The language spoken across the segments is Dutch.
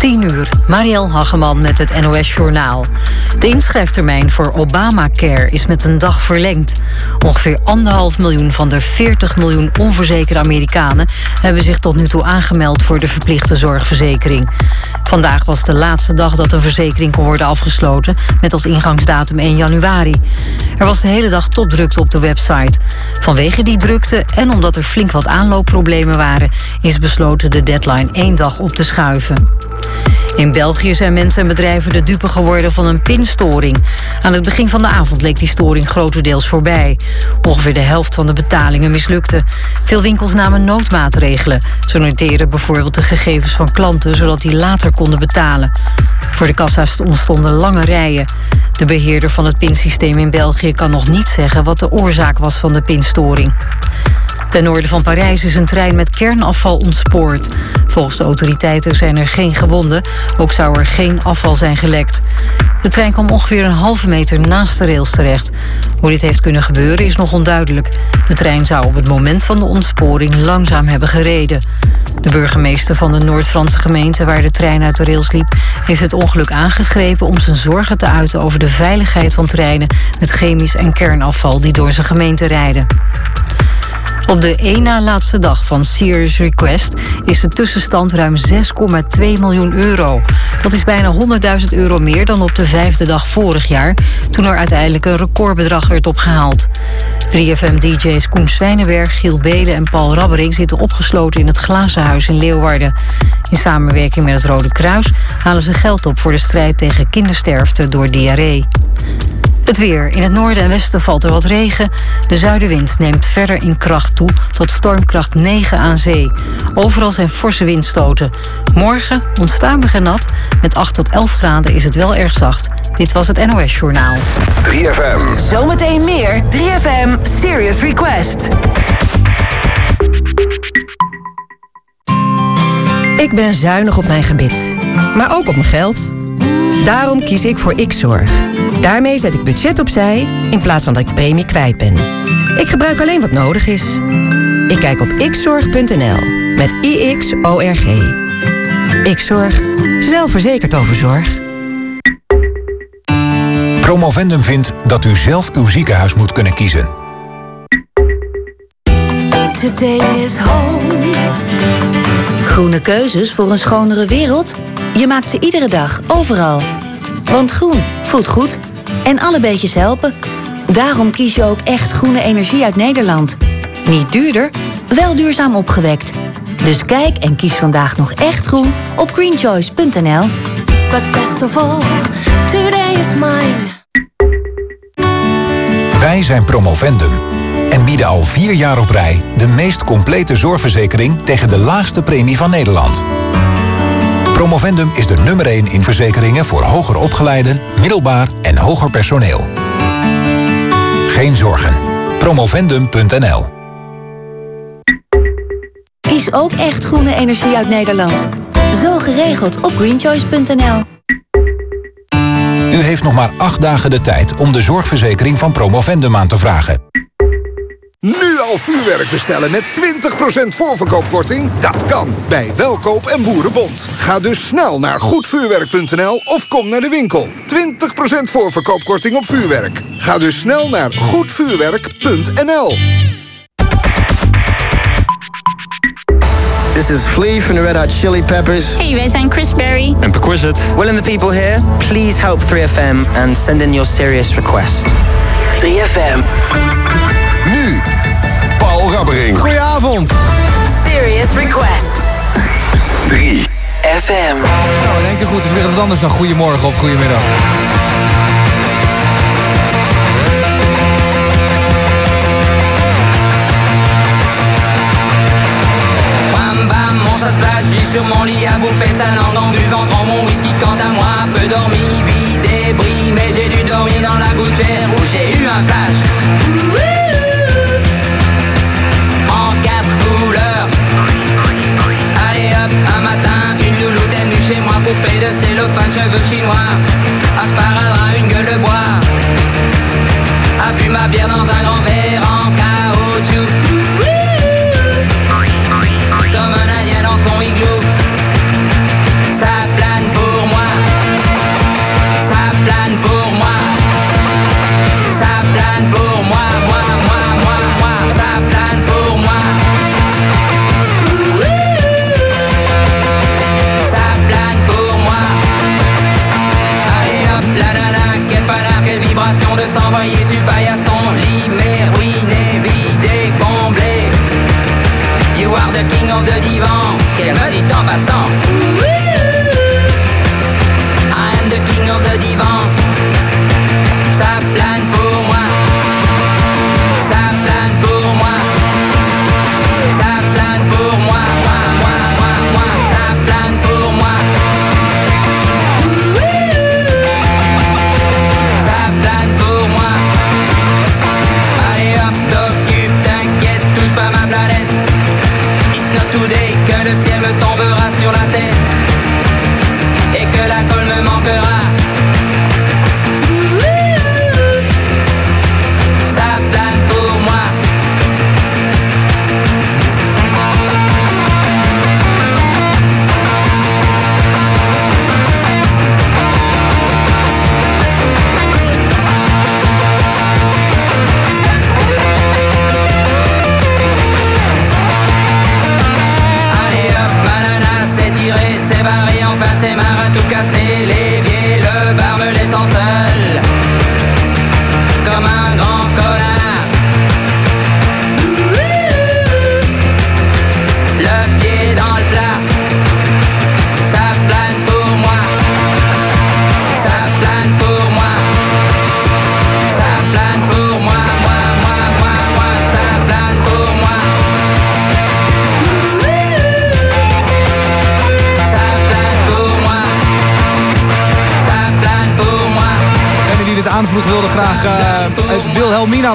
10 uur, Marielle Hageman met het NOS Journaal. De inschrijftermijn voor Obamacare is met een dag verlengd. Ongeveer anderhalf miljoen van de 40 miljoen onverzekerde Amerikanen... hebben zich tot nu toe aangemeld voor de verplichte zorgverzekering. Vandaag was de laatste dag dat de verzekering kon worden afgesloten... met als ingangsdatum 1 januari. Er was de hele dag topdrukte op de website. Vanwege die drukte en omdat er flink wat aanloopproblemen waren... is besloten de deadline één dag op te schuiven. In België zijn mensen en bedrijven de dupe geworden van een pinstoring. Aan het begin van de avond leek die storing grotendeels voorbij. Ongeveer de helft van de betalingen mislukte. Veel winkels namen noodmaatregelen. Ze noteerden bijvoorbeeld de gegevens van klanten... zodat die later konden betalen. Voor de kassa's ontstonden lange rijen. De beheerder van het pinsysteem in België kan nog niet zeggen... wat de oorzaak was van de pinstoring. Ten noorden van Parijs is een trein met kernafval ontspoord. Volgens de autoriteiten zijn er geen gewonden. Ook zou er geen afval zijn gelekt. De trein kwam ongeveer een halve meter naast de rails terecht. Hoe dit heeft kunnen gebeuren is nog onduidelijk. De trein zou op het moment van de ontsporing langzaam hebben gereden. De burgemeester van de Noord-Franse gemeente waar de trein uit de rails liep... heeft het ongeluk aangegrepen om zijn zorgen te uiten over de veiligheid van treinen... met chemisch en kernafval die door zijn gemeente rijden. Op de één na laatste dag van Serious Request is de tussenstand ruim 6,2 miljoen euro. Dat is bijna 100.000 euro meer dan op de vijfde dag vorig jaar... toen er uiteindelijk een recordbedrag werd opgehaald. 3FM-dj's Koen Zwijnenberg, Giel Belen en Paul Rabbering... zitten opgesloten in het Glazen Huis in Leeuwarden. In samenwerking met het Rode Kruis halen ze geld op... voor de strijd tegen kindersterfte door diarree. Het weer. In het noorden en westen valt er wat regen. De zuidenwind neemt verder in kracht toe tot stormkracht 9 aan zee. Overal zijn forse windstoten. Morgen onstuimig en nat. Met 8 tot 11 graden is het wel erg zacht. Dit was het NOS Journaal. 3FM. Zometeen meer 3FM Serious Request. Ik ben zuinig op mijn gebit, maar ook op mijn geld. Daarom kies ik voor X-Zorg. Daarmee zet ik budget opzij in plaats van dat ik premie kwijt ben. Ik gebruik alleen wat nodig is. Ik kijk op xzorg.nl met IXORG. X-Zorg. Zelfverzekerd over zorg. Promovendum vindt dat u zelf uw ziekenhuis moet kunnen kiezen. Today is home. Groene keuzes voor een schonere wereld? Je maakt ze iedere dag, overal. Want groen voelt goed en alle beetjes helpen. Daarom kies je ook echt groene energie uit Nederland. Niet duurder, wel duurzaam opgewekt. Dus kijk en kies vandaag nog echt groen op greenchoice.nl. But best of all, today is mine. Wij zijn Promovendum en bieden al vier jaar op rij de meest complete zorgverzekering tegen de laagste premie van Nederland. Promovendum is de nummer 1 in verzekeringen voor hoger opgeleiden, middelbaar en hoger personeel. Geen zorgen. Promovendum.nl Kies ook echt groene energie uit Nederland. Zo geregeld op greenchoice.nl. U heeft nog maar acht dagen de tijd om de zorgverzekering van Promovendum aan te vragen. Nu al vuurwerk bestellen met 20% voorverkoopkorting? Dat kan bij Welkoop en Boerenbond. Ga dus snel naar goedvuurwerk.nl of kom naar de winkel. 20% voorverkoopkorting op vuurwerk. Ga dus snel naar goedvuurwerk.nl. This is Flea from the Red Hot Chili Peppers. Hey, wij zijn Chris Berry. En Perquisite. Will and the people here, please help 3FM and send in your serious request. 3FM. Serious Request. 3. FM. Nou, in één keer goed. Is weer wat anders dan goedemorgen of goedemiddag. Sur mon lit à bouffer sa langue en buvant trop mon whisky. Quant à moi, peu dormi, vie débris, mais j'ai dû dormir dans la gouttière où j'ai eu un flash. Poupée de cellophane, cheveux chinois. Un sparadrap, une gueule de bois. A ma bière dans un grand verre en caoutchouc. de divan, qu'elle me dit en passant.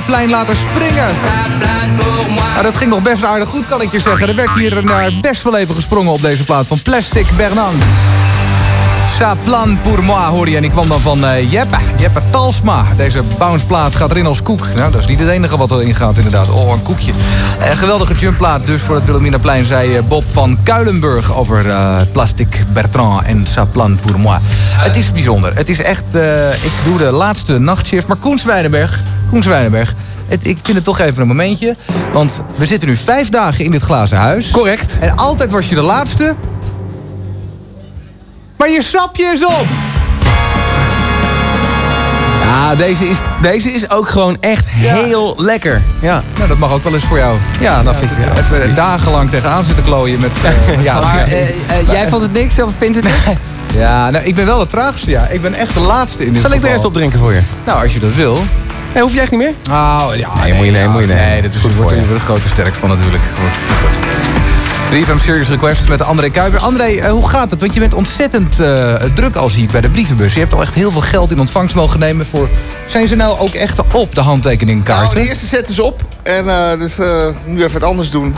Plein laten springen. Dat ging nog best aardig goed, kan ik je zeggen. Er werd hier eh, best wel even gesprongen op deze plaat van Plastic. Ça plan pour moi, hoorde je. En die kwam dan van eh, Jeppe, Jeppe Talsma. Deze bounceplaat gaat erin als koek. Nou, dat is niet het enige wat erin gaat, inderdaad. Oh, een koekje. Een geweldige jumpplaat dus voor het Wilhelminaplein, zei eh, Bob van Kuilenburg over Plastic Bertrand en Ça plan pour moi. Het is bijzonder. Het is echt, ik doe de laatste nachtshift. Maar Koen Zwijnenberg, Koen Zwijnenberg, het, ik vind het toch even een momentje. Want we zitten nu vijf dagen in dit glazen huis. Correct. En altijd was je de laatste. Maar je sapje is op! Ja, deze is, deze is ook gewoon echt heel lekker. Ja. Nou, dat mag ook wel eens voor jou. Ja, dat vind ik. Even dagenlang tegenaan zitten klooien met... eh, Ja, maar, eh, eh, jij vond het niks of vindt het niks? Ja, nou, ik ben wel de traagste, ja. Ik ben echt de laatste in dit Zal ik er geval. eerst op drinken voor je? Nou, als je dat wil. Nee, hoef je echt niet meer? Oh, ja. Nee, moet je nee, moet je nee. Nee, dat is Goed voor je. een grote sterk van natuurlijk. Goed. 3FM Serious Request met André Kuiper. André, eh, hoe gaat het? Want je bent ontzettend eh, druk al ik bij de brievenbus. Je hebt al echt heel veel geld in ontvangst mogen nemen voor... Zijn ze nou ook echt op, de handtekeningkaarten? Nou, de eerste set is op. En eh, dus eh, nu even wat anders doen.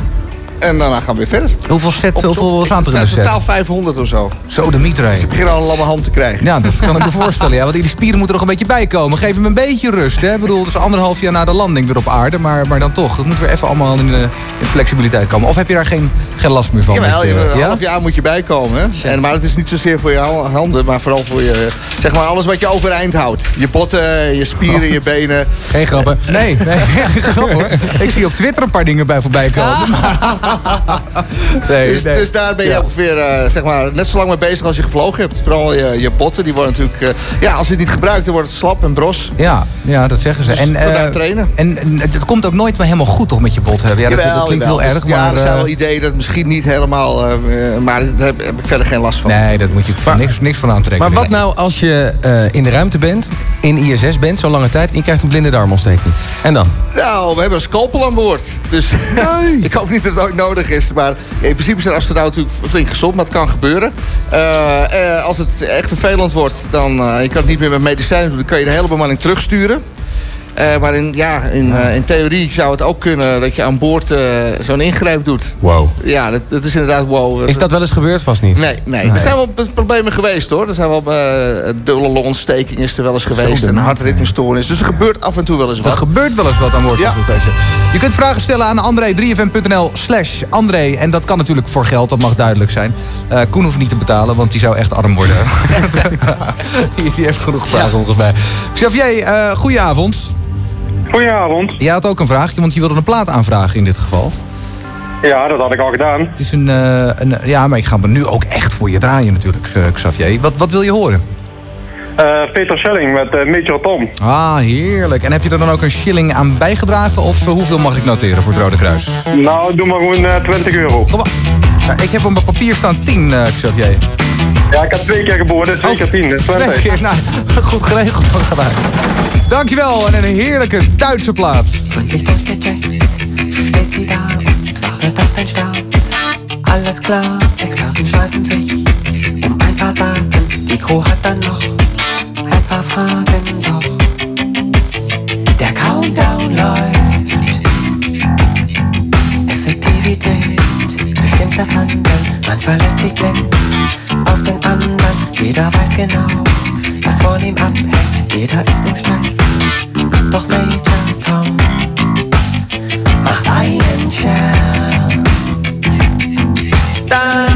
En daarna gaan we weer verder. Hoeveel set, hoeveel zaten er in set? totaal 500 of zo. Zo, de mietrij. Dus ik begin al een lamme hand te krijgen. Ja, dat kan ik me voorstellen. Ja, want die spieren moeten er nog een beetje bij komen. Geef hem een beetje rust. Hè? Ik bedoel, het is anderhalf jaar na de landing weer op aarde. Maar, maar dan toch. Het moet weer even allemaal in, eh, in flexibiliteit komen. Of heb je daar geen, geen last meer van? Jawel, Dus, eh, een ja? half jaar moet je bijkomen. hè. En, maar het is niet zozeer voor je ha- handen, maar vooral voor je, zeg maar, alles wat je overeind houdt. Je botten, je spieren, je benen. Geen grappen. Nee, nee, geen grap hoor. Ik zie op Twitter een paar dingen bij voorbij komen. Nee, dus, nee. dus daar ben je Ja. ongeveer eh, zeg maar, net zo lang mee bezig als je gevlogen hebt. Vooral je, je botten, die worden natuurlijk... eh, ja, als je het niet gebruikt, dan wordt het slap en bros. Ja, ja, dat zeggen ze. Dus en, eh, vandaar trainen. En, en het komt ook nooit meer helemaal goed toch met je bot hebben. Ja, dat, dat Jawel, klinkt jawel. heel Dus erg, ja, maar... er zijn wel ideeën dat misschien niet helemaal... maar daar heb, heb ik verder geen last van. Nee, dat moet je niks, niks van aantrekken. Maar wat nou als je eh, in de ruimte bent, in ISS bent, zo'n lange tijd, en je krijgt een blinde darmontsteking? En dan? Nou, we hebben een scalpel aan boord. Dus ik hoop niet dat het ooit nodig is. Maar in principe is een astronaut natuurlijk flink gezond, maar het kan gebeuren. Eh, eh, als het echt vervelend wordt, dan uh, je kan het niet meer met medicijnen doen, dan kan je de hele bemanning terugsturen. Uh, maar in, ja, in, uh, in theorie zou het ook kunnen dat je aan boord uh, zo'n ingreep doet. Wow. Ja, dat, dat is inderdaad wow. Is dat wel eens gebeurd? Vast niet. Nee, nee. nee. er zijn wel problemen geweest hoor. Er zijn wel uh, dubbele longontsteking is er wel eens geweest. Een hartritmestoornis. Dus er gebeurt af en toe wel eens wat. Er gebeurt wel eens wat aan boord. Ja. Je kunt vragen stellen aan André3fm.nl slash André. En dat kan natuurlijk voor geld, dat mag duidelijk zijn. Uh, Koen hoeft niet te betalen, want die zou echt arm worden. die heeft genoeg vragen ja. volgens mij. Xavier, uh, goedenavond. Goedenavond. Jij had ook een vraagje, want je wilde een plaat aanvragen in dit geval. Ja, dat had ik al gedaan. Het is een, eh, een ja, maar ik ga me nu ook echt voor je draaien natuurlijk, eh, Xavier. Wat, wat wil je horen? Uh, Peter Schelling met uh, Mitchell Tom. Ah, heerlijk. En heb je er dan ook een shilling aan bijgedragen? Of hoeveel mag ik noteren voor het Rode Kruis? Nou, doe maar gewoon 20 euro. Kom maar. Ja, ik heb op mijn papier staan 10, Xavier. Ja, ik had twee keer geboren, dus twee oh, keer tien. Dus twee keer, nou, goed geregeld van gedaan. Dankjewel en een heerlijke Duitse plaat. Alles klar, Experten schreiben sich um ein paar Daten. Die Crew hat dann noch ein paar Fragen, doch der Countdown läuft. Effektivität bestimmt das Handeln, man verlässt sich blind. auf den anderen. Jeder weiß genau, was von ihm abhängt. Jeder ist im Stress. Doch Major Tom macht einen Scherz. Dann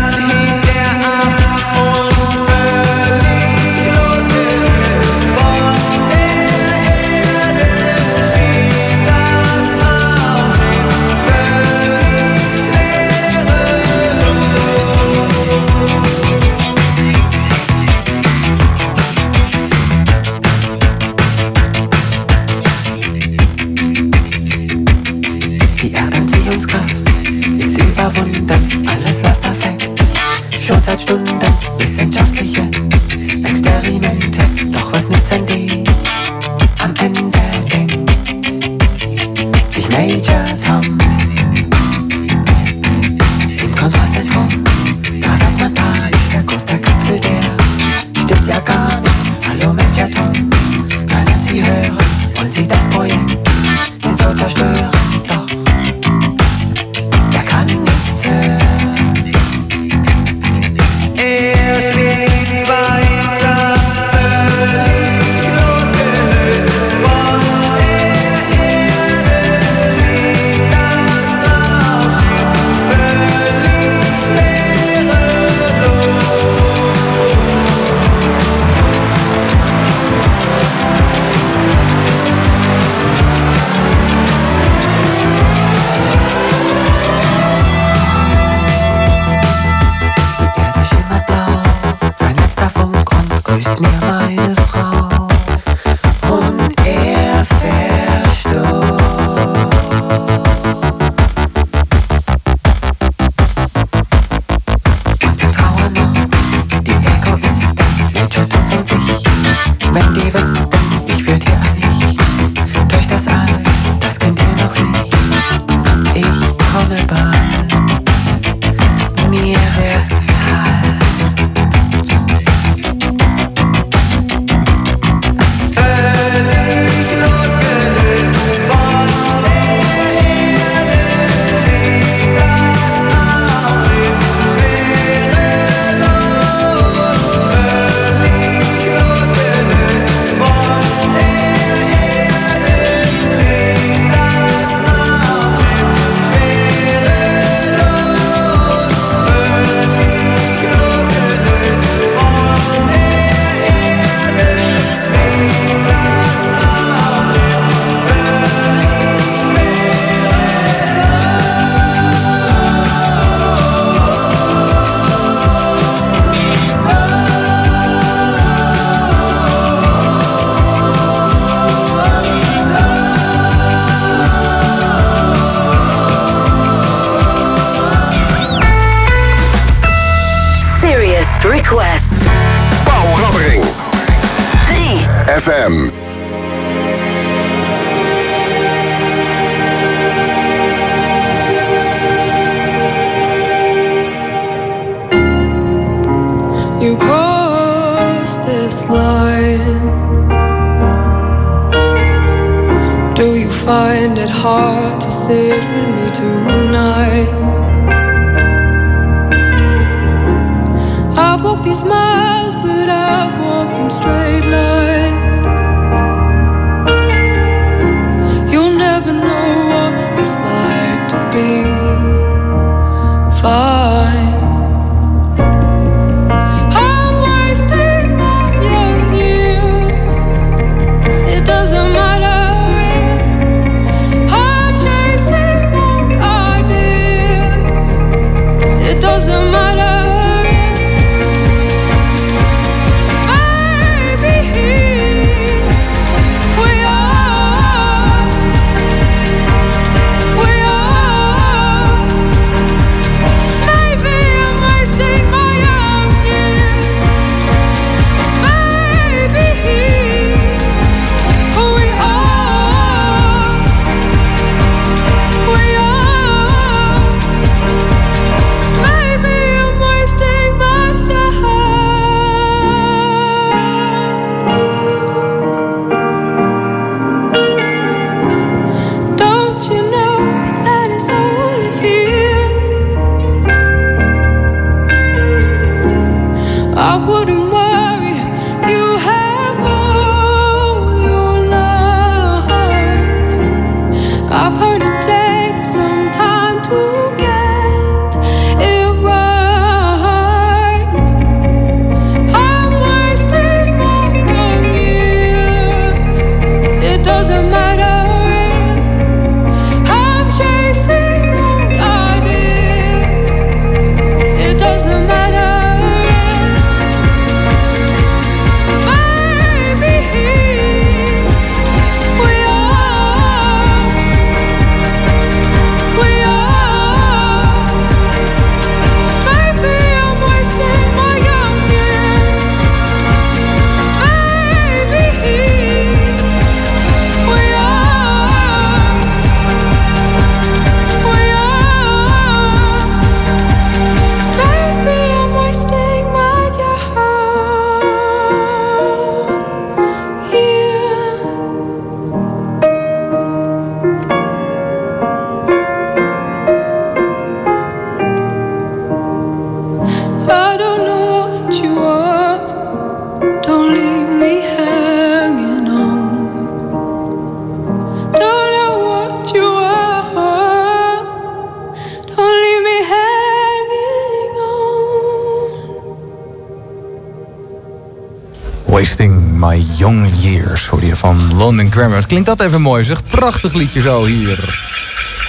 klinkt dat even mooi, zeg. Prachtig liedje zo hier.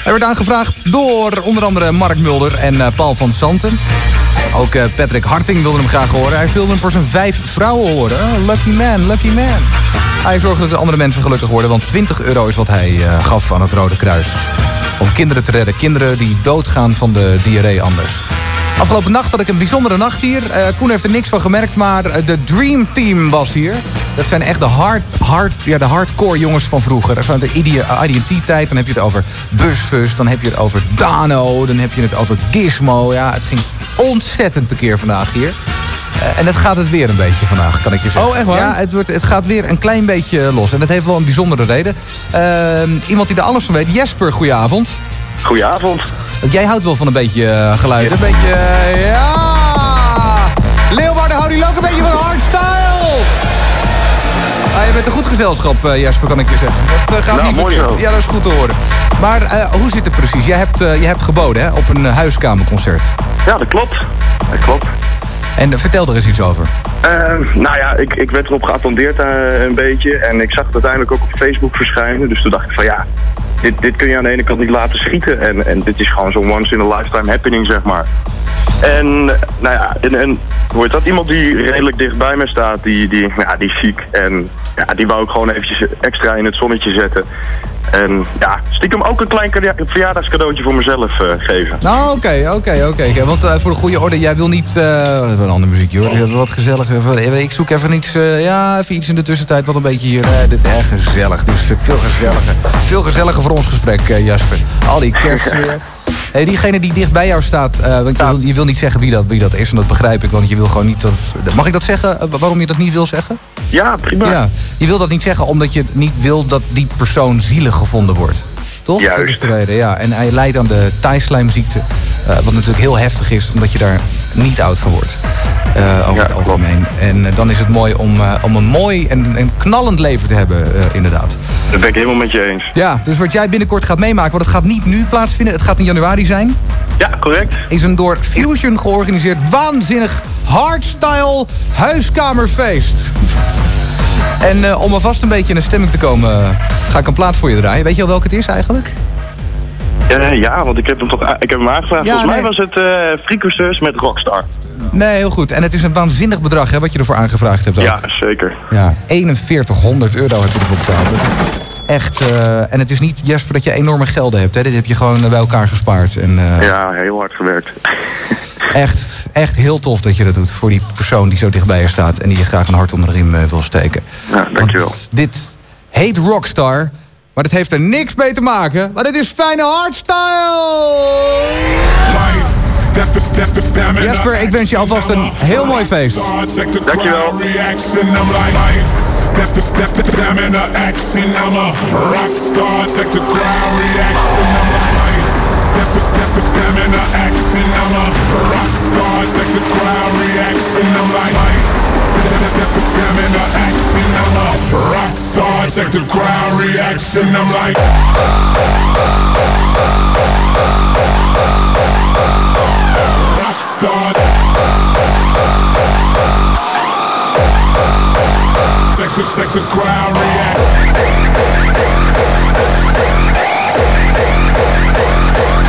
Hij werd aangevraagd door onder andere Mark Mulder en eh, Paul van Santen. Ook eh, Patrick Harting wilde hem graag horen. Hij wilde hem voor zijn vijf vrouwen horen. Oh, lucky man, lucky man. Hij zorgde dat andere mensen gelukkig worden, want 20 euro is wat hij eh, gaf aan het Rode Kruis. Om kinderen te redden. Kinderen die doodgaan van de diarree anders. Afgelopen nacht had ik een bijzondere nacht hier. Koen heeft er niks van gemerkt, maar de Dream Team was hier. Dat zijn echt de, hard, hard, ja, de hardcore jongens van vroeger. Van de IDT-tijd. Dan heb je het over Busfus, dan heb je het over Dano, dan heb je het over Gizmo. Ja, het ging ontzettend tekeer vandaag hier. Eh, en het gaat het weer een beetje vandaag, kan ik je zeggen. Oh, echt waar? Ja, het, wordt, het gaat weer een klein beetje los. En dat heeft wel een bijzondere reden. Ehm, iemand die er alles van weet. Jesper, goedenavond. Goedenavond. Jij houdt wel van een beetje eh, geluid. Een beetje, eh, ja... Leeuwarden, hou die ook een beetje van hardstyle! Je bent een goed gezelschap, eh, Jesper, kan ik je zeggen. Dat eh, gaat Nou, niet mooi. Ja, dat is goed te horen. Maar eh, hoe zit het precies? Jij hebt, je hebt geboden hè, op een huiskamerconcert. Ja, dat klopt. Dat klopt. En vertel er eens iets over. Ehm, nou ja, ik, ik werd erop geattendeerd een beetje. En ik zag het uiteindelijk ook op Facebook verschijnen. Dus toen dacht ik van ja, dit, dit kun je aan de ene kant niet laten schieten. En, en dit is gewoon zo'n once in a lifetime happening, zeg maar. En nou ja, en, en hoe heet dat? Iemand die redelijk dicht bij me staat, die, die, ja, die is ziek. En ja, die wou ik gewoon eventjes extra in het zonnetje zetten. En ja, stiekem ook een klein verja- verjaardagscadeautje voor mezelf eh, geven. Nou, oké, oké, oké. Want eh, voor de goede orde, jij wil niet... wat een andere muziekje hoor. Je hebt Wat gezellig. even- Ik zoek even iets, ja, even iets in de tussentijd wat een beetje hier... dit, gezellig, dus veel gezelliger. Veel gezelliger voor ons gesprek, Jasper. Al die kerstsfeer. Hey, diegene die dicht bij jou staat, want je wil, je wil niet zeggen wie dat, wie dat is, en dat begrijp ik, want je wil gewoon niet dat... Mag ik dat zeggen, waarom je dat niet wil zeggen? Ja, prima. Ja, je wil dat niet zeggen omdat je niet wil dat die persoon zielig gevonden wordt. Toch? Juist. Dat is de reden, ja. En hij lijdt aan de tijdslijmziekte. eh, wat natuurlijk heel heftig is, omdat je daar niet oud van wordt. eh, over het algemeen. En eh, dan is het mooi om, om een mooi en, en knallend leven te hebben, inderdaad. Dat ben ik helemaal met je eens. Ja, dus wat jij binnenkort gaat meemaken, want het gaat niet nu plaatsvinden, het gaat in januari zijn. Ja, correct. Is een door Fusion georganiseerd waanzinnig hardstyle huiskamerfeest. En eh, om alvast een beetje in de stemming te komen, eh, ga ik een plaat voor je draaien. Weet je al welke het is eigenlijk? Ja, ja, want ik heb hem toch ik heb hem aangevraagd. Ja, Volgens nee. mij was het eh Freakers met Rockstar. Nee, heel goed. En het is een waanzinnig bedrag hè, wat je ervoor aangevraagd hebt. Ook. Ja, zeker. Ja, 4100 euro heb je ervoor betaald. Echt, eh, en het is niet, Jasper, dat je enorme gelden hebt. Hè? Dit heb je gewoon eh, bij elkaar gespaard. En, eh, Ja, heel hard gewerkt. echt, echt heel tof dat je dat doet voor die persoon die zo dichtbij je staat... en die je graag een hart onder de riem eh, wil steken. Ja, dankjewel. Dit heet Rockstar, maar dit heeft er niks mee te maken. Maar dit is fijne hardstyle! Jasper, ik wens je alvast een heel mooi feest. Dankjewel. That's the, that's the stamina action. I'm a rock star. Check the crowd reaction. I'm a That's the, that's the stamina action. I'm a rock star. Check the crowd reaction. I'm like, that's, that's the stamina action. I'm a rock star. Check the crowd reaction. I'm like, rock star. Check the, check the crowd react.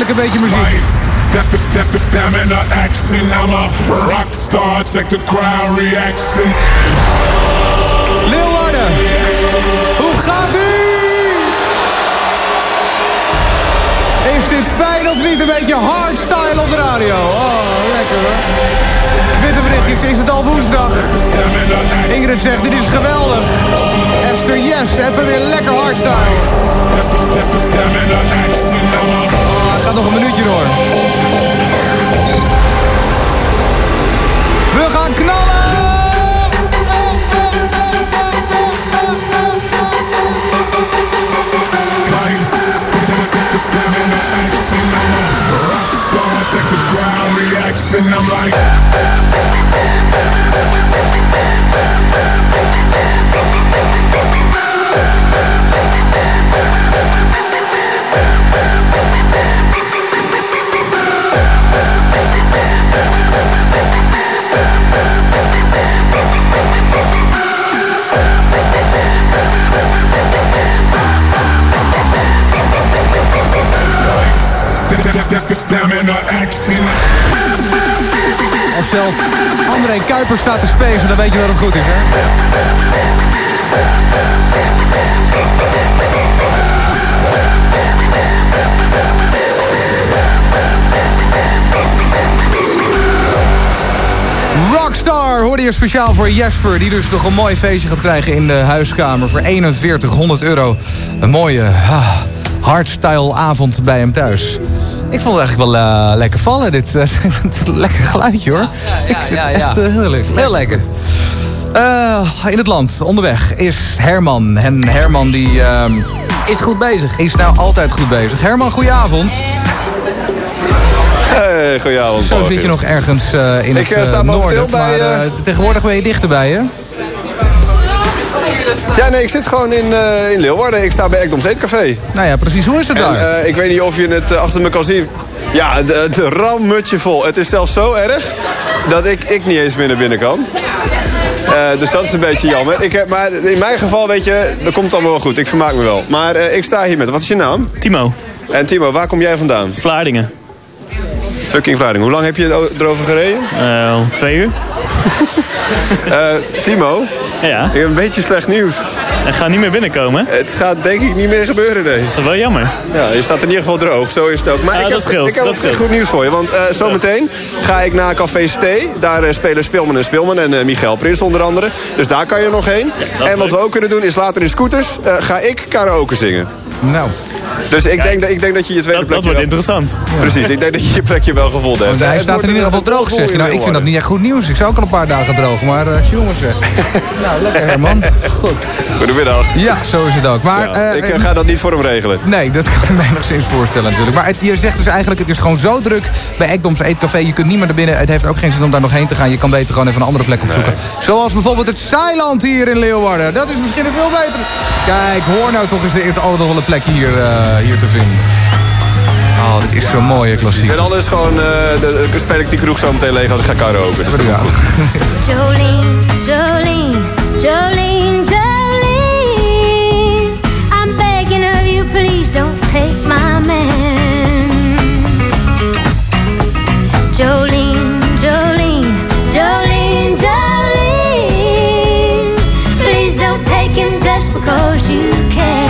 Eindelijk een beetje muziek. That's the stamina action. I'm a rock star. Check the crowd reaction. Leeuwarden, hoe gaat u? Is dit fijn of niet? Een beetje hardstyle op de radio. Oh, lekker hoor. Twitterberichtjes, is het al woensdag? Ingrid zegt, dit is geweldig. Esther, yes, even weer lekker hardstyle. Gaat nog een minuutje door. We gaan knallen! Als zelf André Kuiper staat te spelen, dan weet je dat het goed is, hè? Rockstar hoorde je speciaal voor Jesper... die dus nog een mooi feestje gaat krijgen in de huiskamer... voor 4100 euro. Een mooie ah, hardstyle avond bij hem thuis. Ik vond het eigenlijk wel eh, lekker vallen, dit. lekker geluidje, hoor. Ja, ja, ja. Echt eh, heel lekker. Heel lekker. Eh, in het land, onderweg, is Herman. En Herman die... ehm, Is goed bezig. is nou altijd goed bezig. Herman, goedenavond. Hey, goedenavond. Zo zit je nog ergens eh, in Ik, het eh, sta momenteel noorden. bij, maar, tegenwoordig ben je dichterbij, hè? Ja, nee, ik zit gewoon in, eh, in Leeuwarden. Ik sta bij Ekdoms Eetcafé. Nou ja, precies. Hoe is het En, daar? eh, ik weet niet of je het eh, achter me kan zien. Ja, de, de rammutje vol. Het is zelfs zo erg dat ik, ik niet eens meer naar binnen kan. Eh, dus dat is een beetje jammer. Ik heb, maar in mijn geval, weet je, dat komt allemaal wel goed. Ik vermaak me wel. Maar eh, ik sta hier met, wat is je naam? Timo. En Timo, waar kom jij vandaan? Vlaardingen. Fucking Vlaardingen. Hoe lang heb je het erover gereden? Eh, twee uur. Eh, Timo? Ja. Ik heb een beetje slecht nieuws. En gaat niet meer binnenkomen. Het gaat denk ik niet meer gebeuren, nee. Dat is wel jammer. Ja, je staat in ieder geval droog, zo is het ook. Maar ik dat heb, scheelt, ik heb dat scheelt. goed nieuws voor je. Want eh, zometeen ga ik naar Café Stee. Daar eh, spelen Speelman en Speelman en eh, Michael Prins onder andere. Dus daar kan je nog heen. en wat leuk. we ook kunnen doen is later in scooters eh, ga ik karaoke zingen. Nou. Dus ik denk, dat, ik denk dat je je tweede Dat, plekje... dat wordt wel- interessant. Precies, ik denk dat je je plekje wel gevonden hebt. Want hij Het staat in ieder een- geval een droog, zeg je. Nou, ik vind dat niet echt goed nieuws. Ik zou ook al een paar dagen droog, maar uh, jongens zeg. nou, lekker Herman. Goed. Goedemiddag. Ja, zo is het ook. Maar, Ja, eh, ik eh, ga dat niet voor hem regelen. Nee, dat kan ik mij nog steeds voorstellen natuurlijk. Maar het, je zegt dus eigenlijk, het is gewoon zo druk bij Ekdoms Eetcafé. Je kunt niet meer naar binnen. Het heeft ook geen zin om daar nog heen te gaan. Je kan beter gewoon even een andere plek opzoeken. Zoals bijvoorbeeld het Zeiland hier in Leeuwarden. Dat is misschien een veel beter. Kijk, hoor nou toch eens de eerste allerolle plek hier, eh, hier te vinden. Oh, dit is zo'n mooie klassiek. En anders gewoon, eh, de, de- speel ik die kroeg zo meteen leeg als ik ga karaoke. Dus dat Ja. goed. Jolene, Jolene, Jolene, Jolene. I'm begging of you, please don't take my man. Jolene, Jolene, Jolene, Jolene. Please don't take him just because you can.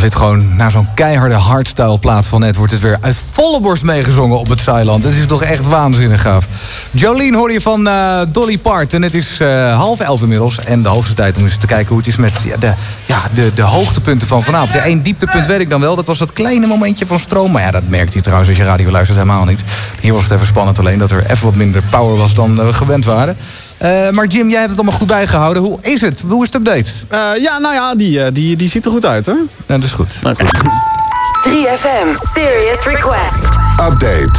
Dit gewoon na zo'n keiharde hardstyle plaat van net... wordt het weer uit volle borst meegezongen op het Zeiland. Het is toch echt waanzinnig gaaf. Jolene hoor je van eh, Dolly Part. En het is eh, half elf inmiddels. En de hoogste tijd om eens te kijken hoe het is met ja, de, ja, de, de hoogtepunten van vanavond. De één dieptepunt weet ik dan wel. Dat was dat kleine momentje van stroom. Maar ja, dat merkt je trouwens als je radio luistert helemaal niet. Hier was het even spannend alleen dat er even wat minder power was dan eh, we gewend waren. Eh, maar Jim, jij hebt het allemaal goed bijgehouden. Hoe is het? Hoe is het update? Eh, ja, nou ja, die, eh, die, die ziet er goed uit hoor. Ja, dat is goed. 3FM Serious Request. Update.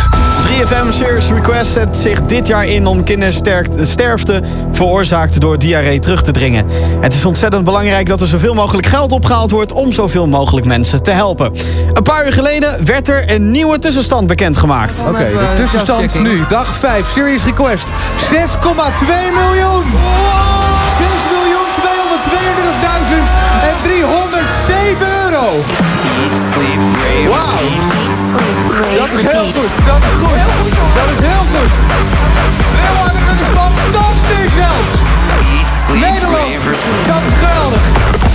3FM Serious Request zet zich dit jaar in om kindersterfte veroorzaakt door diarree terug te dringen. Het is ontzettend belangrijk dat er zoveel mogelijk geld opgehaald wordt om zoveel mogelijk mensen te helpen. Een paar uur geleden werd er een nieuwe tussenstand bekendgemaakt. Oké, de tussenstand nu, dag 5, Serious Request. 6,2 miljoen! 6 miljoen 232.000 en 307 euro! Wauw! Dat is heel goed, dat is goed. Dat is heel goed. Leeuwarden, dat is fantastisch zelfs! Nederland, dat is geweldig.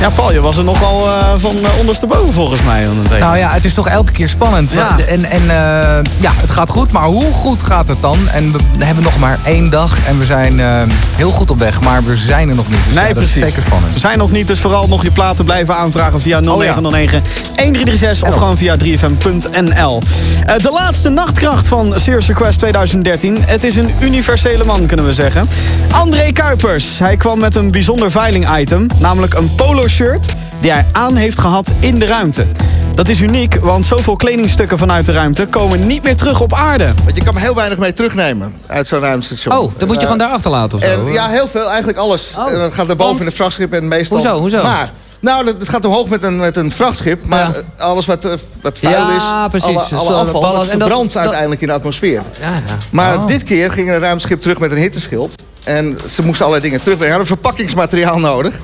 Ja, Paul, je was er nogal eh, van uh, ondersteboven volgens mij. Nou ja, het is toch elke keer spannend. Ja. En, en eh, ja, het gaat goed, maar hoe goed gaat het dan? En we hebben nog maar één dag en we zijn eh, heel goed op weg, maar we zijn er nog niet. Dus Nee, ja, precies. zeker spannend. We zijn nog niet, dus vooral nog je platen blijven aanvragen via 0909 1336 of gewoon via 3fm.nl. Eh, de laatste nachtkracht van Serious Request 2013. Het is een universele man, kunnen we zeggen. André Kuipers. Hij kwam met een bijzonder veiling-item, namelijk een polo shirt die hij aan heeft gehad in de ruimte. Dat is uniek, want zoveel kledingstukken vanuit de ruimte komen niet meer terug op aarde. Want je kan er heel weinig mee terugnemen uit zo'n ruimtestation. Oh, dan moet je Eh, gewoon daar achterlaten of zo? En, ja, heel veel. Eigenlijk alles. En dan gaat er boven in een vrachtschip en meestal... Hoezo, hoezo? Maar, nou, dat- het gaat omhoog met een, met een vrachtschip. Maar Ja. eh, alles wat, eh, wat vuil Ja, is, precies. alle, afval, ballen- dat en dat- verbrandt dat- uiteindelijk in de atmosfeer. Ja, ja. Maar Oh. dit keer ging een ruimteschip terug met een hitteschild. En ze moesten allerlei dingen terugbrengen. Hadden verpakkingsmateriaal nodig.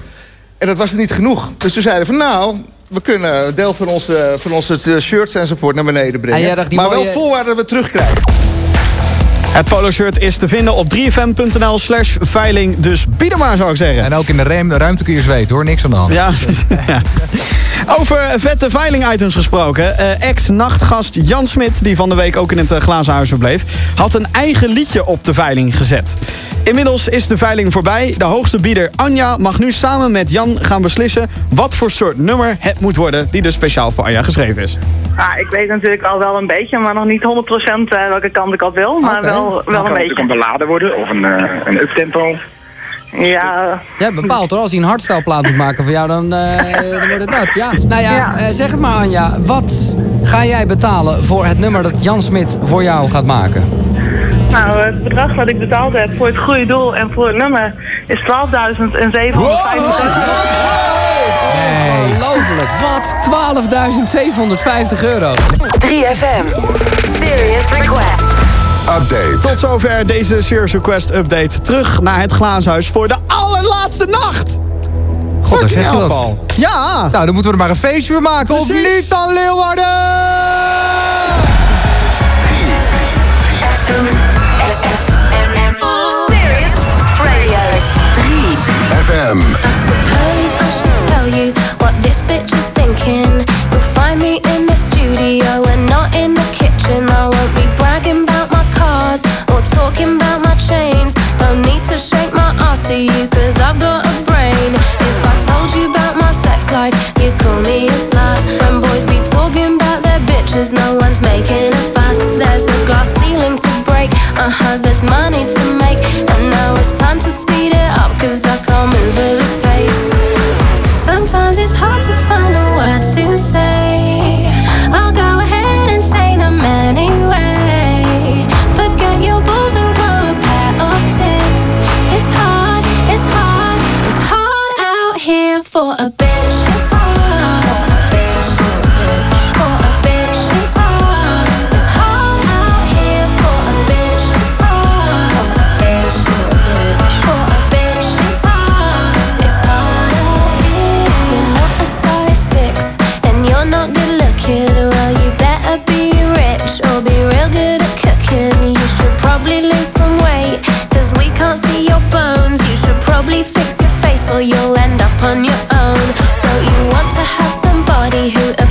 En dat was er niet genoeg. Dus toen zeiden van nou... We kunnen een deel van onze, van onze shirts enzovoort naar beneden brengen. En jij dacht die maar wel voorwaarden dat we terugkrijgen. Het polo shirt is te vinden op 3fm.nl slash veiling. Dus bied hem maar, zou ik zeggen. En ook in de ruim- ruimte kun je zweten hoor, niks aan de hand. Ja. ja. Over vette veiling-items gesproken. Eh, Ex-nachtgast Jan Smit, die van de week ook in het eh, glazen huis verbleef... had een eigen liedje op de veiling gezet. Inmiddels is de veiling voorbij. De hoogste bieder Anja mag nu samen met Jan gaan beslissen... wat voor soort nummer het moet worden die dus speciaal voor Anja geschreven is. Ah, ik weet natuurlijk al wel een beetje, maar nog niet 100% eh, welke kant ik op wil. Maar wel, wel een beetje. een ballade worden of een, eh, een uptempo. Ja, Ja, bepaald hoor. Als hij een hardstyleplaat moet maken voor jou, dan, eh, dan wordt het dat. Ja. Nou ja, Ja. eh, zeg het maar Anja. Wat ga jij betalen voor het nummer dat Jan Smit voor jou gaat maken? nou, het bedrag wat ik betaald heb voor het goede doel en voor het nummer is 12.765 Ongelooflijk. Wat? 12.750 euro. 3FM Serious Request. Update. Tot zover deze Serious Request update. Terug naar het glazenhuis voor de allerlaatste nacht. God, daar zeg je wat. Ja. Nou, dan moeten we er maar een feestje voor maken. Of Precies. niet dan, Leeuwarden? Serious Radio 3 FM. What this bitch is thinking. You'll find me in the studio and not in the kitchen. I won't be bragging about my cars or talking about my chains. Don't need to shake my ass for you, cause I've got a brain. If I told you about my sex life, you'd call me a slut. When boys be talking about their bitches, no one's making a fuss. There's a glass ceiling to break, uh huh, there's money to make. And now it's time to speed it up, cause I can't move at for a bitch. Hard. For a bitch, hard. It's hard out here for a bitch. Hard. For a bitch, hard. It's hard out here. You're a size six, and you're not good looking. Well, you better be rich or be real good at cooking. You should probably lose some weight, cause we can't see your bones. You should probably fix or you'll end up on your own. Don't you want to have somebody who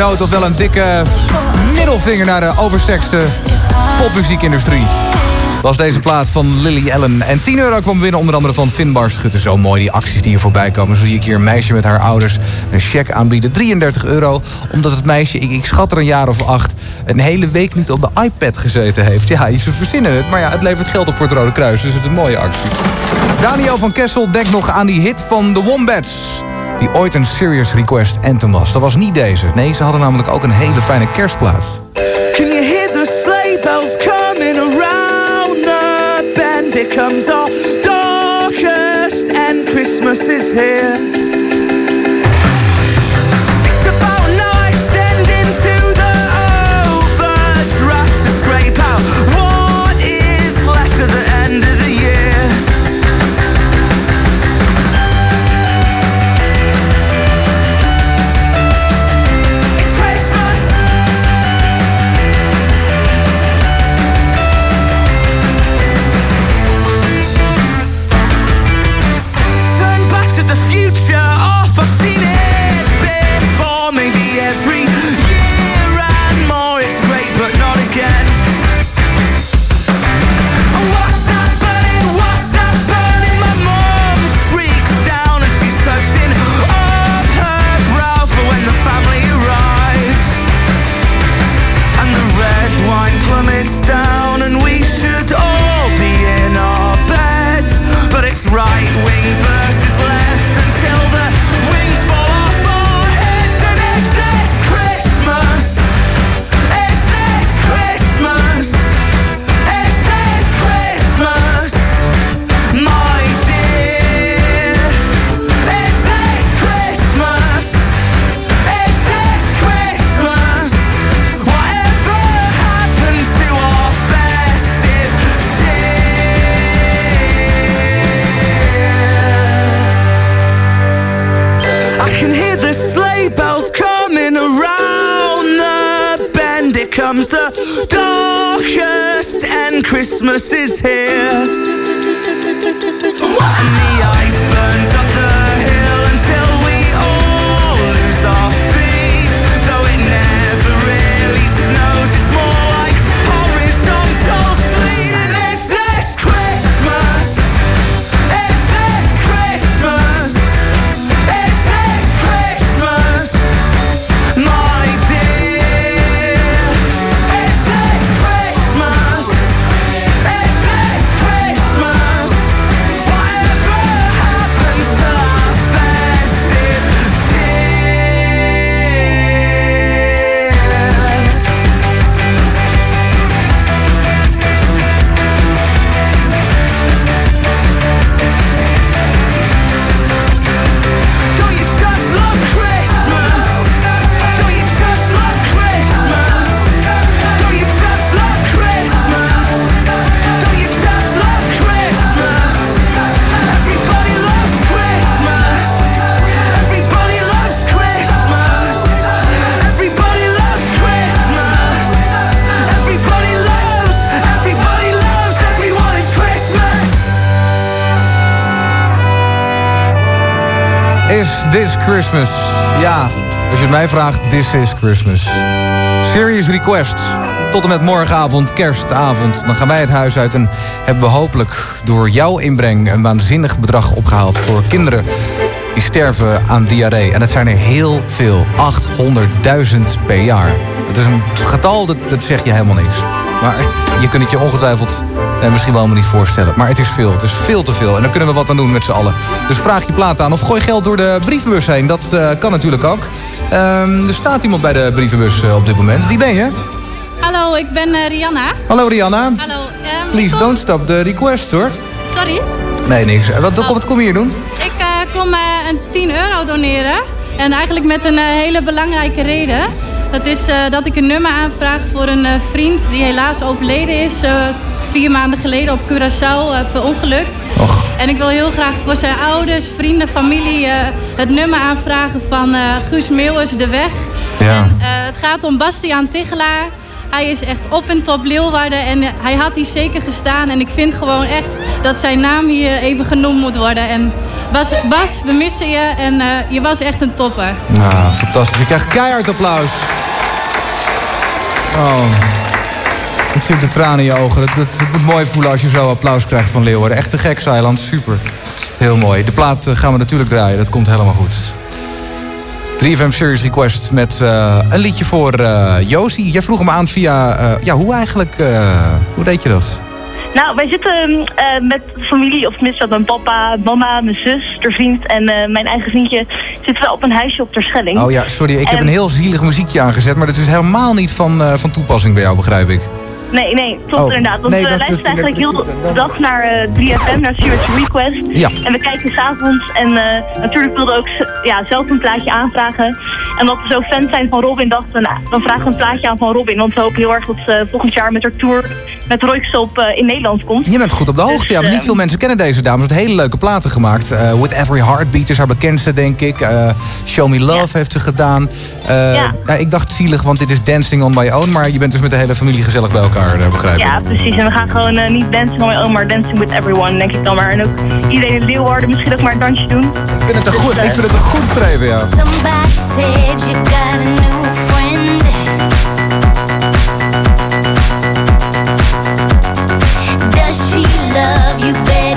noot of wel een dikke middelvinger naar de oversexte popmuziekindustrie. Was deze plaats van Lily Allen. En 10 euro kwam binnen, onder andere van Finbar Schutten. Zo mooi die acties die hier voorbij komen. Zo zie ik hier een meisje met haar ouders een cheque aanbieden. 33 euro, omdat het meisje, ik, schat er een jaar of acht... een hele week niet op de iPad gezeten heeft. Ja, ze verzinnen het, maar ja, het levert geld op voor het Rode Kruis. Dus het is een mooie actie. Daniel van Kessel denkt nog aan die hit van The Wombats die ooit een Serious Request anthem was. Dat was niet deze. Nee, ze hadden namelijk ook een hele fijne kerstplaats. Can you hear the sleigh bells coming around the bend? It comes all darkest and Christmas is here. Mij vraagt, this is Christmas. Serious request. Tot en met morgenavond, kerstavond. Dan gaan wij het huis uit en hebben we hopelijk door jouw inbreng... een waanzinnig bedrag opgehaald voor kinderen die sterven aan diarree. En dat zijn er heel veel. 800.000 per jaar. Dat is een getal, dat, dat zeg je helemaal niks. Maar je kunt het je ongetwijfeld eh, misschien wel helemaal niet voorstellen. Maar het is veel. Het is veel te veel. En daar kunnen we wat aan doen met z'n allen. Dus vraag je plaat aan of gooi geld door de brievenbus heen. Dat eh, kan natuurlijk ook. Ehm, er staat iemand bij de brievenbus eh, op dit moment. Wie ben je? Hallo, ik ben eh, Rihanna. Hallo Rihanna. Hallo. ehm, Please kom- don't stop the request hoor. Sorry. Nee, niks. Wat, wat kom je hier doen? Ik eh, kom eh, een 10 euro doneren. En eigenlijk met een eh, hele belangrijke reden. Dat is eh, dat ik een nummer aanvraag voor een eh, vriend die helaas overleden is. eh, vier maanden geleden op Curaçao eh, verongelukt. En ik wil heel graag voor zijn ouders, vrienden, familie eh, het nummer aanvragen van eh, Guus Meeuwers, De Weg. Ja. Eh, het gaat om Bastiaan Tichelaar. Hij is echt op en top Leeuwarden en eh, hij had hier zeker gestaan. En ik vind gewoon echt dat zijn naam hier even genoemd moet worden. En Bas, Bas we missen je en je was echt een topper. Nou, fantastisch. Je krijgt keihard applaus. Oh. Ik zie de tranen in je ogen. Het, het, het moet mooi voelen als je zo applaus krijgt van Leeuwarden. Echt te gek, Zeiland. Super. Heel mooi. De plaat eh, gaan we natuurlijk draaien. Dat komt helemaal goed. 3FM Series Request met eh, een liedje voor eh Josie. Jij vroeg hem aan via... ja, hoe eigenlijk... hoe deed je dat? Nou, wij zitten eh, met familie, of tenminste met mijn papa, mama, mijn zus, haar vriend en mijn eigen vriendje... zitten we op een huisje op Terschelling. Oh ja, sorry. Ik heb En- een heel zielig muziekje aangezet. Maar dat is helemaal niet van, van toepassing bij jou, begrijp ik. Nee, nee, klopt Oh, inderdaad. Want nee, we dat- luisteren dat- eigenlijk heel de dag naar eh 3FM, naar Serious Request. Ja. En we kijken s'avonds en eh, natuurlijk wilden we ook ja, zelf een plaatje aanvragen. En omdat we zo fan zijn van Robin, dachten we, nou, dan vragen we een plaatje aan van Robin. Want we hopen heel erg dat ze volgend jaar met haar tour met Royksop eh in Nederland komt. Je bent goed op de hoogte, ja. Maar niet veel mensen kennen deze dame. Ze heeft hele leuke platen gemaakt. Eh, With Every Heartbeat is haar bekendste, denk ik. Eh, Show Me Love heeft ze gedaan. Eh, Ja. ja, ik dacht zielig, want dit is Dancing on My Own. Maar je bent dus met de hele familie gezellig bij elkaar, eh, begrijp ik. Ja, precies. En we gaan gewoon eh, niet dancing on my own, maar dancing with everyone, denk ik dan maar. En ook iedereen in Leeuwarden misschien ook maar een dansje doen. Ik vind het een goed, ik vind het een goed streven, ja. Love you better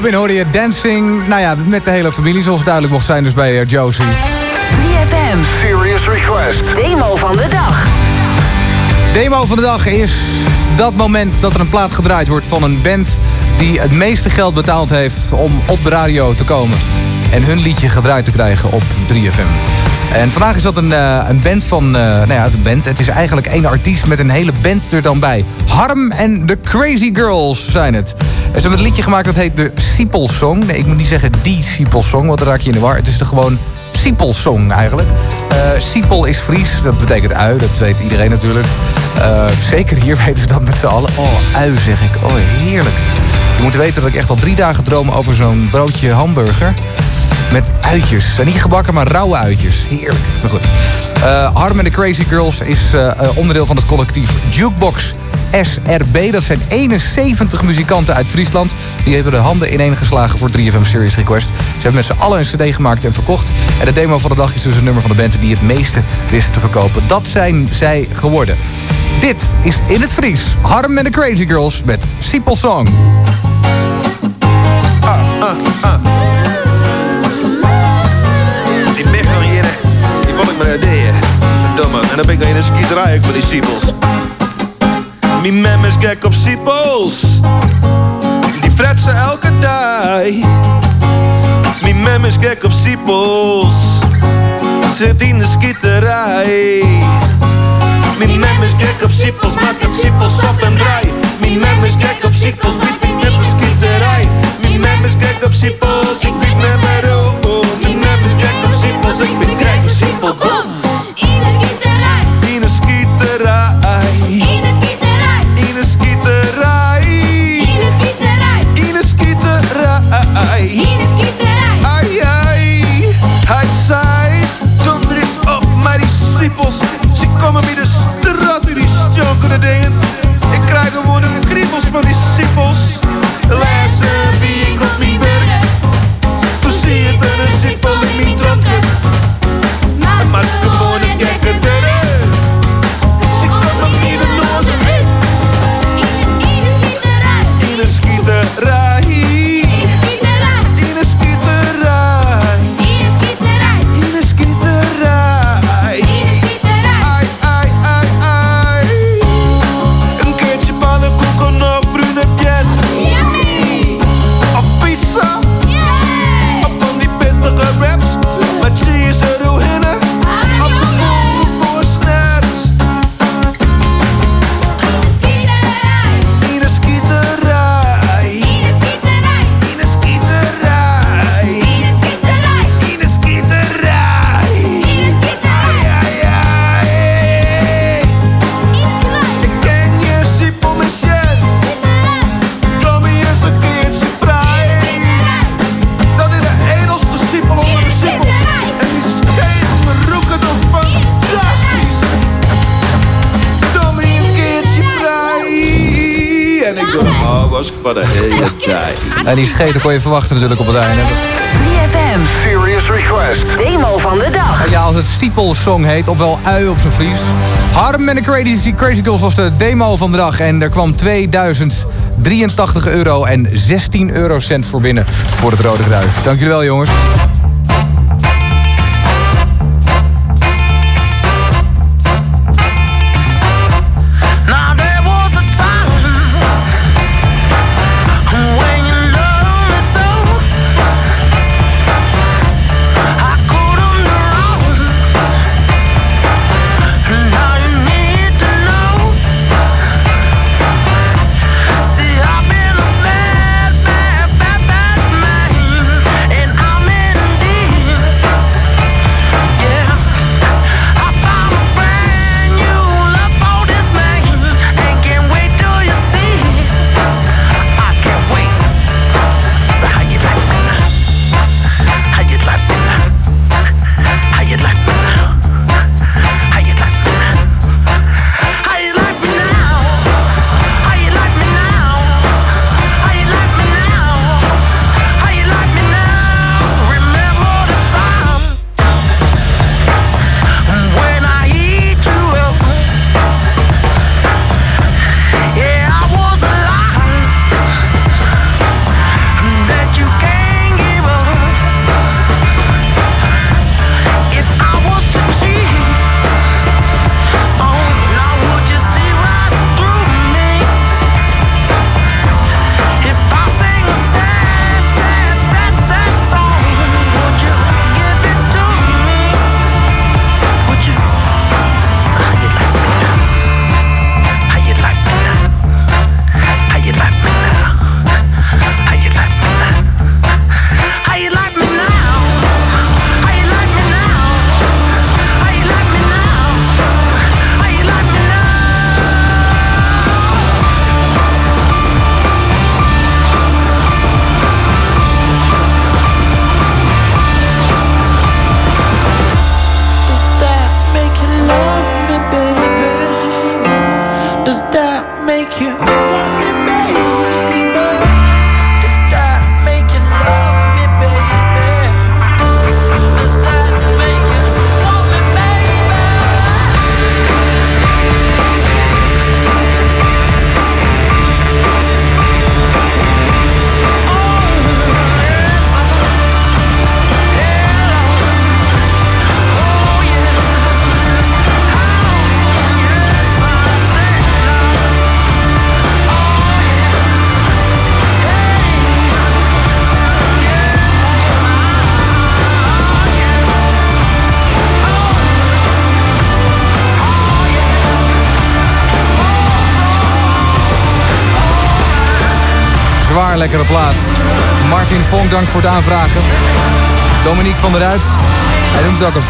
Robin hoorde je dancing, nou ja, met de hele familie, zoals duidelijk mocht zijn dus bij eh, Josie. 3FM. Serious Request. Demo van de dag. Demo van de dag is dat moment dat er een plaat gedraaid wordt van een band die het meeste geld betaald heeft om op de radio te komen. En hun liedje gedraaid te krijgen op 3FM. En vandaag is dat een, eh, een band van, eh, nou ja, de band. Het is eigenlijk één artiest met een hele band er dan bij. Harm en The Crazy Girls zijn het. Ze hebben een liedje gemaakt dat heet de Siepel Song. Nee, ik moet niet zeggen die Siepel Song, want dan raak je in de war. Het is de gewoon Siepel Song eigenlijk. Eh Siepel is Fries, dat betekent ui, dat weet iedereen natuurlijk. Eh, zeker hier weten ze dat met z'n allen. Oh, ui zeg ik. Oh, heerlijk. Je moet weten dat ik echt al drie dagen droom over zo'n broodje hamburger. Met uitjes. En niet gebakken, maar rauwe uitjes. Heerlijk. Maar goed. Eh Harm en de Crazy Girls is eh, eh, onderdeel van het collectief Jukebox SRB. Dat zijn 71 muzikanten uit Friesland. Die hebben de handen ineengeslagen voor 3FM Series Request. Ze hebben met z'n allen een cd gemaakt en verkocht. En de demo van de dag is dus een nummer van de band die het meeste wist te verkopen. Dat zijn zij geworden. Dit is In het Fries. Harm en de Crazy Girls met Siepel Song. Die vond ik maar ideeën. Verdomme, en dan ben ik in een skieterij ook met die siepels. Mijn mem is gek op siepels. Die fret ze elke dag. Mijn mem is gek op siepels. Zit in de skieterij. Mijn mem is gek op siepels, maakt het siepels op en draai. Mijn mem is gek op siepels, die piet net de skieterij. Mijn mem is gek op siepels, ik weet met mijn ik een siepel, boom. In de skieterij, In een skieterij. in de skieterij, In een skieterij. in de skieterij, In een skieterij. in de skieterij. Ai, ai. Hij zei, donder ik op, maar die siepels, ze komen bij de straat in die stokkende dingen. En die scheten kon je verwachten natuurlijk op het einde. 3FM. Serious Request. Demo van de dag. Ja, als het Stiepel Song heet, ofwel ui op zijn Fries. Harm en de Crazy, Crazy Girls was de demo van de dag. En er kwam 2083 euro en 16 eurocent voor binnen voor het Rode Kruis. Dank jullie wel, jongens.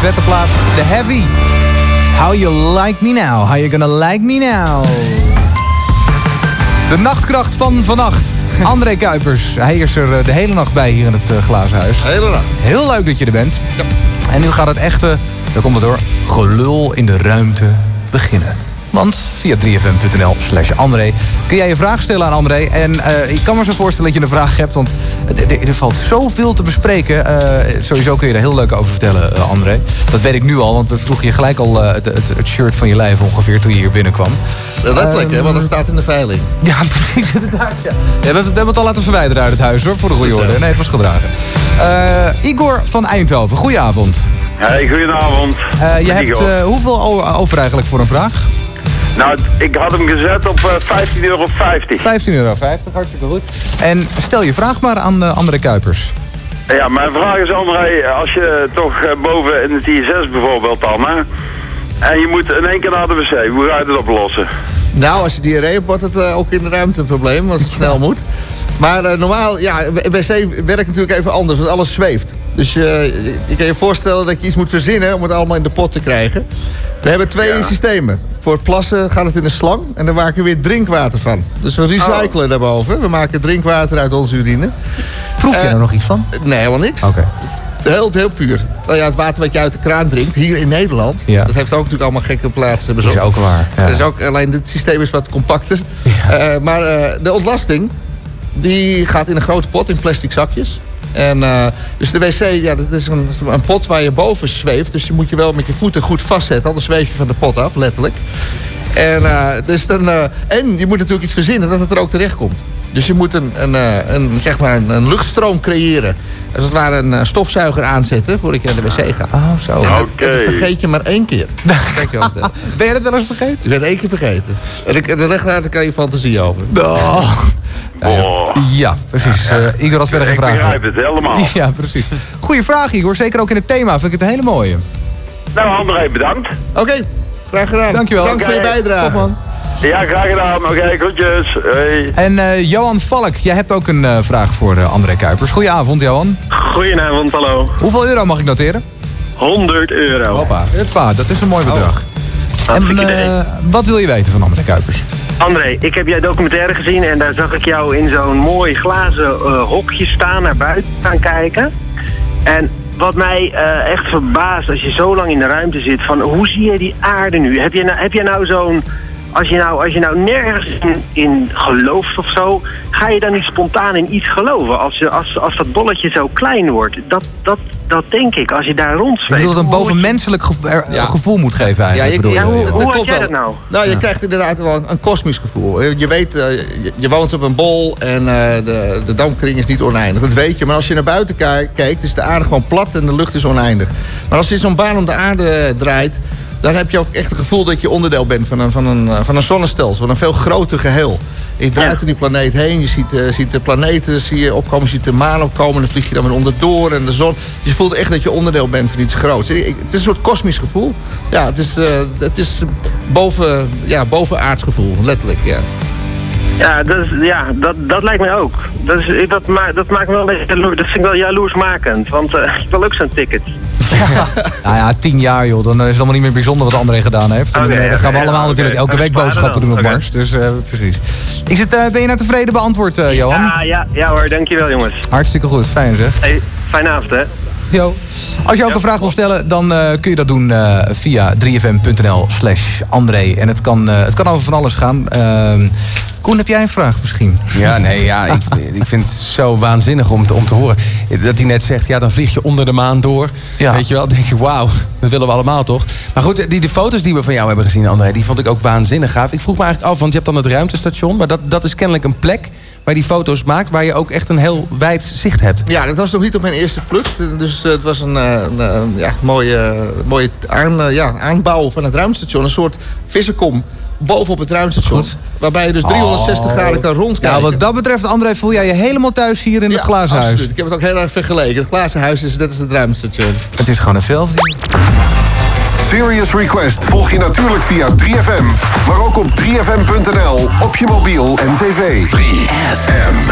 Vette plaat. The Heavy. How you like me now. How you gonna like me now. De nachtkracht van vannacht. André Kuipers. Hij is er eh, de hele nacht bij hier in het eh, glazen huis. Hele nacht. Heel leuk dat je er bent. En nu gaat het echte, daar komt het door, gelul in de ruimte beginnen. Want via 3fm.nl slash André kun jij je vraag stellen aan André. En eh, ik kan me zo voorstellen dat je een vraag hebt, want er, valt zoveel te bespreken. Eh, sowieso kun je er heel leuk over vertellen, eh, André. Dat weet ik nu al, want we vroegen je gelijk al eh, het, het, shirt van je lijf ongeveer toen je hier binnenkwam. Letterlijk, hè, Ehm, want het staat in de veiling. Ja, precies, inderdaad. Ja. Ja, we, hebben- we hebben het al laten verwijderen uit het huis hoor, voor de goede orde. Nee, het was gedragen. Eh, Igor van Eindhoven, goedenavond. Hey, goedenavond. Eh, je Met hebt eh, hoeveel over eigenlijk voor een vraag? Nou, ik had hem gezet op eh 15,50 euro. 15,50 euro, hartstikke goed. En stel je vraag maar aan uh, André Kuipers. Ja, mijn vraag is André, als je toch eh, boven in het ISS bijvoorbeeld dan, hè? En je moet in één keer naar de wc, hoe ga je dat oplossen? Nou, als je diarree hebt, wordt het eh, ook in de ruimte een probleem, als het snel moet. Maar eh, normaal, ja, wc werkt natuurlijk even anders, want alles zweeft. Dus eh, je, kan je voorstellen dat je iets moet verzinnen om het allemaal in de pot te krijgen. We hebben twee systemen. Voor het plassen gaat het in een slang en daar maken we weer drinkwater van. Dus we recyclen daarboven. We maken drinkwater uit onze urine. Proef je Eh, er nog iets van? Nee, helemaal niks. Oké. Heel, heel puur. Nou ja, het water wat je uit de kraan drinkt, hier in Nederland... Ja. dat heeft ook natuurlijk allemaal gekke plaatsen Dat is ook waar. Ja. Dat is ook, alleen het systeem is wat compacter. Maar de ontlasting, die gaat in een grote pot in plastic zakjes. En, eh, dus de wc, ja, dat is een, pot waar je boven zweeft. Dus je moet je wel met je voeten goed vastzetten. Anders zweef je van de pot af, letterlijk. En, eh, dus dan, eh, en je moet natuurlijk iets verzinnen dat het er ook terecht komt. Dus je moet een, een, eh, een, zeg maar een, een luchtstroom creëren. Als het ware een eh, stofzuiger aanzetten voordat je naar de wc gaat. Oh, zo. En dat, Oké. dat vergeet je maar één keer. Kijk je wel vertellen. Ben je dat wel eens vergeten? Je bent één keer vergeten. En ik- de leg daar kan je fantasie over. Oh. Ja, precies. Eh, Igor had verder Ik gevraagd. begrijp het helemaal. Ja, precies. Goeie vraag, Igor. Zeker ook in het thema. Vind ik het een hele mooie. Nou, André, bedankt. Oké, graag gedaan. Dankjewel. Dank voor je bijdrage. Top, man. Ja, graag gedaan. Oké, groetjes. Hey. En eh, Johan Valk, jij hebt ook een eh, vraag voor eh, André Kuipers. Goedenavond, Johan. Goedenavond, hallo. Hoeveel euro mag ik noteren? 100 euro. Hoppa. Hoppa, dat is een mooi bedrag. Hartstikke En wat wil je weten van André Kuipers? André, ik heb jij documentaire gezien en daar zag ik jou in zo'n mooi glazen hokje staan, naar buiten gaan kijken. En wat mij echt verbaast als je zo lang in de ruimte zit, van hoe zie je die aarde nu? Heb je nou, heb je nou zo'n, als je nou, als je nou nergens in, in gelooft of zo, ga je dan niet spontaan in iets geloven? Als, je, als, als dat bolletje zo klein wordt, dat, dat, dat denk ik, als je daar Je rondzweeft. een hoe je- bovenmenselijk gevo- er- Ja. gevoel moet geven Ja, eigenlijk. je, bedoel ja, je? hoe, Ja. dat had klopt jij dat nou? Nou, je Ja. krijgt inderdaad wel een, een kosmisch gevoel. Je weet, eh, je, je woont op een bol en eh, de, de dampkring is niet oneindig. Dat weet je. Maar als je naar buiten ki- kijkt, is de aarde gewoon plat en de lucht is oneindig. Maar als je zo'n baan om de aarde draait, dan heb je ook echt het gevoel dat je onderdeel bent van een, van een, eh, van een zonnestelsel, van een veel groter geheel. Je draait door die planeet heen, je ziet, eh, ziet de planeten zie je opkomen, je ziet de maan opkomen, dan vlieg je dan weer onderdoor en de zon. Je voelt echt dat je onderdeel bent van iets groots. Het is een soort kosmisch gevoel. Ja, het is, eh, het is boven, ja, bovenaards gevoel, letterlijk. Ja. Ja, dat, is, ja dat, dat lijkt mij ook. Dat, is, dat, ma dat maakt me wel een beetje jaloers. Dat vind ik wel jaloersmakend. Want eh, ik wil ook zo'n ticket. Nou ja, tien jaar joh, dan is het allemaal niet meer bijzonder wat André gedaan heeft. Eh, dan gaan we allemaal natuurlijk elke week boodschappen doen op. Mars. Dus eh, precies. Ik zit, eh, ben je nou tevreden beantwoord, Johan? Ja, ja, ja hoor, dankjewel jongens. Hartstikke goed, fijn zeg. Hey, fijne avond hè. Yo. Als je ook een vraag wil stellen, dan eh, kun je dat doen eh, via 3fm.nl slash André. En het kan, eh, het kan over van alles gaan. Ehm, Koen, heb jij een vraag misschien? Ja, nee, ja, ik, ik vind het zo waanzinnig om te, om te horen. Dat hij net zegt, ja, dan vlieg je onder de maan door. Ja. Weet je wel, dan denk je, wauw, dat willen we allemaal toch? Maar goed, die, de foto's die we van jou hebben gezien, André, die vond ik ook waanzinnig gaaf. Ik vroeg me eigenlijk af, want je hebt dan het ruimtestation... maar dat, dat is kennelijk een plek waar die foto's maakt... waar je ook echt een heel wijd zicht hebt. Ja, dat was nog niet op mijn eerste vlucht. Dus het was een, eh, een, eh, ja, mooie, mooie aan, eh, ja, aanbouw van het ruimtestation. Een soort vissenkom bovenop het ruimtestation. Waarbij je dus 360 Oh. graden kan rondkijken. Ja, wat dat betreft, André, voel jij je helemaal thuis hier in het glazen huis. absoluut. Ik heb het ook heel erg vergeleken. Het glazen huis is net als het ruimtestation. Het is gewoon een. Serious Request volg je natuurlijk via 3FM, maar ook op 3FM.nl, op je mobiel en tv. 3FM.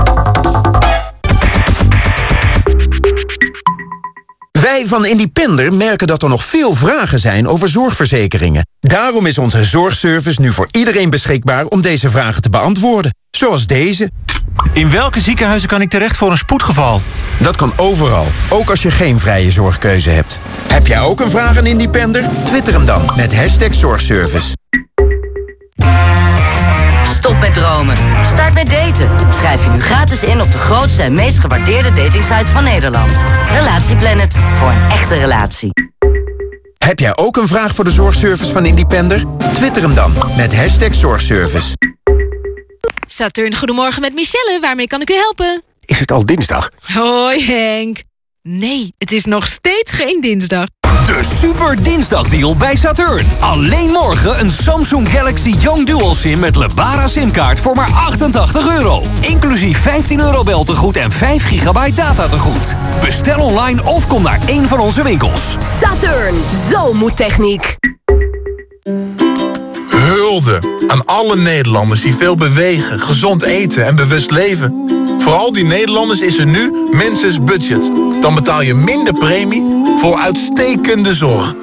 Wij van Independer merken dat er nog veel vragen zijn over zorgverzekeringen. Daarom is onze zorgservice nu voor iedereen beschikbaar om deze vragen te beantwoorden. Zoals deze. In welke ziekenhuizen kan ik terecht voor een spoedgeval? Dat kan overal, ook als je geen vrije zorgkeuze hebt. Heb jij ook een vraag aan Independer? Twitter hem dan met hashtag zorgservice. Stop met dromen. Start met daten. Schrijf je nu gratis in op de grootste en meest gewaardeerde datingsite van Nederland. Relatieplanet. Voor een echte relatie. Heb jij ook een vraag voor de zorgservice van Independer? Twitter hem dan met hashtag zorgservice. Saturn, goedemorgen met Michelle. Waarmee kan ik u helpen? Is het al dinsdag? Hoi Henk. Nee, het is nog steeds geen dinsdag. De super dinsdagdeal bij Saturn. Alleen morgen een Samsung Galaxy Young Dual SIM met Lebara simkaart voor maar 88 euro. Inclusief 15 euro beltegoed en 5 gigabyte data tegoed. Bestel online of kom naar een van onze winkels. Saturn, zo moet techniek. Hulde aan alle Nederlanders die veel bewegen, gezond eten en bewust leven. Voor al die Nederlanders is er nu Menses Budget. Dan betaal je minder premie voor uitstekende zorg.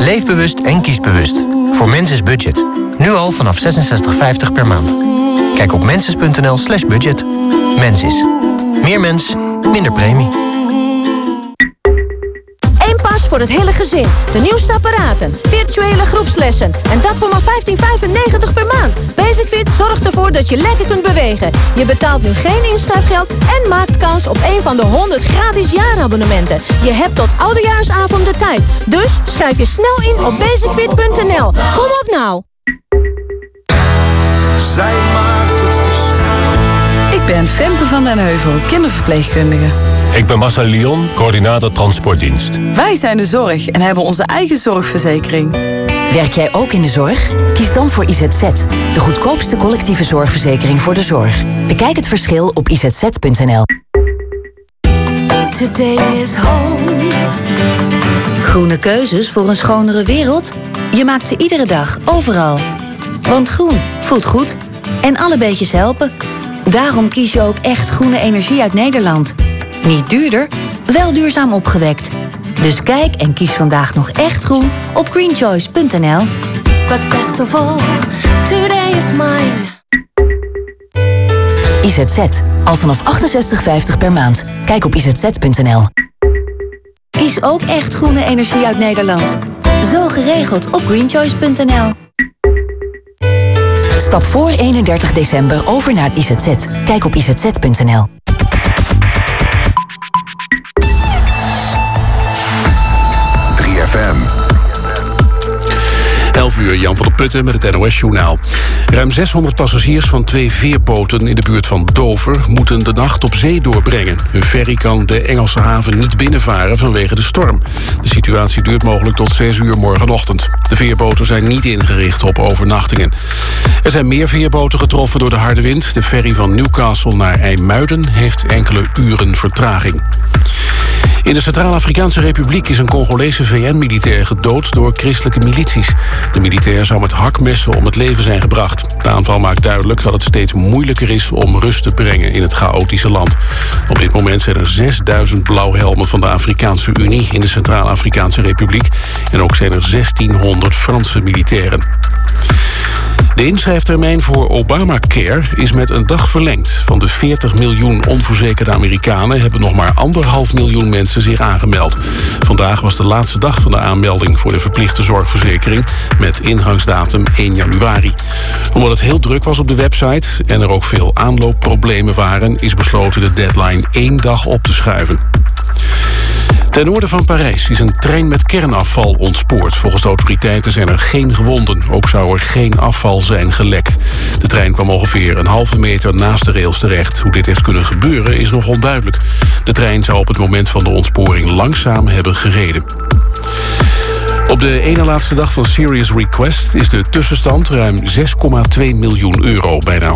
Leef bewust en kies bewust. Voor Menses Budget. Nu al vanaf 66,50 per maand. Kijk op menses.nl slash budget. Mensis. Meer mens, minder premie. Pas voor het hele gezin. De nieuwste apparaten, virtuele groepslessen. En dat voor maar 15,95 per maand. Basicfit zorgt ervoor dat je lekker kunt bewegen. Je betaalt nu geen inschrijfgeld en maakt kans op een van de 100 gratis jaarabonnementen. Je hebt tot oudejaarsavond de tijd. Dus schrijf je snel in op basicfit.nl. Kom op nou! Zij maakt het verschil. Ik ben Femke van den Heuvel, kinderverpleegkundige. Ik ben Marcel Lyon, coördinator transportdienst. Wij zijn de zorg en hebben onze eigen zorgverzekering. Werk jij ook in de zorg? Kies dan voor IZZ, de goedkoopste collectieve zorgverzekering voor de zorg. Bekijk het verschil op izz.nl. Today is home. Groene keuzes voor een schonere wereld? Je maakt ze iedere dag, overal. Want groen voelt goed. En alle beetjes helpen. Daarom kies je ook echt groene energie uit Nederland. Niet duurder, wel duurzaam opgewekt. Dus kijk en kies vandaag nog echt groen op greenchoice.nl. But best of all, today is mine. IZZ. Al vanaf 68,50 per maand. Kijk op izz.nl. Kies ook echt groene energie uit Nederland. Zo geregeld op greenchoice.nl. Stap voor 31 december over naar het IZZ. Kijk op izz.nl. 11 uur, Jan van der Putten met het NOS-journaal. Ruim 600 passagiers van twee veerboten in de buurt van Dover... moeten de nacht op zee doorbrengen. Hun ferry kan de Engelse haven niet binnenvaren vanwege de storm. De situatie duurt mogelijk tot 6 uur morgenochtend. De veerboten zijn niet ingericht op overnachtingen. Er zijn meer veerboten getroffen door de harde wind. De ferry van Newcastle naar IJmuiden heeft enkele uren vertraging. In de Centraal-Afrikaanse Republiek is een Congolese VN-militair gedood door christelijke milities. De militair zou met hakmessen om het leven zijn gebracht. De aanval maakt duidelijk dat het steeds moeilijker is om rust te brengen in het chaotische land. Op dit moment zijn er 6000 blauwhelmen van de Afrikaanse Unie in de Centraal-Afrikaanse Republiek. En ook zijn er 1600 Franse militairen. De inschrijftermijn voor Obamacare is met een dag verlengd. Van de 40 miljoen onverzekerde Amerikanen... hebben nog maar anderhalf miljoen mensen zich aangemeld. Vandaag was de laatste dag van de aanmelding... voor de verplichte zorgverzekering met ingangsdatum 1 januari. Omdat het heel druk was op de website... en er ook veel aanloopproblemen waren... is besloten de deadline één dag op te schuiven. Ten noorden van Parijs is een trein met kernafval ontspoord. Volgens de autoriteiten zijn er geen gewonden. Ook zou er geen afval zijn gelekt. De trein kwam ongeveer een halve meter naast de rails terecht. Hoe dit heeft kunnen gebeuren is nog onduidelijk. De trein zou op het moment van de ontsporing langzaam hebben gereden. Op de ene laatste dag van Serious Request is de tussenstand ruim 6,2 miljoen euro. Bijna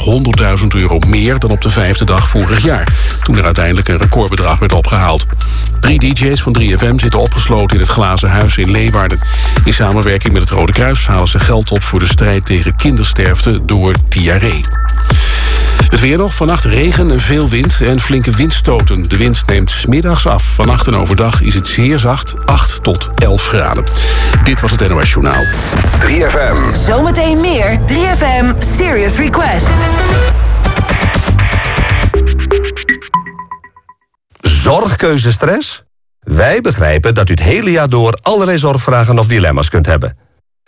100.000 euro meer dan op de vijfde dag vorig jaar. Toen er uiteindelijk een recordbedrag werd opgehaald. Drie DJ's van 3FM zitten opgesloten in het Glazen Huis in Leeuwarden. In samenwerking met het Rode Kruis halen ze geld op voor de strijd tegen kindersterfte door diarree. Het weer nog, vannacht regen en veel wind en flinke windstoten. De wind neemt smiddags af. Vannacht en overdag is het zeer zacht, 8 tot 11 graden. Dit was het NOS Journaal. 3FM. Zometeen meer 3FM Serious Request. Zorgkeuzestress? Wij begrijpen dat u het hele jaar door allerlei zorgvragen of dilemma's kunt hebben.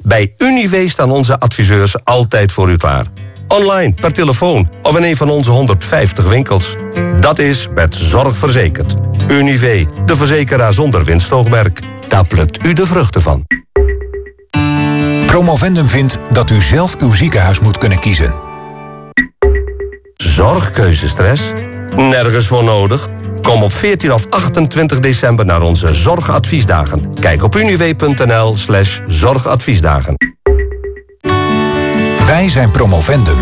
Bij Unive staan onze adviseurs altijd voor u klaar. Online, per telefoon of in een van onze 150 winkels. Dat is met zorg verzekerd. Unive, de verzekeraar zonder winstoogmerk. Daar plukt u de vruchten van. Promovendum vindt dat u zelf uw ziekenhuis moet kunnen kiezen. Zorgkeuzestress? Nergens voor nodig. Kom op 14 of 28 december naar onze zorgadviesdagen. Kijk op univ.nl slash zorgadviesdagen. Wij zijn Promovendum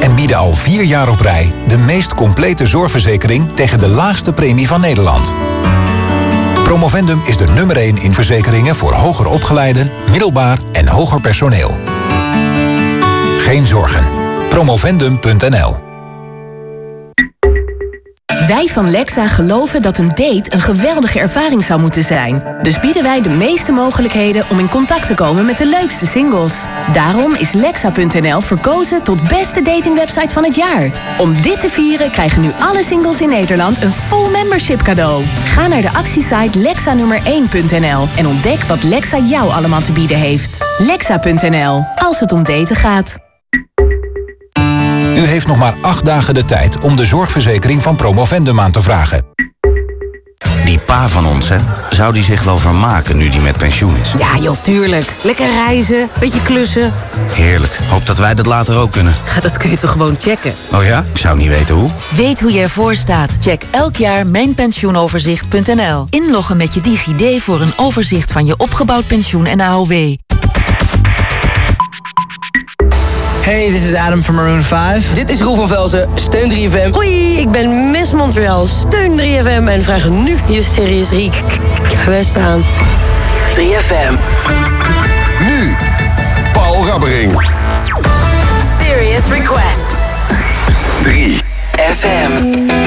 en bieden al vier jaar op rij de meest complete zorgverzekering tegen de laagste premie van Nederland. Promovendum is de nummer 1 in verzekeringen voor hoger opgeleiden, middelbaar en hoger personeel. Geen zorgen. Promovendum.nl Wij van Lexa geloven dat een date een geweldige ervaring zou moeten zijn. Dus bieden wij de meeste mogelijkheden om in contact te komen met de leukste singles. Daarom is Lexa.nl verkozen tot beste datingwebsite van het jaar. Om dit te vieren krijgen nu alle singles in Nederland een full membership cadeau. Ga naar de actiesite lexanummer1.nl en ontdek wat Lexa jou allemaal te bieden heeft. Lexa.nl, als het om daten gaat. U heeft nog maar acht dagen de tijd om de zorgverzekering van Promovendum aan te vragen. Die pa van ons, hè? Zou die zich wel vermaken nu die met pensioen is? Ja joh, tuurlijk. Lekker reizen, beetje klussen. Heerlijk. Hoop dat wij dat later ook kunnen. Dat kun je toch gewoon checken? Oh ja? Ik zou niet weten hoe. Weet hoe je ervoor staat? Check elk jaar mijnpensioenoverzicht.nl. Inloggen met je DigiD voor een overzicht van je opgebouwd pensioen en AOW. Hey, this is Adam from Maroon 5. Dit is Roel van Velzen, steun 3FM. Hoi, ik ben Miss Montreal, steun 3FM en vraag nu je Serious Riek West aan. 3FM. Nu, Paul Rabbering. Serious Request. 3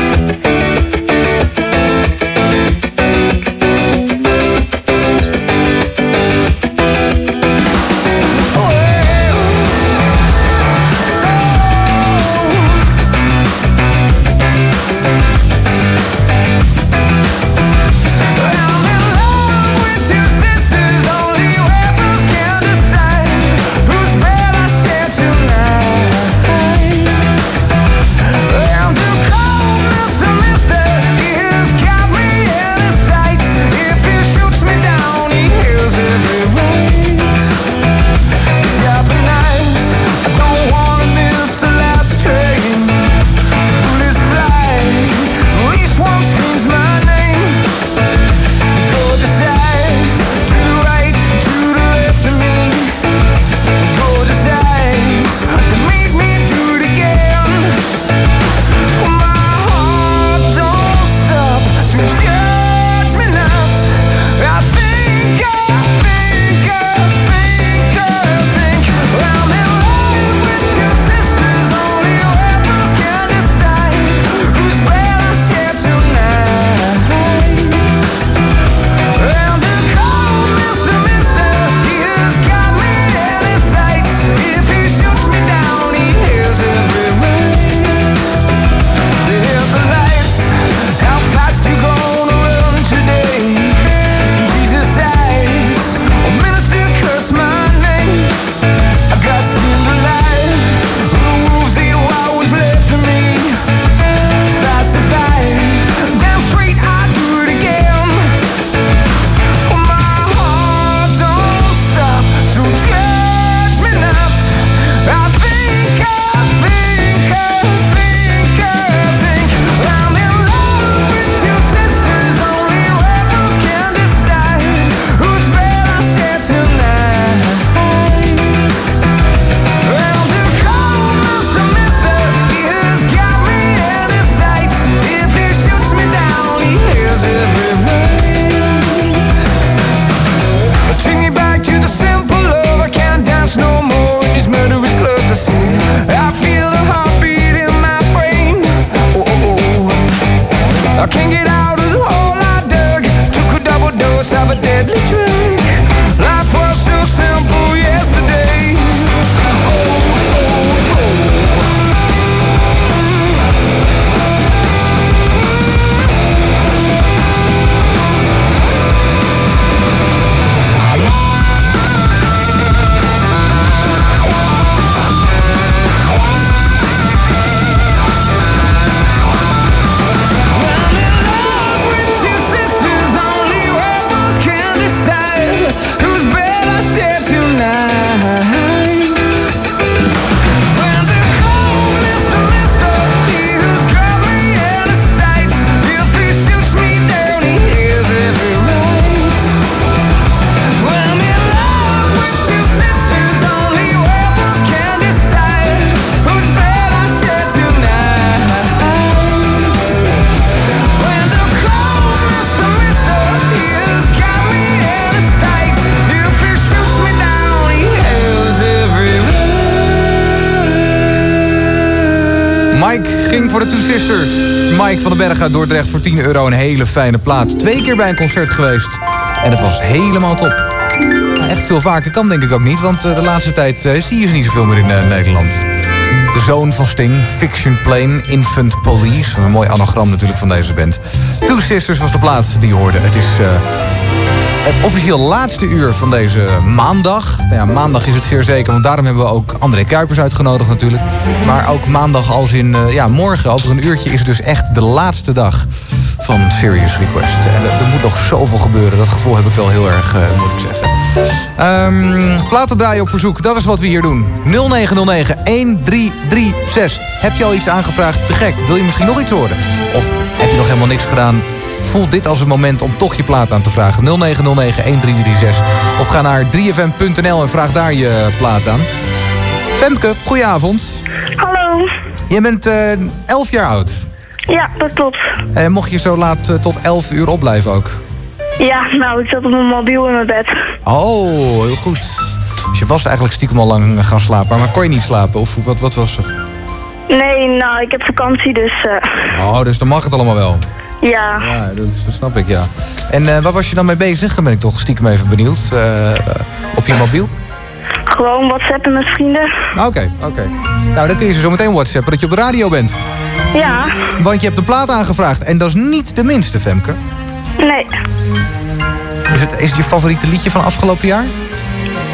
Uit Dordrecht voor 10 euro een hele fijne plaat. Twee keer bij een concert geweest. En het was helemaal top. Nou, echt veel vaker kan denk ik ook niet, want eh, de laatste tijd eh, zie je ze niet zoveel meer in eh, Nederland. De zoon van Sting, Fiction Plane, Infant Police. Een mooi anagram natuurlijk van deze band. Two Sisters was de plaat die je hoorde. Het is het officieel laatste uur van deze maandag. Nou ja, maandag is het zeer zeker, want daarom hebben we ook André Kuipers uitgenodigd natuurlijk. Maar ook maandag als in, eh, ja, morgen over een uurtje is het dus echt de laatste dag van Serious Request. En er, moet nog zoveel gebeuren, dat gevoel heb ik wel heel erg, eh, moet ik zeggen. Ehm platen draaien op verzoek, dat is wat we hier doen. 0909 1336. Heb je al iets aangevraagd? Te gek. Wil je misschien nog iets horen? Of heb je nog helemaal niks gedaan? Voel dit als het moment om toch je plaat aan te vragen. 0909 1336. Of ga naar 3fm.nl en vraag daar je plaat aan. Femke, goedenavond. Hallo. Je bent eh 11 jaar oud. Ja, dat klopt. En mocht je zo laat eh, tot 11 uur opblijven ook? Ja, nou, ik zat op mijn mobiel in mijn bed. Oh, heel goed. Dus je was eigenlijk stiekem al lang gaan slapen, maar kon je niet slapen? Of wat, wat was het? Nee, nou, ik heb vakantie, dus eh, Oh, dus dan mag het allemaal wel. Ja. Ja, dat, dat snap ik, ja. En eh, waar was je dan mee bezig? Dan ben ik toch stiekem even benieuwd. Eh, op je mobiel? Gewoon whatsappen met vrienden. Ah, Oké, oké. Nou, dan kun je ze zo meteen whatsappen dat je op de radio bent. Ja. Want je hebt een plaat aangevraagd. En dat is niet de minste, Femke. Nee. Is het, is het je favoriete liedje van afgelopen jaar?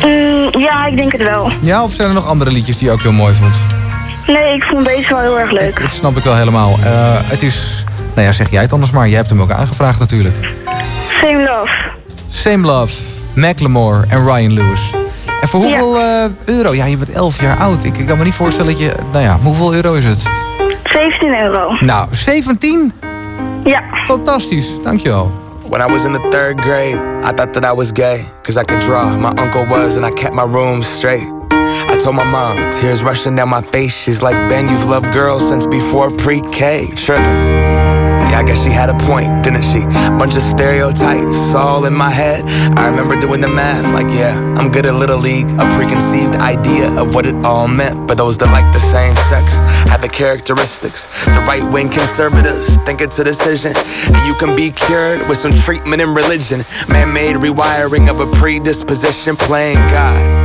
Mm, ja, ik denk het wel. Ja, of zijn er nog andere liedjes die je ook heel mooi vond? Nee, ik vond deze wel heel erg leuk. Dat snap ik wel helemaal. Eh, het is... Nou ja, zeg jij het anders maar. Jij hebt hem ook aangevraagd natuurlijk. Same love. Same Love, Macklemore en Ryan Lewis. En voor hoeveel eh, euro? Ja, je bent 11 jaar oud. Ik, ik kan me niet voorstellen dat je... Nou ja, hoeveel euro is het? 17 euro. Nou, 17? Ja. Fantastisch, dankjewel. When I was in the third grade, I thought that I was gay, cause I could draw. My uncle was, and I kept my room straight. Told my mom, tears rushing down my face. She's like, Ben, you've loved girls since before pre K. Tripping. Yeah, I guess she had a point, didn't she? Bunch of stereotypes all in my head. I remember doing the math, like, yeah, I'm good at Little League. A preconceived idea of what it all meant. But those that like the same sex have the characteristics. The right wing conservatives think it's a decision. And you can be cured with some treatment in religion. Man made rewiring of a predisposition, playing God.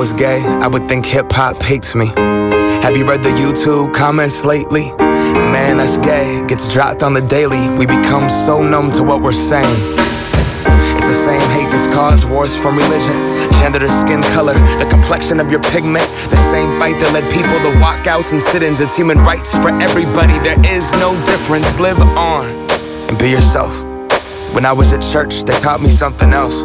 was gay, I would think hip hop hates me. Have you read the YouTube comments lately? Man, that's gay. Gets dropped on the daily. We become so numb to what we're saying. It's the same hate that's caused wars from religion. Gender to skin color, the complexion of your pigment. The same fight that led people to walkouts and sit ins. It's human rights for everybody. There is no difference. Live on and be yourself. When I was at church, they taught me something else.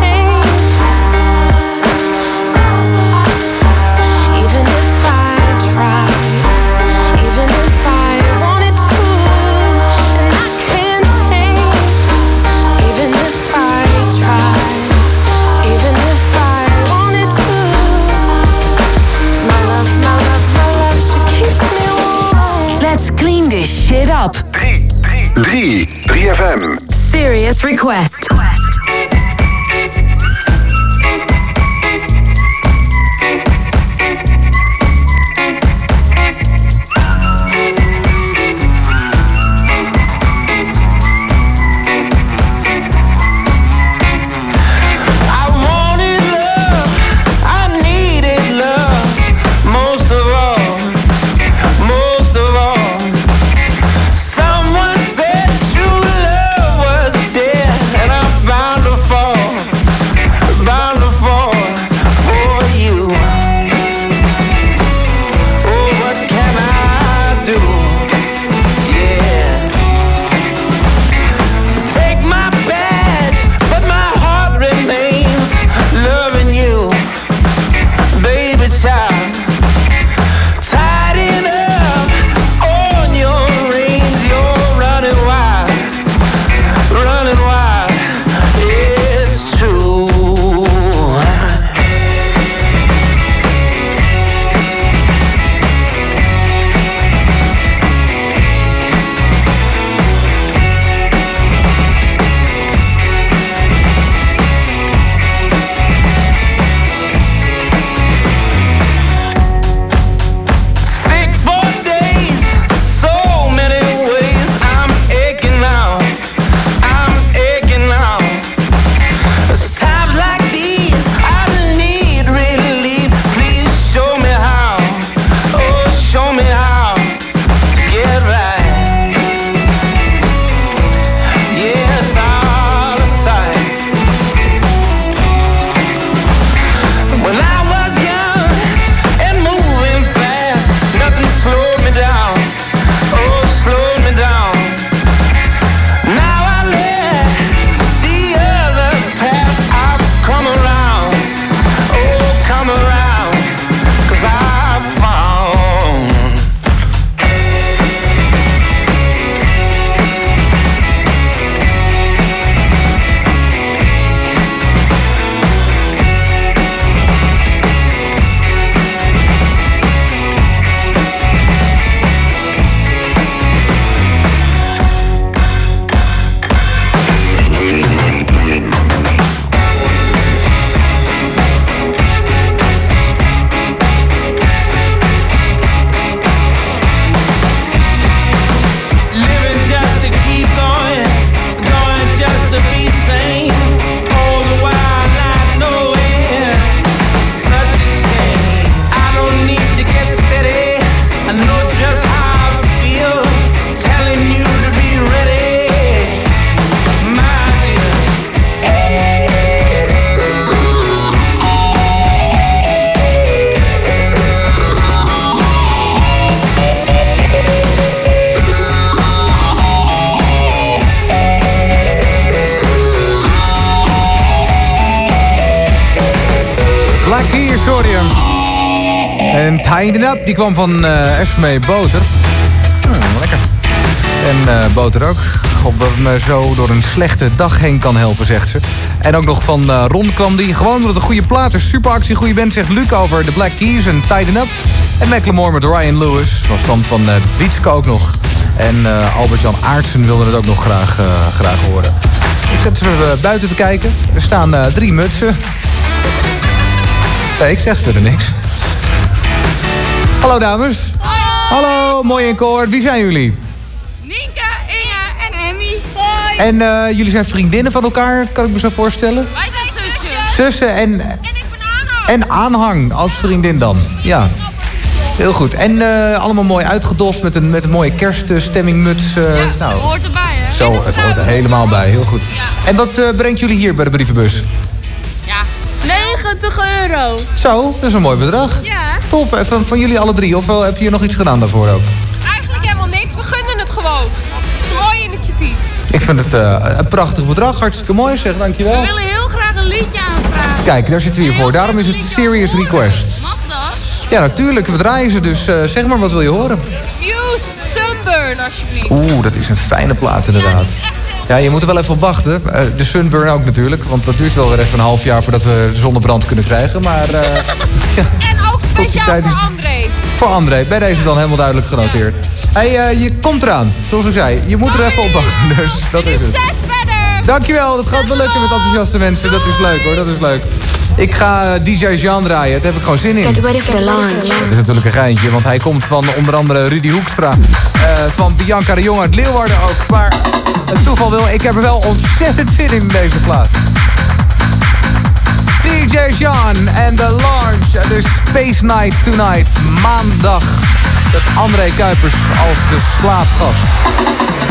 3FM. Serious request. Die kwam van eh Esme Boter. Hmm, lekker. En eh, Boter ook. Op dat me zo door een slechte dag heen kan helpen, zegt ze. En ook nog van eh, Ron kwam die. Gewoon omdat het een goede plaat is. Super actie, goede band, zegt Luc over de Black Keys en Tighten Up. En Macklemore met Ryan Lewis. Was dan van uh, Beatska ook nog. En eh, Albert-Jan Aartsen wilde het ook nog graag, eh, graag horen. Ik zet eh, buiten te kijken. Er staan eh, drie mutsen. Nee, ik zeg verder niks. Hallo dames. Hallo, mooi in koor. Wie zijn jullie? Nienke, Inge en Emmy. Hoi. En eh, jullie zijn vriendinnen van elkaar, kan ik me zo voorstellen? Wij zijn zusjes. Zussen en... En ik ben aanhang. En aanhang als vriendin dan. Ja. Heel goed. En eh, allemaal mooi uitgedost met een, met een mooie kerststemmingmuts. eh nou, Hoort erbij, hè? zo, het hoort er helemaal bij. Heel goed. En wat eh, brengt jullie hier bij de brievenbus? Ja. 90 euro. Zo, dat is een mooi bedrag. Ja. Top. En Van, van jullie alle drie? Of wel, heb je hier nog iets gedaan daarvoor ook? Eigenlijk helemaal niks. We gunnen het gewoon. Mooi initiatief. Ik vind het eh, een prachtig bedrag. Hartstikke mooi zeg, dankjewel. We willen heel graag een liedje aanvragen. Kijk, daar zitten we hier voor. Daarom is het Serious Request. Mag dat? Ja, natuurlijk. We draaien ze, dus eh, zeg maar, wat wil je horen? Use Sunburn, alsjeblieft. Oeh, dat is een fijne plaat inderdaad. Ja, je moet er wel even op wachten. Eh, de Sunburn ook natuurlijk. Want dat duurt wel weer even een half jaar voordat we zonnebrand kunnen krijgen. Maar eh, ja, Is- voor André. voor André, bij deze dan helemaal duidelijk genoteerd. hey, eh, je komt eraan. Zoals ik zei, je moet er even op wachten. Dus dat is het. Dankjewel, dat gaat wel lukken met enthousiaste mensen. Dat is leuk hoor, dat is leuk. Ik ga eh, DJ Jean draaien, daar heb ik gewoon zin in. Dat is natuurlijk een geintje, want hij komt van onder andere Rudy Hoekstra. eh, van Bianca de Jong uit Leeuwarden ook. Maar het toeval wil, ik heb er wel ontzettend zin in in deze plaat. DJ Jean en The Launch. De Space Night Tonight. Maandag. Met André Kuipers als de slaapgast.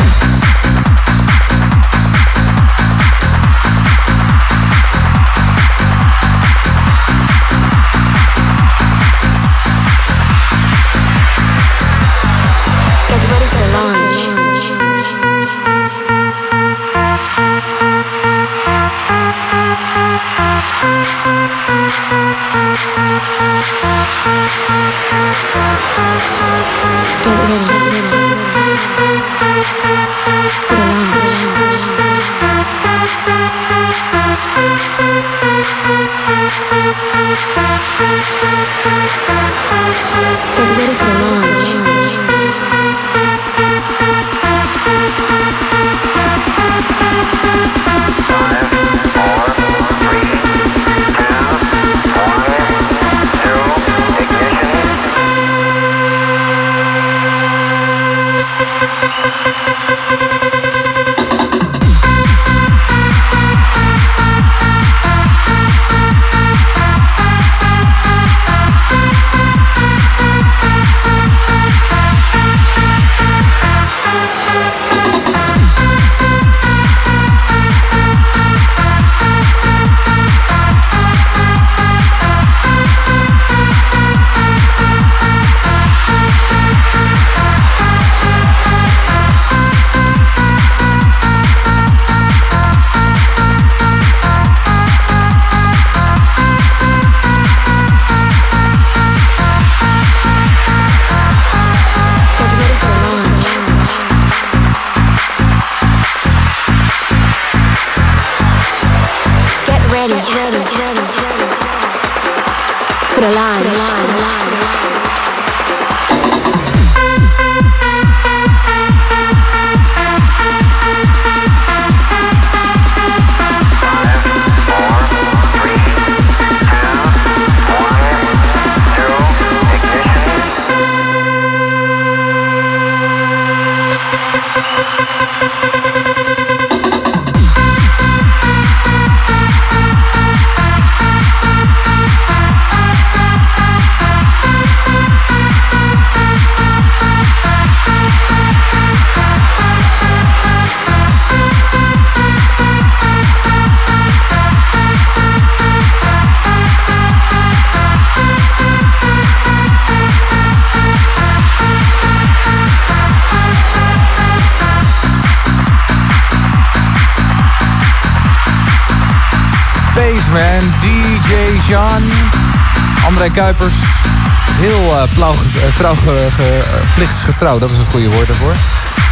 Trouw, ge, ge- plichtsgetrouw, dat is het goede woord daarvoor.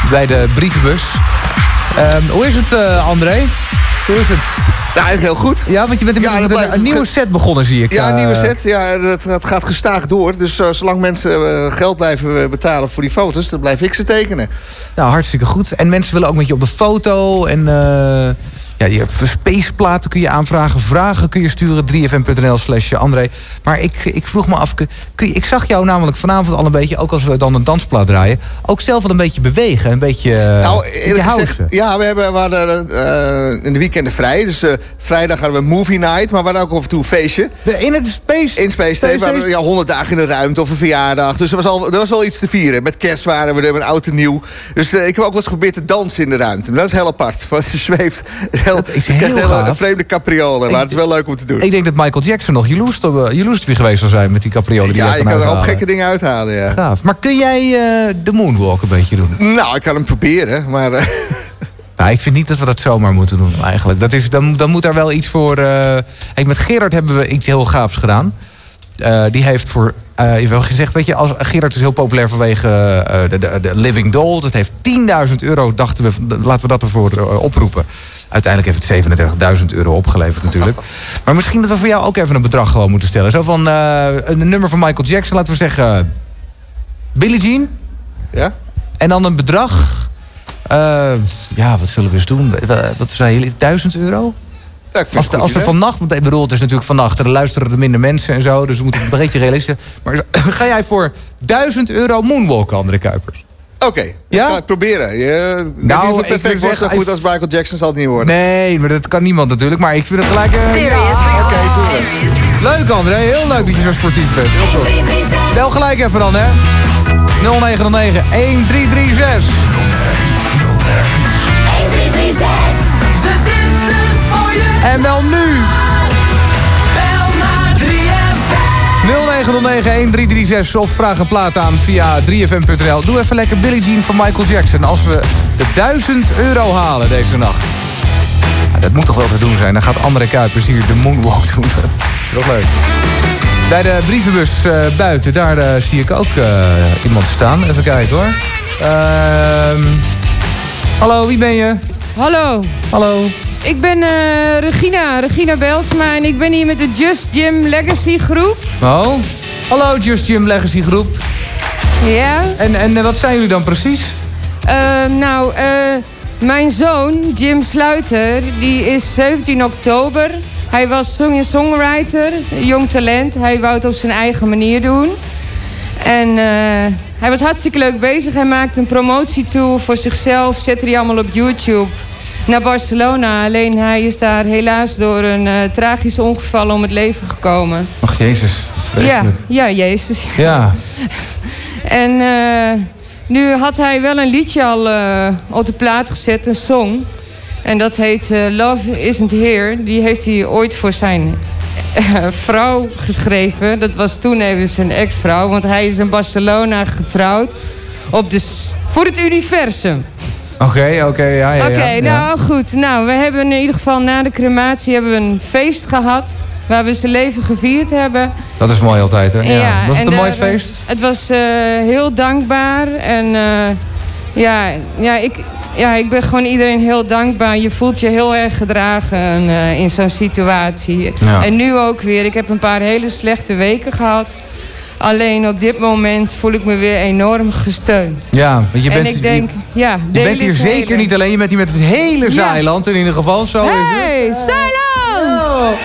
Bij de brievenbus. Ehm, hoe is het, eh, André? Hoe is het? Ja, eigenlijk heel goed. Ja, want je bent Ja, met dat een, nieuwe set begonnen, zie ik. Ja, een eh, nieuwe set. Ja, dat, dat gaat gestaag door. Dus eh, zolang mensen geld blijven betalen voor die foto's... dan blijf ik ze tekenen. Nou, hartstikke goed. En mensen willen ook met je op de foto. En Ja, je spaceplaten kun je aanvragen. Vragen kun je sturen. 3fm.nl slash André. Maar ik, ik vroeg me af... Kun je, ik zag jou namelijk vanavond al een beetje... ook als we dan een dansplaat draaien... ook zelf wel een beetje bewegen. Een beetje Nou, beetje gezegd, ja, we hebben we hadden, eh, in de weekenden vrij. Dus eh, vrijdag hadden we movie night, maar we hadden ook af en toe een feestje. in het Space? In Space Station. We ja, 100 dagen in de ruimte of een verjaardag. Dus er was, al, er was wel iets te vieren. Met kerst waren we er, met oud en nieuw. Dus eh, ik heb ook wel eens geprobeerd te dansen in de ruimte. Maar dat is heel apart, want je zweeft. Heel, dat is heel een hele gaaf. vreemde capriolen, maar het is wel leuk om te doen. Ik denk dat Michael Jackson nog jaloers op, jaloers op je geweest zou zijn... met die capriolen die ja, je kan er ook gekke dingen uithalen, ja. Gaaf. Maar kun jij eh, de moonwalk een beetje doen? Nou, ik kan hem proberen, maar... eh, Nou, ik vind niet dat we dat zomaar moeten doen, eigenlijk. Dat is, dan, dan moet daar wel iets voor... Kijk, met Gerard hebben we iets heel gaafs gedaan. Die heeft voor... je hebt wel gezegd, weet je, als, Gerard is heel populair vanwege de, de, de Living Doll. Dat heeft 10.000 euro, dachten we, laten we dat ervoor oproepen. Uiteindelijk heeft het 37.000 euro opgeleverd natuurlijk. Maar misschien dat we voor jou ook even een bedrag gewoon moeten stellen. Zo van eh, een nummer van Michael Jackson, laten we zeggen... Billie Jean. Ja. En dan een bedrag... eh, ja, wat zullen we eens doen? Wat, zijn jullie? 1000 euro? Ja, ik vind Als, de, goed als er vannacht, want ik bedoel, het is natuurlijk vannacht, er luisteren er minder mensen en zo, dus we moeten een beetje realistisch. Maar ga jij voor 1000 euro moonwalken, André Kuipers? Oké, ik ga het proberen. Je, Nou, niet of het perfect wordt zo goed als Michael Jackson zal het niet worden. Nee, maar dat kan niemand natuurlijk, maar ik vind het gelijk... eh, ja, oké. Leuk André, heel leuk dat je zo sportief bent. Bel gelijk even dan, hè. 0909 1336. En bel nu. 0909-1336 of vraag een plaat aan via 3fm.nl. Doe even lekker Billie Jean van Michael Jackson. Als we de 1000 euro halen deze nacht. Dat moet toch wel te doen zijn. Dan gaat André Kuipers hier de moonwalk doen. Dat is toch leuk. Bij de brievenbus eh, buiten, daar eh, zie ik ook eh, iemand staan. Even kijken hoor. Ehm, hallo, wie ben je? Hallo. Hallo. Ik ben eh, Regina, Regina Belsma en ik ben hier met de Just Gym Legacy groep. Oh, hallo Just Gym Legacy Groep. Ja. En, en eh, wat zijn jullie dan precies? Ehm, nou, eh, mijn zoon, Jim Sluiter, die is 17 oktober. Hij was singer-songwriter, jong talent. Hij wou het op zijn eigen manier doen. En hij was hartstikke leuk bezig. Hij maakte een promotietour voor zichzelf. Zette die allemaal op YouTube naar Barcelona. Alleen hij is daar helaas door een eh, tragisch ongeval om het leven gekomen. Ach jezus, Ja, ja, Jezus. Ja. En eh, nu had hij wel een liedje al eh, op de plaat gezet, een song. En dat heet Love Isn't Here. Die heeft hij ooit voor zijn vrouw geschreven. Dat was toen even zijn ex-vrouw, want hij is in Barcelona getrouwd. Op de, voor het universum. Oké, oké, ja, ja, Oké, ja. ja. nou goed. Nou, we hebben in ieder geval na de crematie hebben we een feest gehad. Waar we zijn leven gevierd hebben. Dat is mooi altijd, hè? Ja. Was het en een mooi feest? Het was eh, heel dankbaar. En eh, ja, ja, ik, ja, ik ben gewoon iedereen heel dankbaar. Je voelt je heel erg gedragen eh, in zo'n situatie. Ja. En nu ook weer. Ik heb een paar hele slechte weken gehad. Alleen op dit moment voel ik me weer enorm gesteund. Ja, want je bent, en ik denk, ja, je, je delen bent hier is zeker niet alleen. Je bent hier met het hele Ja. Zeiland in ieder geval. Zo is het. Hey, Zeiland!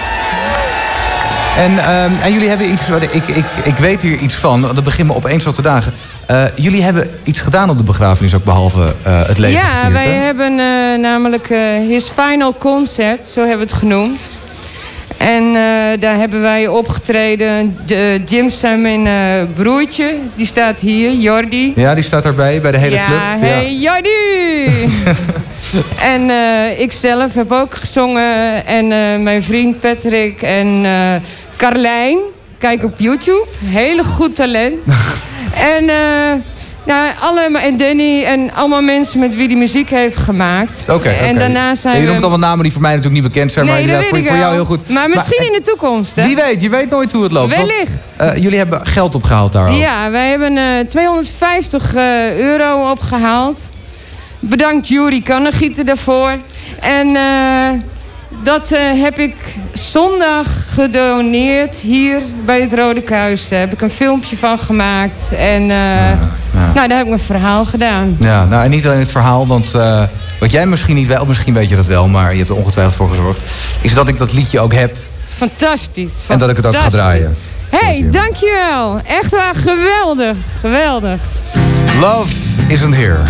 En, ehm, en jullie hebben iets, ik, ik, ik weet hier iets van, dat begint me opeens wat te dagen. Eh, jullie hebben iets gedaan op de begrafenis, ook behalve eh, het leven Ja, wij hè? hebben eh, namelijk His Final Concert, zo hebben we het genoemd. En eh, daar hebben wij opgetreden. De, Jim zijn mijn eh, broertje, die staat hier, Jordi. Ja, die staat erbij bij de hele ja, club. hey Jordi! en eh, ik zelf heb ook gezongen. En mijn vriend Patrick en Carlijn. Kijk op YouTube. Hele goed talent. en, nou, alle, en Danny en allemaal mensen met wie die muziek heeft gemaakt. Oké, En oké. daarna zijn je noemt allemaal namen die voor mij natuurlijk niet bekend zijn, nee, maar inderdaad voor, voor jou heel goed. Maar misschien Maar, in de toekomst, hè? Wie weet, je weet nooit hoe het loopt. want, Wellicht. eh, jullie hebben geld opgehaald daar ook. Ja, wij hebben eh 250 eh, euro opgehaald. Bedankt Jury Kannegieter daarvoor. En dat eh, heb ik zondag gedoneerd hier bij het Rode Kruis. Daar heb ik een filmpje van gemaakt. En. Eh, nou, daar heb ik mijn verhaal gedaan. Ja, nou, en niet alleen het verhaal, want eh, wat jij misschien niet wel, misschien weet je dat wel, maar je hebt er ongetwijfeld voor gezorgd, is dat ik dat liedje ook heb. Fantastisch. En dat ik het ook ga draaien. Hé, hey, dankjewel. Echt waar, geweldig. Geweldig. Love isn't here.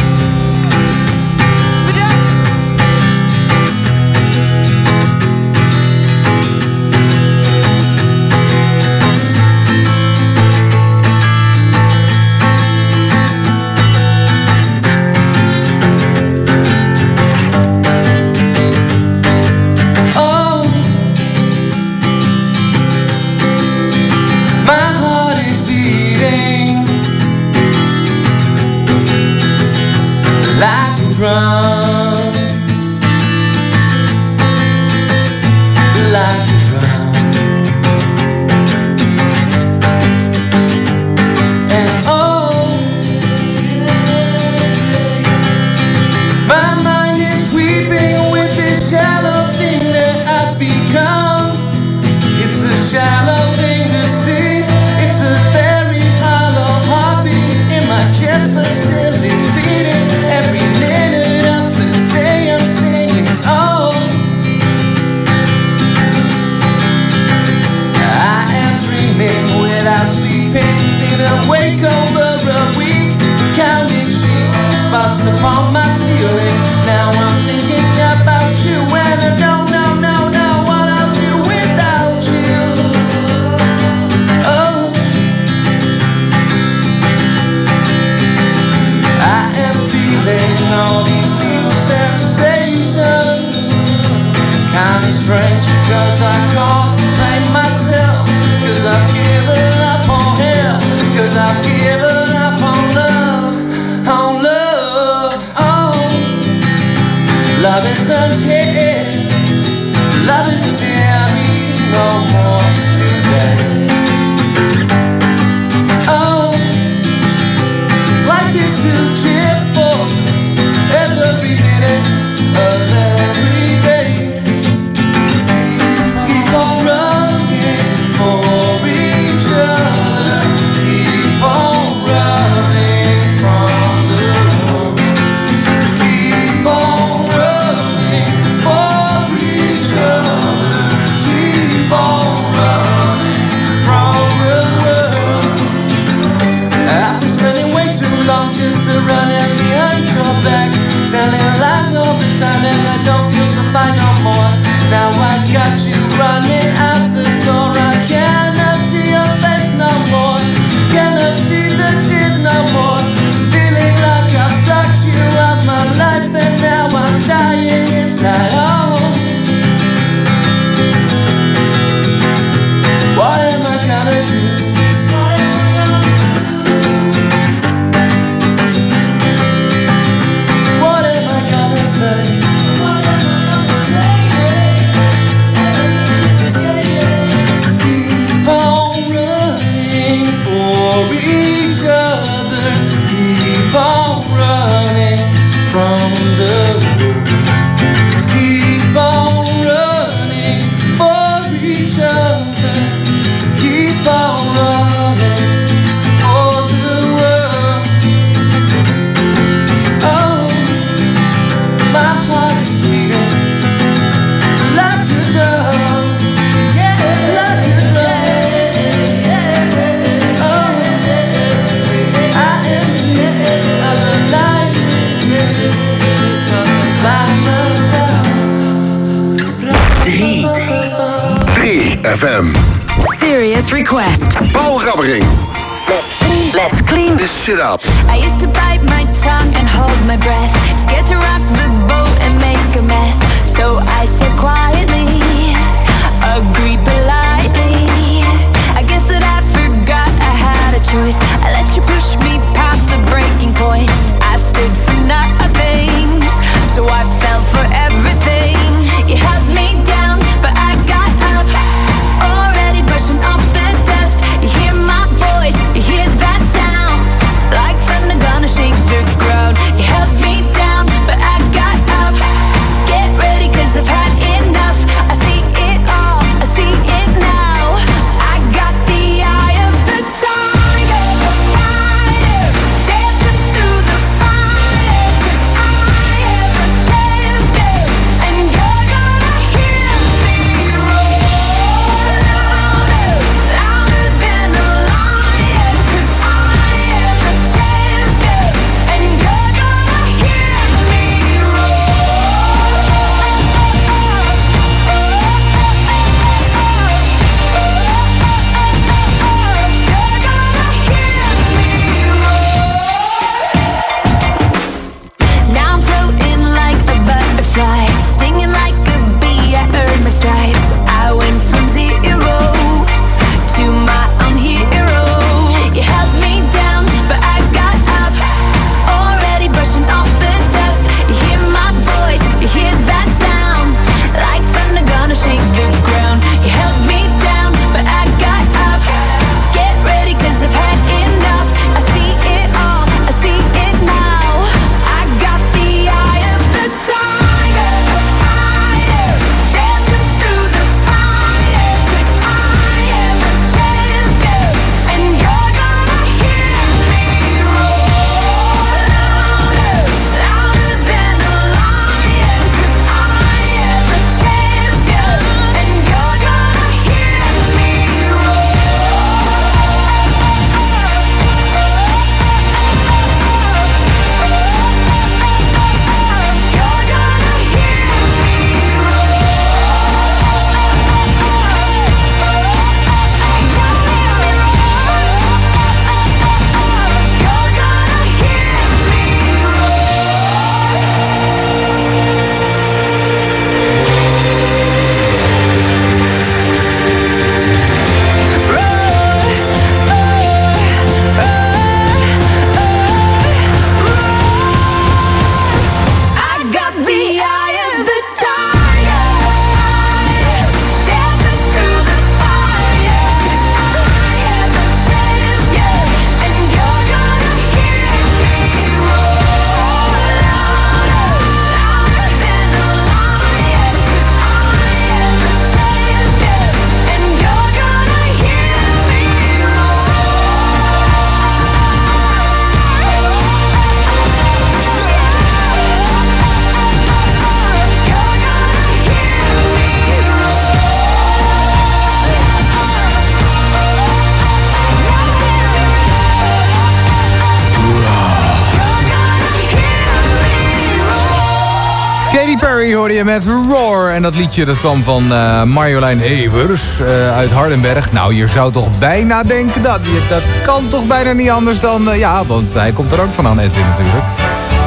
Met Roar. En dat liedje dat kwam van eh, Marjolein Evers eh, uit Hardenberg. Nou, je zou toch bijna denken dat. Dat kan toch bijna niet anders dan... eh, ja, want hij komt er ook van aan, Edwin natuurlijk.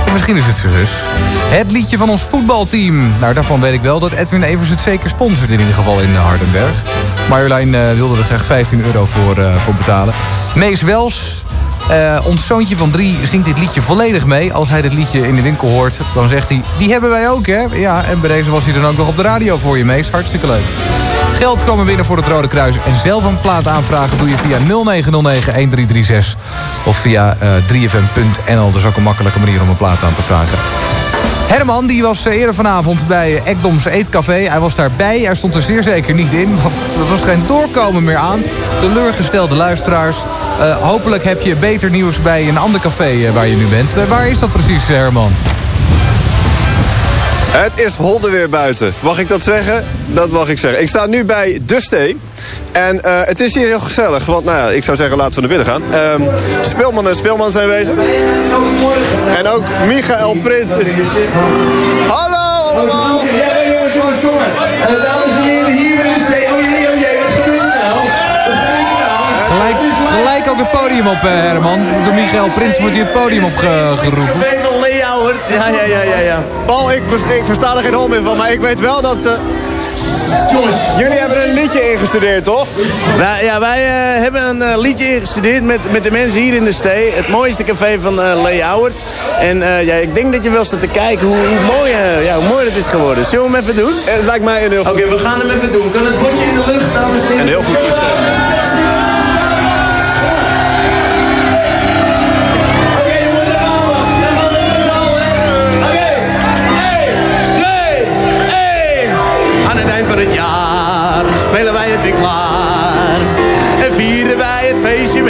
En misschien is het zijn zus. Het liedje van ons voetbalteam. Nou, daarvan weet ik wel dat Edwin Evers het zeker sponsort in ieder geval in Hardenberg. Marjolein wilde er graag 15 euro voor, voor betalen. Mees Wels, eh, ons zoontje van drie zingt dit liedje volledig mee. Als hij dit liedje in de winkel hoort, dan zegt hij... die hebben wij ook, hè? Ja, en bij deze was hij dan ook nog op de radio voor je, Mees. Hartstikke leuk. Geld komen binnen voor het Rode Kruis. En zelf een plaat aanvragen doe je via 0909-1336. Of via eh 3fm.nl. Dat is ook een makkelijke manier om een plaat aan te vragen. Herman die was eh, eerder vanavond bij Ekdoms Eetcafé. Hij was daarbij. Hij stond er zeer zeker niet in. Want er was geen doorkomen meer aan. Teleurgestelde luisteraars. Eh, hopelijk heb je beter nieuws bij een ander café eh, waar je nu bent. Eh, waar is dat precies, Herman? Het is honden weer buiten. Mag ik dat zeggen? Dat mag ik zeggen. Ik sta nu bij De Stee. En het is hier heel gezellig. Want nou ja, ik zou zeggen, laten we naar binnen gaan. Ehm Speelman en Speelman zijn bezig. En ook Michael Prins is... Hallo ook het podium op, eh, Herman. Door Michael Prins wordt hier het podium opgeroepen. ben van Leeuwert. Ja, ja, ja, ja, ja. Paul, ik, ik versta er geen hol meer van, maar ik weet wel dat ze... Jongens, jullie hebben een liedje ingestudeerd, toch? Nou, ja, wij eh, hebben een eh, liedje ingestudeerd met, met de mensen hier in de stee. Het mooiste café van uh, Lee Howard. En eh, ja, ik denk dat je wel staat te kijken hoe, hoe mooi, ja, hoe mooi het is geworden. Zullen we hem even doen? Het lijkt mij een heel goed... Oké, we gaan hem even doen. Kan het bordje in de lucht, dames en heren? Een heel goed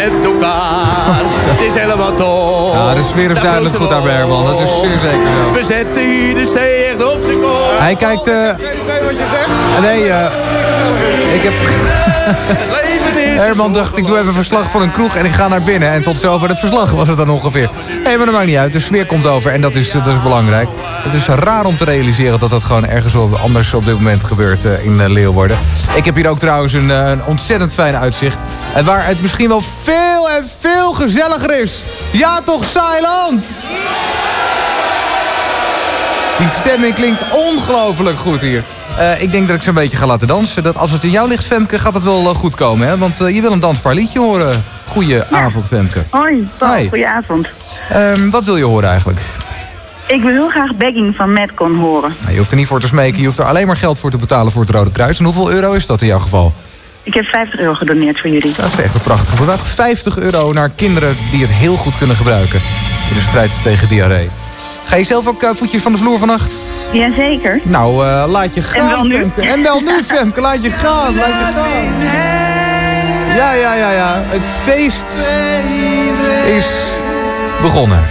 met elkaar. Het is helemaal top. Ja, de sfeer is duidelijk goed bij Herman. Dat is zeer zeker zo. We zetten hier de stee echt op zijn kop. Hij kijkt... eh, nee, eh, ik heb... Herman dacht, ik doe even verslag van een kroeg en ik ga naar binnen. En tot zover het verslag was het dan ongeveer. Nee, maar dat maakt niet uit. De sfeer komt over en dat is, dat is belangrijk. Het is raar om te realiseren dat dat gewoon ergens anders op dit moment gebeurt eh, in eh, Leeuwarden. Ik heb hier ook trouwens een, een ontzettend fijn uitzicht. En waar het misschien wel veel en veel gezelliger is. Ja toch, Zeiland? Die stemming klinkt ongelooflijk goed hier. Eh, ik denk dat ik zo'n beetje ga laten dansen. Dat als het in jou ligt, Femke, gaat het wel eh, goed komen. Hè? Want eh, je wil een dansbaar liedje horen. Goeie avond, Femke. Hoi, Paul, Hi. goedenavond. Ehm, wat wil je horen eigenlijk? Ik wil heel graag Begging van Madcon horen. Nou, je hoeft er niet voor te smeken. Je hoeft er alleen maar geld voor te betalen voor het Rode Kruis. En hoeveel euro is dat in jouw geval? Ik heb 50 euro gedoneerd voor jullie. Dat is echt een prachtig bedrag. 50 euro naar kinderen die het heel goed kunnen gebruiken. In de strijd tegen diarree. Ga je zelf ook eh, voetjes van de vloer vannacht? Jazeker. Nou, eh, laat je gaan, En wel nu? Femke. En wel nu, Femke. Laat je gaan, laat je gaan. Ja, ja, ja, ja. Het feest is begonnen.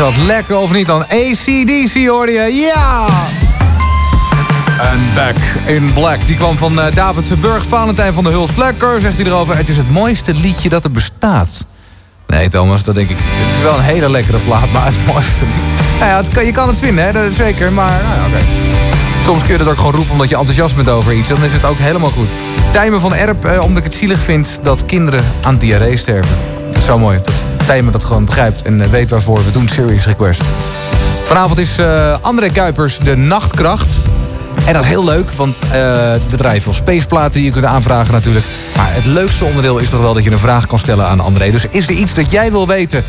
Dat lekker of niet dan? ACDC hoorde je, ja! En Back in Black. Die kwam van eh, David Verburg, Valentijn van der Hulst. Lekker, zegt hij erover. Het is het mooiste liedje dat er bestaat. Nee, Thomas, dat denk ik. Het is wel een hele lekkere plaat, maar het mooiste liedje. Nou kan- je kan het vinden, hè, dat is zeker. Maar, nou ja, oké. Soms kun je dat ook gewoon roepen omdat je enthousiast bent over iets. Dan is het ook helemaal goed. Tijmen van Erp, eh, omdat ik het zielig vind dat kinderen aan diarree sterven. Dat is zo mooi. Dat Dat gewoon begrijpt en eh, weet waarvoor. We doen Serious Request. Vanavond is eh, André Kuipers de nachtkracht. En dat is heel leuk, want eh we draaien veel spaceplaten die je kunt aanvragen natuurlijk. Maar het leukste onderdeel is toch wel dat je een vraag kan stellen aan André. Dus is er iets dat jij wil weten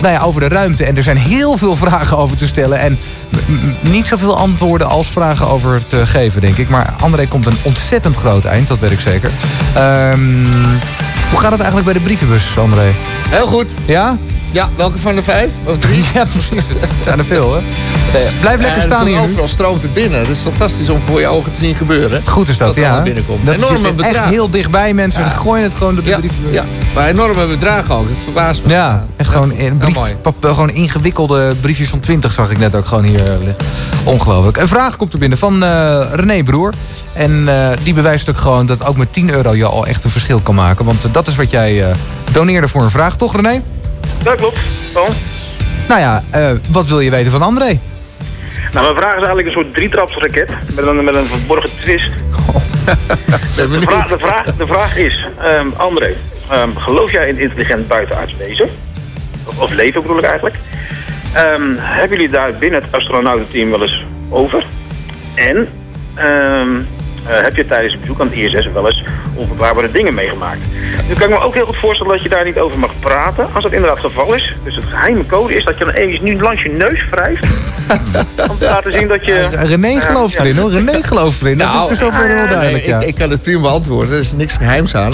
nou ja, over de ruimte? En er zijn heel veel vragen over te stellen. En niet zoveel antwoorden als vragen over te geven, denk ik. Maar André komt een ontzettend groot eind, dat weet ik zeker. Ehm, hoe gaat het eigenlijk bij de brievenbus, André? Heel goed. Ja? Ja, welke van de vijf? Of drie? Ja, precies. Het zijn er veel, hè? Nee, blijf lekker Ja, staan hier. Overal stroomt het binnen. Het is fantastisch om voor je ogen te zien gebeuren. Goed is dat, ja. binnenkomt. Dat Enorme bedrag. echt heel dichtbij, mensen. Gooien het gewoon door de Ja, ja, maar enorme bedragen ook. Het verbaast me. Ja, echt gewoon, in brief, pap- gewoon ingewikkelde briefjes van 20 zag ik net ook gewoon hier eh, liggen. Ongelooflijk. Een vraag komt er binnen van eh, René Broer. En eh, die bewijst ook gewoon dat ook met 10 euro je al echt een verschil kan maken. Want dat is wat jij eh, doneerde voor een vraag, toch René? Dat klopt. Nou ja, eh, wat wil je weten van André? Nou, mijn vraag is eigenlijk een soort drietrapsraket met een, met een verborgen twist. de, vraag, de, vraag, de vraag is, ehm, André, ehm, geloof jij in intelligent buitenaards wezen? Of, leven bedoel ik eigenlijk? Ehm, hebben jullie daar binnen het astronautenteam wel eens over? En ehm, eh, heb je tijdens het bezoek aan het ISS wel eens onverklaarbare dingen meegemaakt? Nu kan ik me ook heel goed voorstellen dat je daar niet over mag praten, als dat inderdaad het geval is. Dus het geheime code is dat je dan eventjes nu langs je neus wrijft. om te laten zien dat je... Eh, René gelooft erin hoor, René gelooft erin. dat Nou, is zover wel duidelijk. nee, ja. ik, ik kan het prima beantwoorden. Er is niks geheims aan.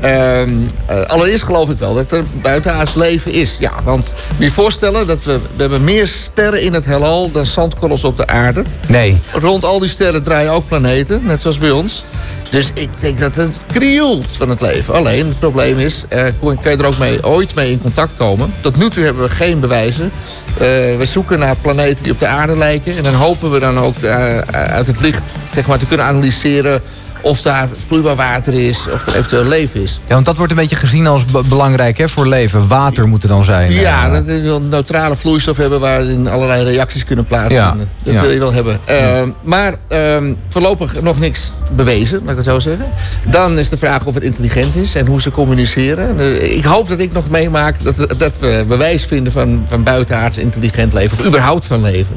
Ehm, eh, allereerst geloof ik wel dat er buitenaards leven is. Ja, want moet je voorstellen dat we, we hebben meer sterren in het heelal dan zandkorrels op de aarde. Nee. Rond al die sterren draaien ook planeten, net zoals bij ons. Dus ik denk dat het krioelt van het leven. Alleen, het probleem is, kon- kan je er ook mee, ooit mee in contact komen? Tot nu toe hebben we geen bewijzen. Eh, we zoeken naar planeten die op de aarde lijken. En dan hopen we dan ook uit het licht zeg maar, te kunnen analyseren... of daar vloeibaar water is, of er eventueel leven is. Ja, want dat wordt een beetje gezien als be- belangrijk hè, voor leven. Water moet er dan zijn. Ja, eh. dat we een neutrale vloeistof hebben waarin allerlei reacties kunnen plaatsvinden. Ja, Dat ja. wil je wel hebben. Eh, Maar ehm, voorlopig nog niks bewezen, laat ik het zo zeggen. Dan is de vraag of het intelligent is en hoe ze communiceren. Eh, Ik hoop dat ik nog meemaak dat, we- dat we bewijs vinden van, van buitenaards intelligent leven. Of überhaupt van leven.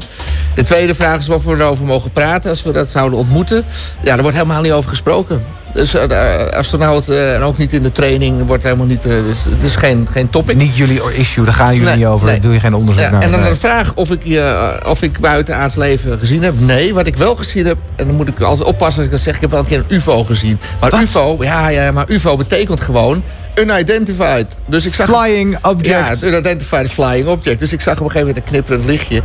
De tweede vraag is of we erover mogen praten als we dat zouden ontmoeten. Ja, daar wordt helemaal niet over gesproken. Dus de astronaut eh, en ook niet in de training wordt helemaal niet... eh, dus het is geen, geen topic. Niet jullie issue, daar gaan jullie Nee, niet over. nee. Daar doe je geen onderzoek Ja, naar. en dan Nee. de vraag of ik, eh, of ik buitenaards leven gezien heb. Nee, wat ik wel gezien heb, en dan moet ik altijd oppassen als ik dat zeg, ik heb wel een keer een UFO gezien. Maar UFO, ja, ja, maar UFO betekent gewoon unidentified. Dus ik zag, Flying object. Ja, unidentified flying object. Dus ik zag op een gegeven moment een knipperend lichtje.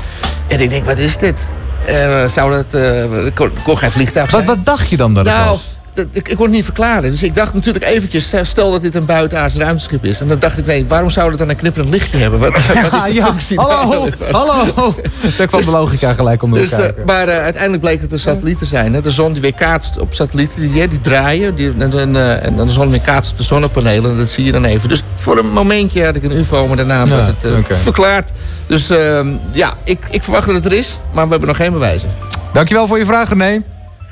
En ik denk, wat is dit? Eh, zou dat, eh, kon, geen vliegtuig zijn. Wat, wat dacht je dan het Nou, ik, ik kon het niet verklaren. Dus ik dacht natuurlijk eventjes, eh, stel dat dit een buitenaards ruimteschip is. En dan dacht ik, nee, waarom zou het dan een knipperend lichtje hebben? Wat, wat is de ja, functie hallo, hallo. Daar kwam de logica gelijk om Dus, eh, maar eh, uiteindelijk bleek het een satelliet te zijn. Hè. De zon die weer kaatst op satellieten, die, die draaien. Die, en, en, eh, en dan de zon weer kaatst op de zonnepanelen. Dat zie je dan even. Dus voor een momentje had ik een ufo, maar daarna Ja, was het eh, verklaard. Dus ehm, ja, ik, ik verwacht dat het er is, maar we hebben nog geen bewijzen. Dankjewel voor je vraag, René.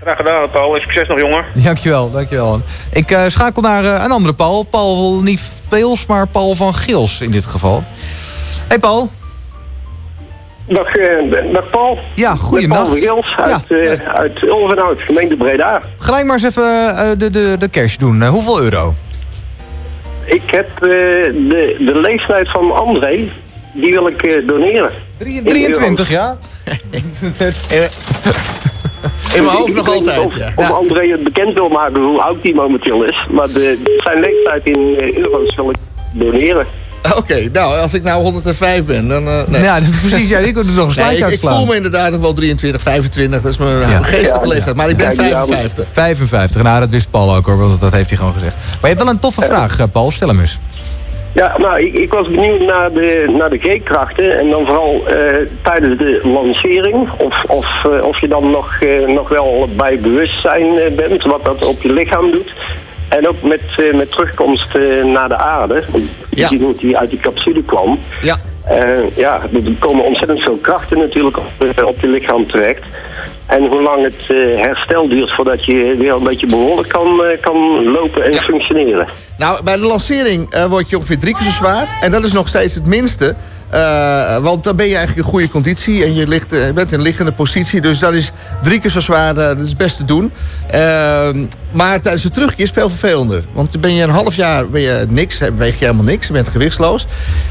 Graag gedaan, Paul. Succes nog, jongen. Dankjewel, dankjewel. Ik eh, schakel naar eh, een andere Paul. Paul niet Peels, maar Paul van Gils in dit geval. Hey Paul. Dag, eh, dag Paul. Ja, goeienacht. Met Paul van Gils uit, eh uit Ulvenhout, gemeente Breda. Gelijk maar eens even eh, de, de, de cash doen. Hoeveel euro? Ik heb eh, de, de leeftijd van André, die wil ik eh, doneren. In 23, euro's. ja? In mijn hoofd nog altijd, Of, ja. of André het bekend wil maken hoe oud hij momenteel is. Maar de, zijn leeftijd in eh, euro's wil ik doneren. Oké, nou, als ik nou 105 ben, dan... eh, nee. Ja, precies. Ja, ik er nog een Nee, ik, voel me inderdaad nog wel 23, 25. Dat is mijn Ja. geestelijke Ja, leeftijd. Maar ik ben Kijk, ja, 55. 55. Nou, dat wist Paul ook hoor, want dat heeft hij gewoon gezegd. Maar je hebt wel een toffe vraag, eh, Paul. Stel hem eens. Ja, nou, ik, ik was benieuwd naar de, naar de G-krachten en dan vooral eh, tijdens de lancering. Of, of, eh, of je dan nog, eh, nog wel bij bewustzijn bent, wat dat op je lichaam doet. En ook met, eh, met terugkomst eh, naar de aarde. Hoe die uit die capsule kwam. Ja. Eh, ja, er komen ontzettend veel krachten natuurlijk op, op je lichaam terecht. En hoe lang het herstel duurt voordat je weer een beetje behoorlijk kan, kan lopen en functioneren. Nou, bij de lancering word je ongeveer drie keer zo zwaar. En dat is nog steeds het minste. Eh, want dan ben je eigenlijk in goede conditie en je, ligt, eh, je bent in een liggende positie. Dus dat is drie keer zo zwaar, eh, dat is best te doen. Ehm, maar tijdens de terugkeer is het veel vervelender. Want dan ben je een half jaar ben je niks, weeg je helemaal niks, je bent gewichtsloos.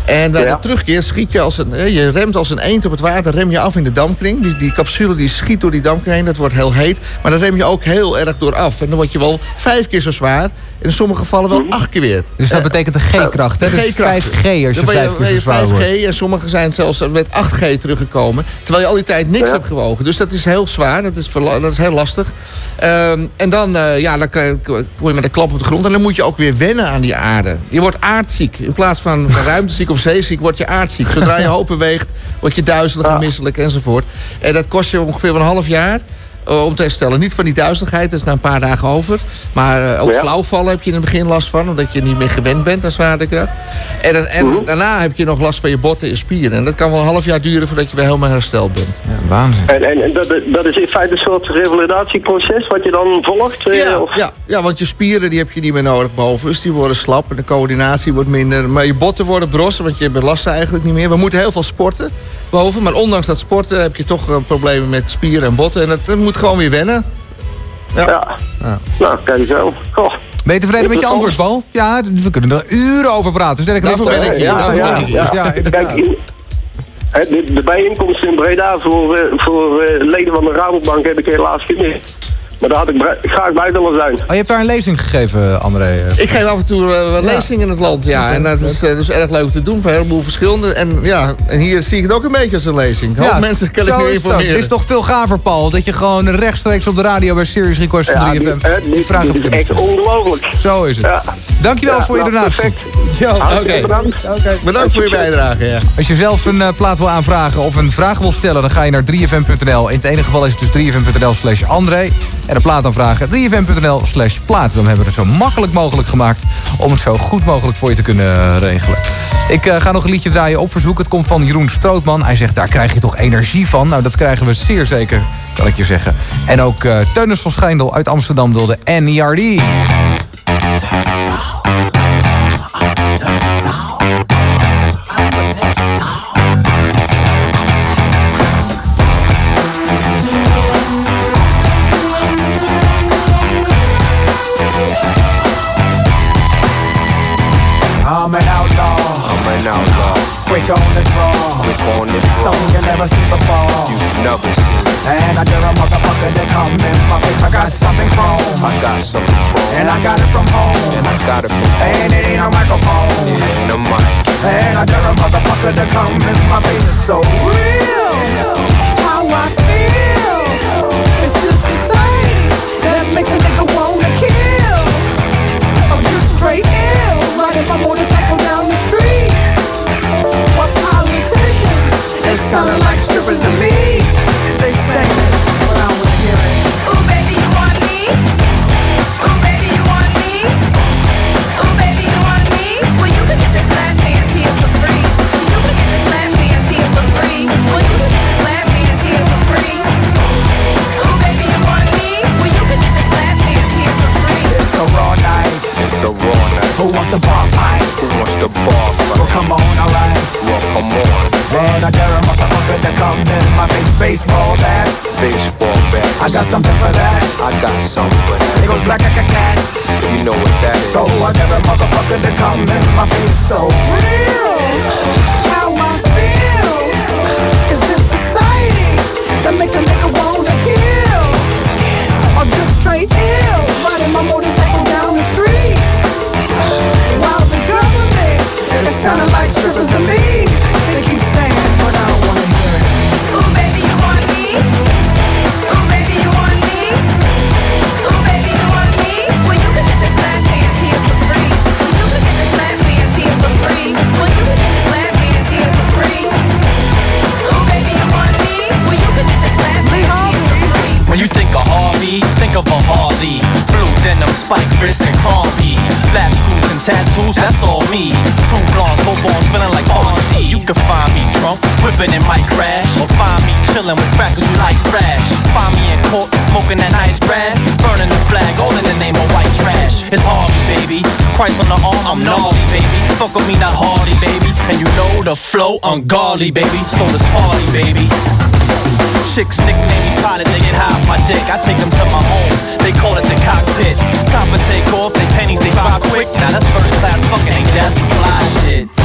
En bij de terugkeer schiet je als een, je remt als een eend op het water, rem je af in de dampkring. Die, die capsule die schiet door die dampkring heen, dat wordt heel heet. Maar dan rem je ook heel erg door af. En dan word je wel vijf keer zo zwaar. In sommige gevallen wel acht keer weer. Dus dat betekent de G-kracht, hè? Dus G-kracht. 5G als je Dan ben vijf keer zo zwaar 5G wordt. En sommigen zijn zelfs met 8G teruggekomen. Terwijl je al die tijd niks hebt gewogen. Dus dat is heel zwaar. Dat is, dat is heel lastig. Ehm, en dan, eh, ja, dan kom je met een klap op de grond. En dan moet je ook weer wennen aan die aarde. Je wordt aardziek. In plaats van ruimteziek of zeeziek word je aardziek. Zodra je hoop beweegt, word je duizelig en misselijk enzovoort. En dat kost je ongeveer een half jaar. Eh, Om te herstellen. Niet van die duizeligheid, dat is na een paar dagen over. Maar eh, ook Ja. flauwvallen heb je in het begin last van. Omdat je niet meer gewend bent aan zwaartekracht. En, dan- en Mhm. daarna heb je nog last van je botten en spieren. En dat kan wel een half jaar duren voordat je weer helemaal hersteld bent. waanzin. En, en, en dat, dat is in feite een soort revalidatieproces wat je dan volgt? eh, Ja, of- ja, ja, want je spieren die heb je niet meer nodig boven. Dus die worden slap en de coördinatie wordt minder. Maar je botten worden brossen, want je belast ze eigenlijk niet meer. We moeten heel veel sporten boven. Maar ondanks dat sporten heb je toch eh, problemen met spieren en botten. En dat, dat moet gewoon weer wennen. Ja. Nou, kijk zo. Goh. Ben je tevreden met je antwoord, Paul? Ja, we kunnen er uren over praten. Nog, Daarvoor ben ik hier, Ja, ja, ja. Ja, Kijk, de, de bijeenkomst in Breda voor, eh, voor eh, leden van de Rabobank heb ik helaas gemist. Maar daar had ik graag bij willen zijn. Oh, je hebt daar een lezing gegeven, André. Ik geef af en toe eh, wat Ja. lezingen in het land, ja. En dat is, eh, dus erg leuk te doen voor een heleboel verschillende. En ja, en hier zie ik het ook een beetje als een lezing. Hoop mensen kan ik nu ook. informeren. Het is toch veel gaver, Paul, dat je gewoon rechtstreeks op de radio bij Serious Request van Ja, 3FM... dit, hè, dit- vragen dit is kunt echt ongelooflijk. Zo is het. Dankjewel Ja, voor je nou, donatie. perfect. Jo, Hartstikke oké. bedankt. Bedankt voor je bijdrage, ja. Als je zelf een eh, plaat wil aanvragen of een vraag wil stellen... dan ga je naar 3fm.nl. In het ene geval is het dus 3fm.nl slash André. En een plaat aanvragen 3fm.nl slash. Dan hebben we het zo makkelijk mogelijk gemaakt... om het zo goed mogelijk voor je te kunnen regelen. Ik eh, ga nog een liedje draaien op verzoek. Het komt van Jeroen Strootman. Hij zegt, daar krijg je toch energie van? Nou, dat krijgen we zeer zeker, kan ik je zeggen. En ook eh Teunis van Schijndel uit Amsterdam wilde NERD. I'm on the draw. Quick on the draw. Something you never seen before. You've never seen. And I dare a motherfucker to come in my face. I got something chrome. I got something chrome. And I got it from home. And I got it from home. And it ain't a microphone. It ain't a mic. And I dare a motherfucker to come in my face. It's so real. How I feel. It's this society that makes a nigga wanna kill. Oh, I'm just straight ill, riding my motorcycle They sounding like strippers to me. They say, but I wanna hear. Ooh, baby, you want me? Ooh, baby, you want me? Ooh, baby, you want me? Well, you can get this for free. You can get this for free. It's raw. Who wants the bar fight? Who wants the bar fight? Well, come on, alright. Well, come on. Man, I dare a motherfucker to come in my face. Baseball bats. Baseball bat. I got something for that. I got something for that. It goes black like a cat. You know what that is. So I dare a motherfucker to come in my face. So real. How I feel. Is this society that makes a nigga wanna kill? I'm just straight ill. Riding my motorcycle the. While the government is sounding like strippers to me. You think of Harvey, think of a Harley. Blue denim, spike wrist, and coffee. Flat screws and tattoos, that's all me. Two blondes, four balls, feeling like Fonzie. You can find me drunk, whipping in my crash. Or find me chilling with crackers who like trash. Find me in court, smoking that nice grass. Burning the flag, all in the name of white trash. It's Harvey, baby. Christ on the arm, I'm naughty, baby. Fuck with me, not Harley, baby. And you know the flow ungodly, baby. So this party, baby. Chicks nickname me pilot, they get high off my dick. I take them to my home, they call it the cockpit. Time for take off, they pennies, they drop quick. Now that's first class fucking, ain't that some fly shit?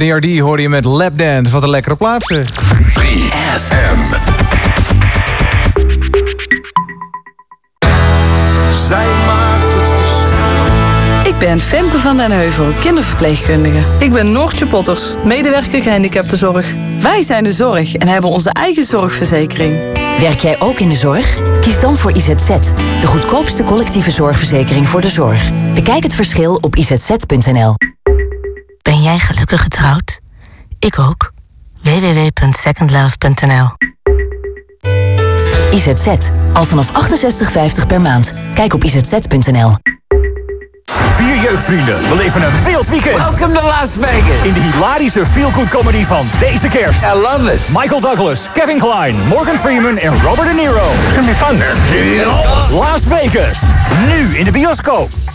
NERD hoorde je met Lapdance. Wat een lekkere plaatsen. 3FM. Zij maakt het verschil. Ik ben Femke van den Heuvel, kinderverpleegkundige. Ik ben Noortje Potters, medewerker gehandicaptenzorg. Wij zijn de zorg en hebben onze eigen zorgverzekering. Werk jij ook in de zorg? Kies dan voor IZZ, de goedkoopste collectieve zorgverzekering voor de zorg. Bekijk het verschil op izz.nl. Ben jij gelukkig getrouwd? Ik ook. www.secondlove.nl IZZ, al vanaf 68,50 per maand. Kijk op izz.nl. Vier jeugdvrienden beleven een wild weekend. Welcome to Las Vegas. In de hilarische feel-good comedy van deze kerst. I love it. Michael Douglas, Kevin Klein, Morgan Freeman en Robert De Niro. It's gonna be fun. Las Vegas. Nu in de bioscoop.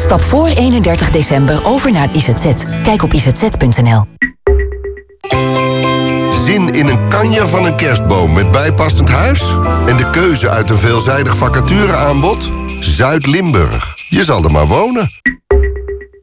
Stap voor 31 december over naar IZZ. Kijk op izz.nl. Zin in een kanje van een kerstboom met bijpassend huis? En de keuze uit een veelzijdig vacatureaanbod? Zuid-Limburg. Je zal er maar wonen.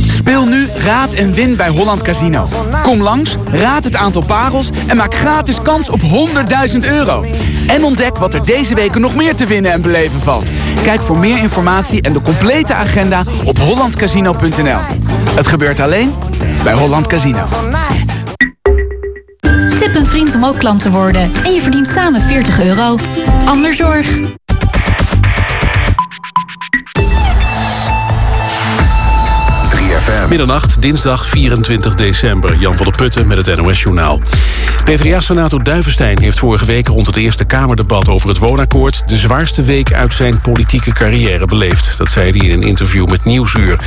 Speel nu Raad en Win bij Holland Casino. Kom langs, raad het aantal parels en maak gratis kans op 100.000 euro. En ontdek wat er deze weken nog meer te winnen en beleven valt. Kijk voor meer informatie en de complete agenda op hollandcasino.nl. Het gebeurt alleen bij Holland Casino. Tip een vriend om ook klant te worden. En je verdient samen 40 euro. Anderzorg. Middernacht, dinsdag 24 december. Jan van der Putten met het NOS-journaal. PvdA-senator Duivenstein heeft vorige week rond het Eerste Kamerdebat over het woonakkoord... de zwaarste week uit zijn politieke carrière beleefd. Dat zei hij in een interview met Nieuwsuur.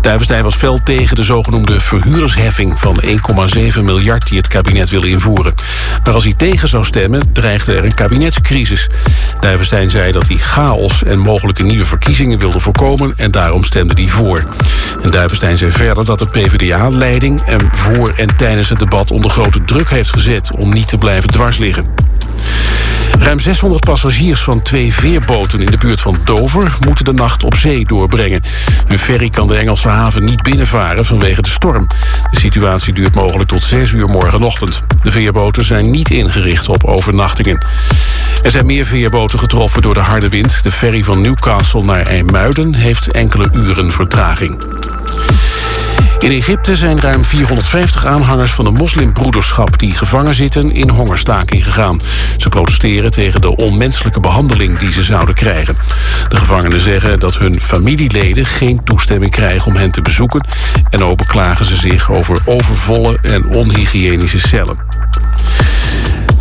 Duivenstein was fel tegen de zogenoemde verhuurdersheffing van 1,7 miljard die het kabinet wil invoeren. Maar als hij tegen zou stemmen, dreigde er een kabinetscrisis. Duivenstein zei dat hij chaos en mogelijke nieuwe verkiezingen wilde voorkomen... en daarom stemde hij voor. En Duivenstein zei verder dat de PvdA-leiding... hem voor en tijdens het debat onder grote druk heeft gezet... om niet te blijven dwarsliggen. Ruim 600 passagiers van twee veerboten in de buurt van Dover... moeten de nacht op zee doorbrengen. Hun ferry kan de Engelse haven niet binnenvaren vanwege de storm. De situatie duurt mogelijk tot 6 uur morgenochtend. De veerboten zijn niet ingericht op overnachtingen. Er zijn meer veerboten getroffen door de harde wind. De ferry van Newcastle naar IJmuiden heeft enkele uren vertraging. In Egypte zijn ruim 450 aanhangers van de moslimbroederschap... die gevangen zitten in hongerstaking gegaan. Ze protesteren tegen de onmenselijke behandeling die ze zouden krijgen. De gevangenen zeggen dat hun familieleden geen toestemming krijgen om hen te bezoeken... en ook beklagen ze zich over overvolle en onhygiënische cellen.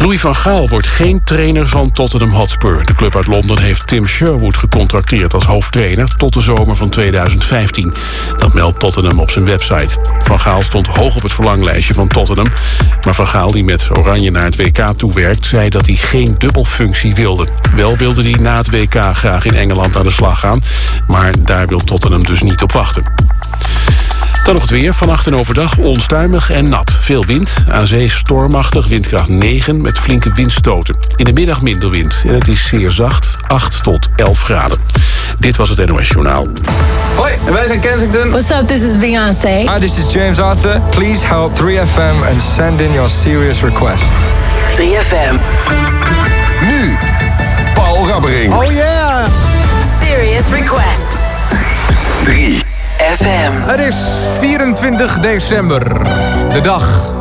Louis van Gaal wordt geen trainer van Tottenham Hotspur. De club uit Londen heeft Tim Sherwood gecontracteerd als hoofdtrainer... tot de zomer van 2015. Dat meldt Tottenham op zijn website. Van Gaal stond hoog op het verlanglijstje van Tottenham. Maar Van Gaal, die met Oranje naar het WK toewerkt... zei dat hij geen dubbelfunctie wilde. Wel wilde hij na het WK graag in Engeland aan de slag gaan... maar daar wil Tottenham dus niet op wachten. Dan nog het weer. Vannacht en overdag onstuimig en nat. Veel wind. Aan zee stormachtig, windkracht 9 met flinke windstoten. In de middag minder wind. En het is zeer zacht, 8 tot 11 graden. Dit was het NOS Journaal. Hoi, wij zijn Kensington. What's up, this is Beyoncé. Hi, this is James Arthur. Please help 3FM and send in your serious request. 3FM. Nu, Paul Rabbering. Oh yeah! Serious request. 3 FM. Het is 24 december. De dag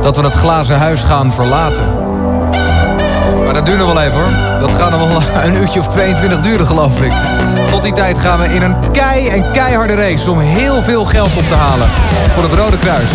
dat we het glazen huis gaan verlaten. Maar dat duurt nog wel even hoor. Dat gaat nog wel een uurtje of 22 duren geloof ik. Tot die tijd gaan we in een kei en keiharde race om heel veel geld op te halen. Voor het Rode Kruis.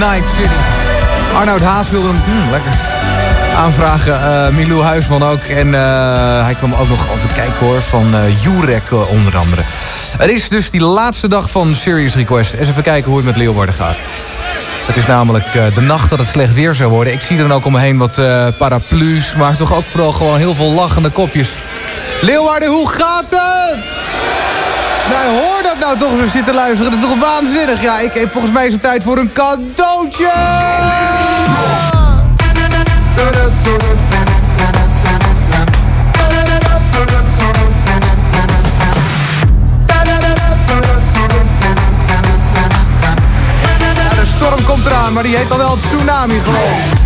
Midnight City. Arnoud Haas wilde hem hmm, lekker aanvragen. eh Milou Huisman ook. En eh, hij kwam ook nog over kijken hoor. Van eh Jurek onder andere. Het is dus die laatste dag van Serious Request. Eens even kijken hoe het met Leeuwarden gaat. Het is namelijk de nacht dat het slecht weer zou worden. Ik zie er dan ook om me heen wat paraplu's. Maar toch ook vooral gewoon heel veel lachende kopjes. Leeuwarden, hoe gaat het? Nou, hoor dat nou toch eens zitten luisteren. Dat is toch waanzinnig? Ja, ik heb volgens mij het tijd voor een cadeautje! De storm komt eraan, maar die heet dan wel tsunami gewoon.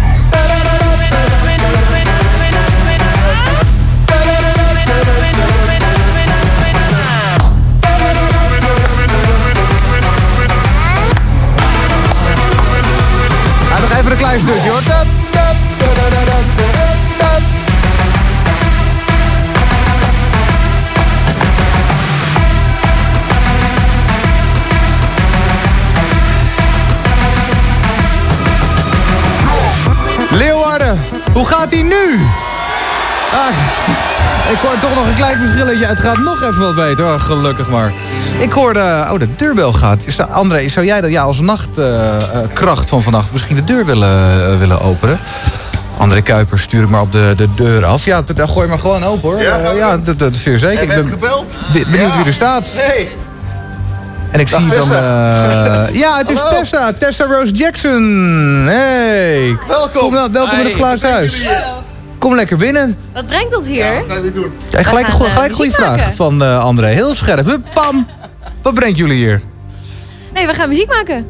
Een klein stukje hoor. Leeuwarden, hoe gaat hij nu? Ik hoor toch nog een klein verschilletje. Het gaat nog even wat beter. Gelukkig maar. Ik hoorde... Oh, de deurbel gaat. Is dat, André, zou jij dat ja, als nachtkracht van vannacht... misschien de deur willen, eh, willen openen? André Kuiper, stuur ik maar op de, de deur af. Ja, d- daar gooi maar gewoon open hoor. Ja, Eh, ja dat, dat is zeer zeker. Ik ben gebeld? be- benieuwd Ja. wie er staat. Hey. En ik Dag, zie dan... Tessa. eh, ja, het is Hallo. Tessa. Tessa Rose Jackson. Hey. Welkom. Kom, wel- welkom in het glazen huis. Kom lekker binnen. Wat brengt ons hier? Wat ga je doen? Ja, gelijk, een gelijk eh, goede vraag maken. van eh, André. Heel scherp. Hup, Pam. Wat brengt jullie hier? Nee, we gaan muziek maken.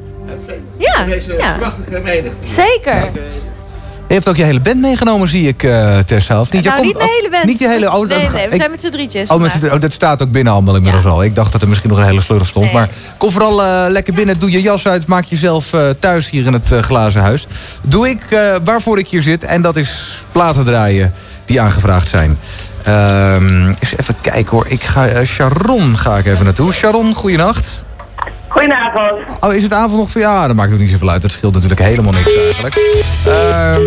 Ja, Deze ja. prachtige menigte. Zeker. Je heeft ook je hele band meegenomen, zie ik, eh Tessa. Of niet? Je nou, komt- niet de hele band. Niet je hele... Oh, nee, nee, we ik- zijn met z'n drietjes. Oh, met, oh, dat staat ook binnen allemaal inmiddels al. Ik dacht dat er misschien nog een hele slurf stond. Nee. Maar kom vooral eh, lekker binnen. Doe je jas uit. Maak jezelf eh, thuis hier in het glazen huis. Doe ik eh, waarvoor ik hier zit. En dat is platen draaien die aangevraagd zijn. Ehm eens even kijken hoor. Ik ga, eh, Sharon ga ik even naartoe. Sharon, goeienacht. Goedenavond. Oh, is het avond nog voor Ja, dat maakt ook niet zoveel uit. Dat scheelt natuurlijk helemaal niks eigenlijk. Ehm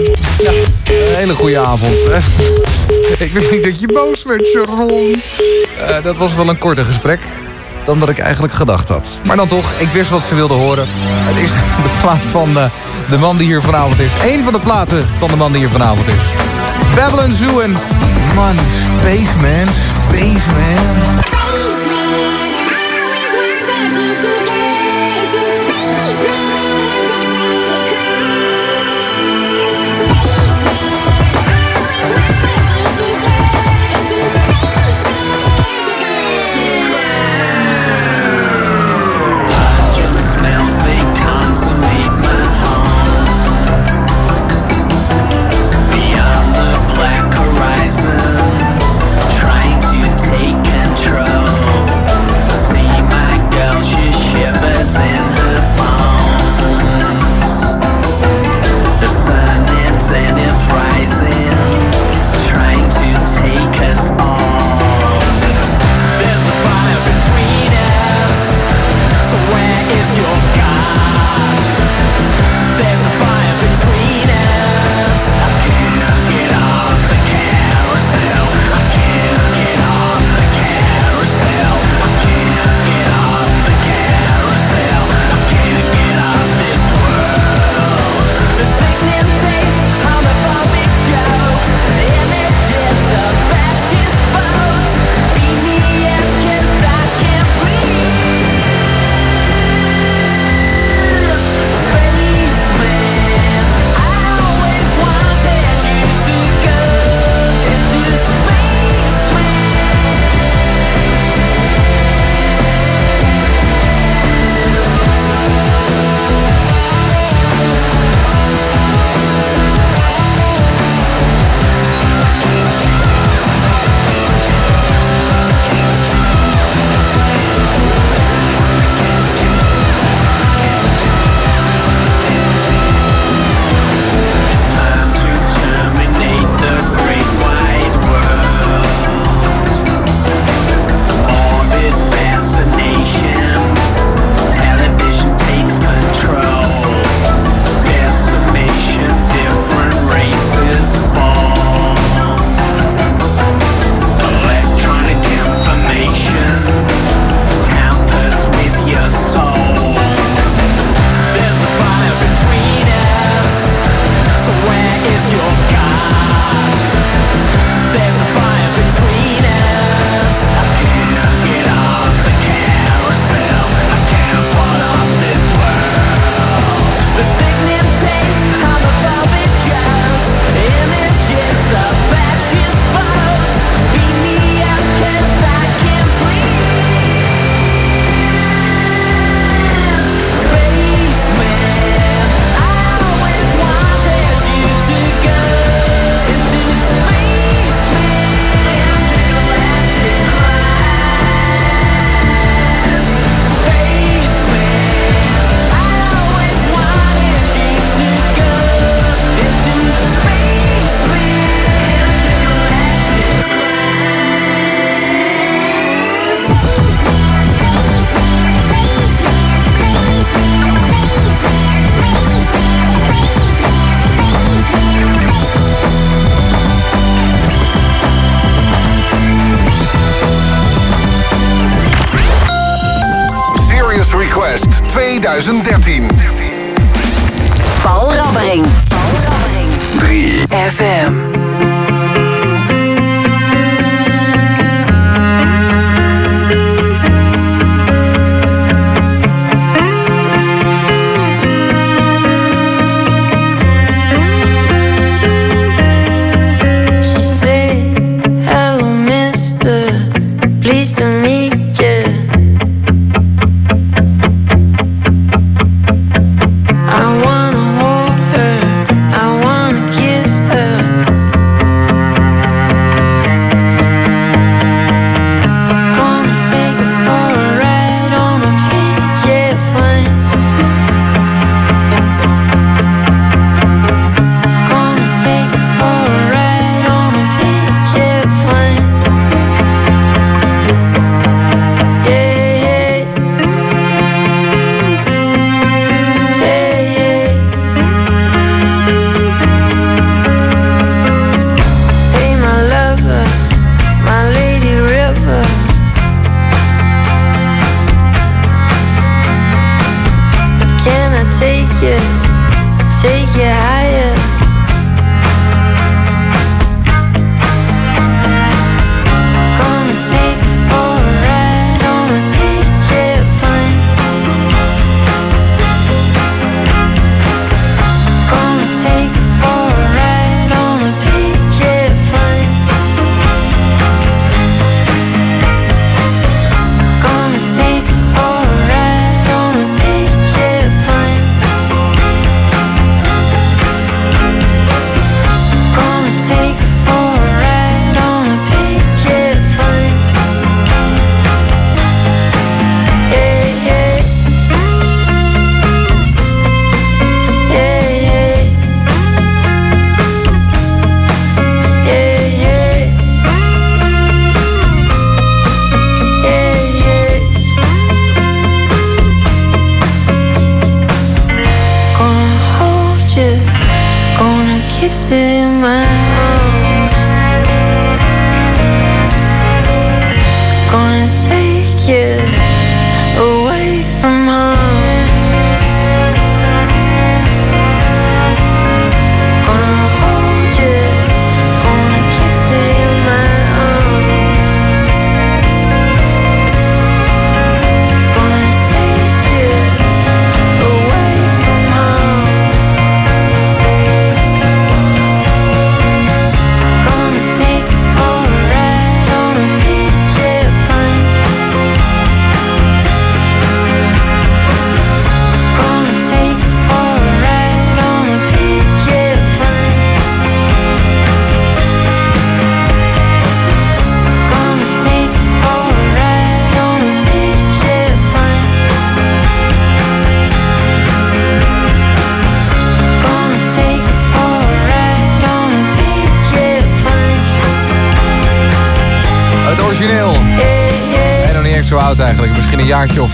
ja, een hele goede avond. ik weet niet dat je boos werd, Sharon. Eh, dat was wel een korter gesprek dan dat ik eigenlijk gedacht had. Maar dan toch, ik wist wat ze wilde horen. Het is de plaat van de, de man die hier vanavond is. Eén van de platen van de man die hier vanavond is. Babylon Zoo en... Man, Spaceman, Spaceman.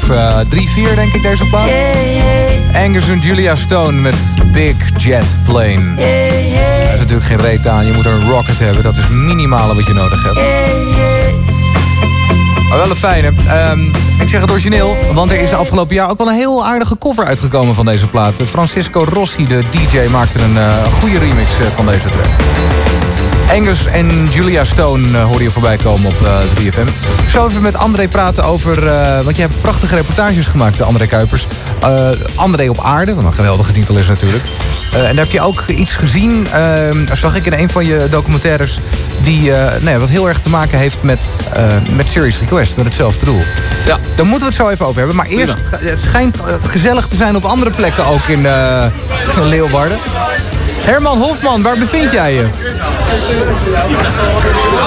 Of eh, drie, vier denk ik deze plaat. Angus en Julia Stone met Big Jet Plane. Er is natuurlijk geen reet aan. Je moet een rocket hebben. Dat is het minimale wat je nodig hebt. Maar wel een fijne. Ehm, ik zeg het origineel, want er is afgelopen jaar ook wel een heel aardige cover uitgekomen van deze plaat. Francisco Rossi, de DJ, maakte een eh, goede remix eh, van deze track. Angus en Julia Stone uh, hoor je voorbij komen op uh, 3FM. Ik zal even met André praten over... Uh, want je hebt prachtige reportages gemaakt, André Kuipers. Uh, André op aarde, wat een geweldige titel is natuurlijk. Uh, en daar heb je ook iets gezien, uh, zag ik in een van je documentaires... die nee, wat heel erg te maken heeft met, met Serious Request, met hetzelfde doel. Ja. Daar moeten we het zo even over hebben. Maar eerst, het schijnt gezellig te zijn op andere plekken ook in, in Leeuwarden. Herman Hofman, waar bevind jij je?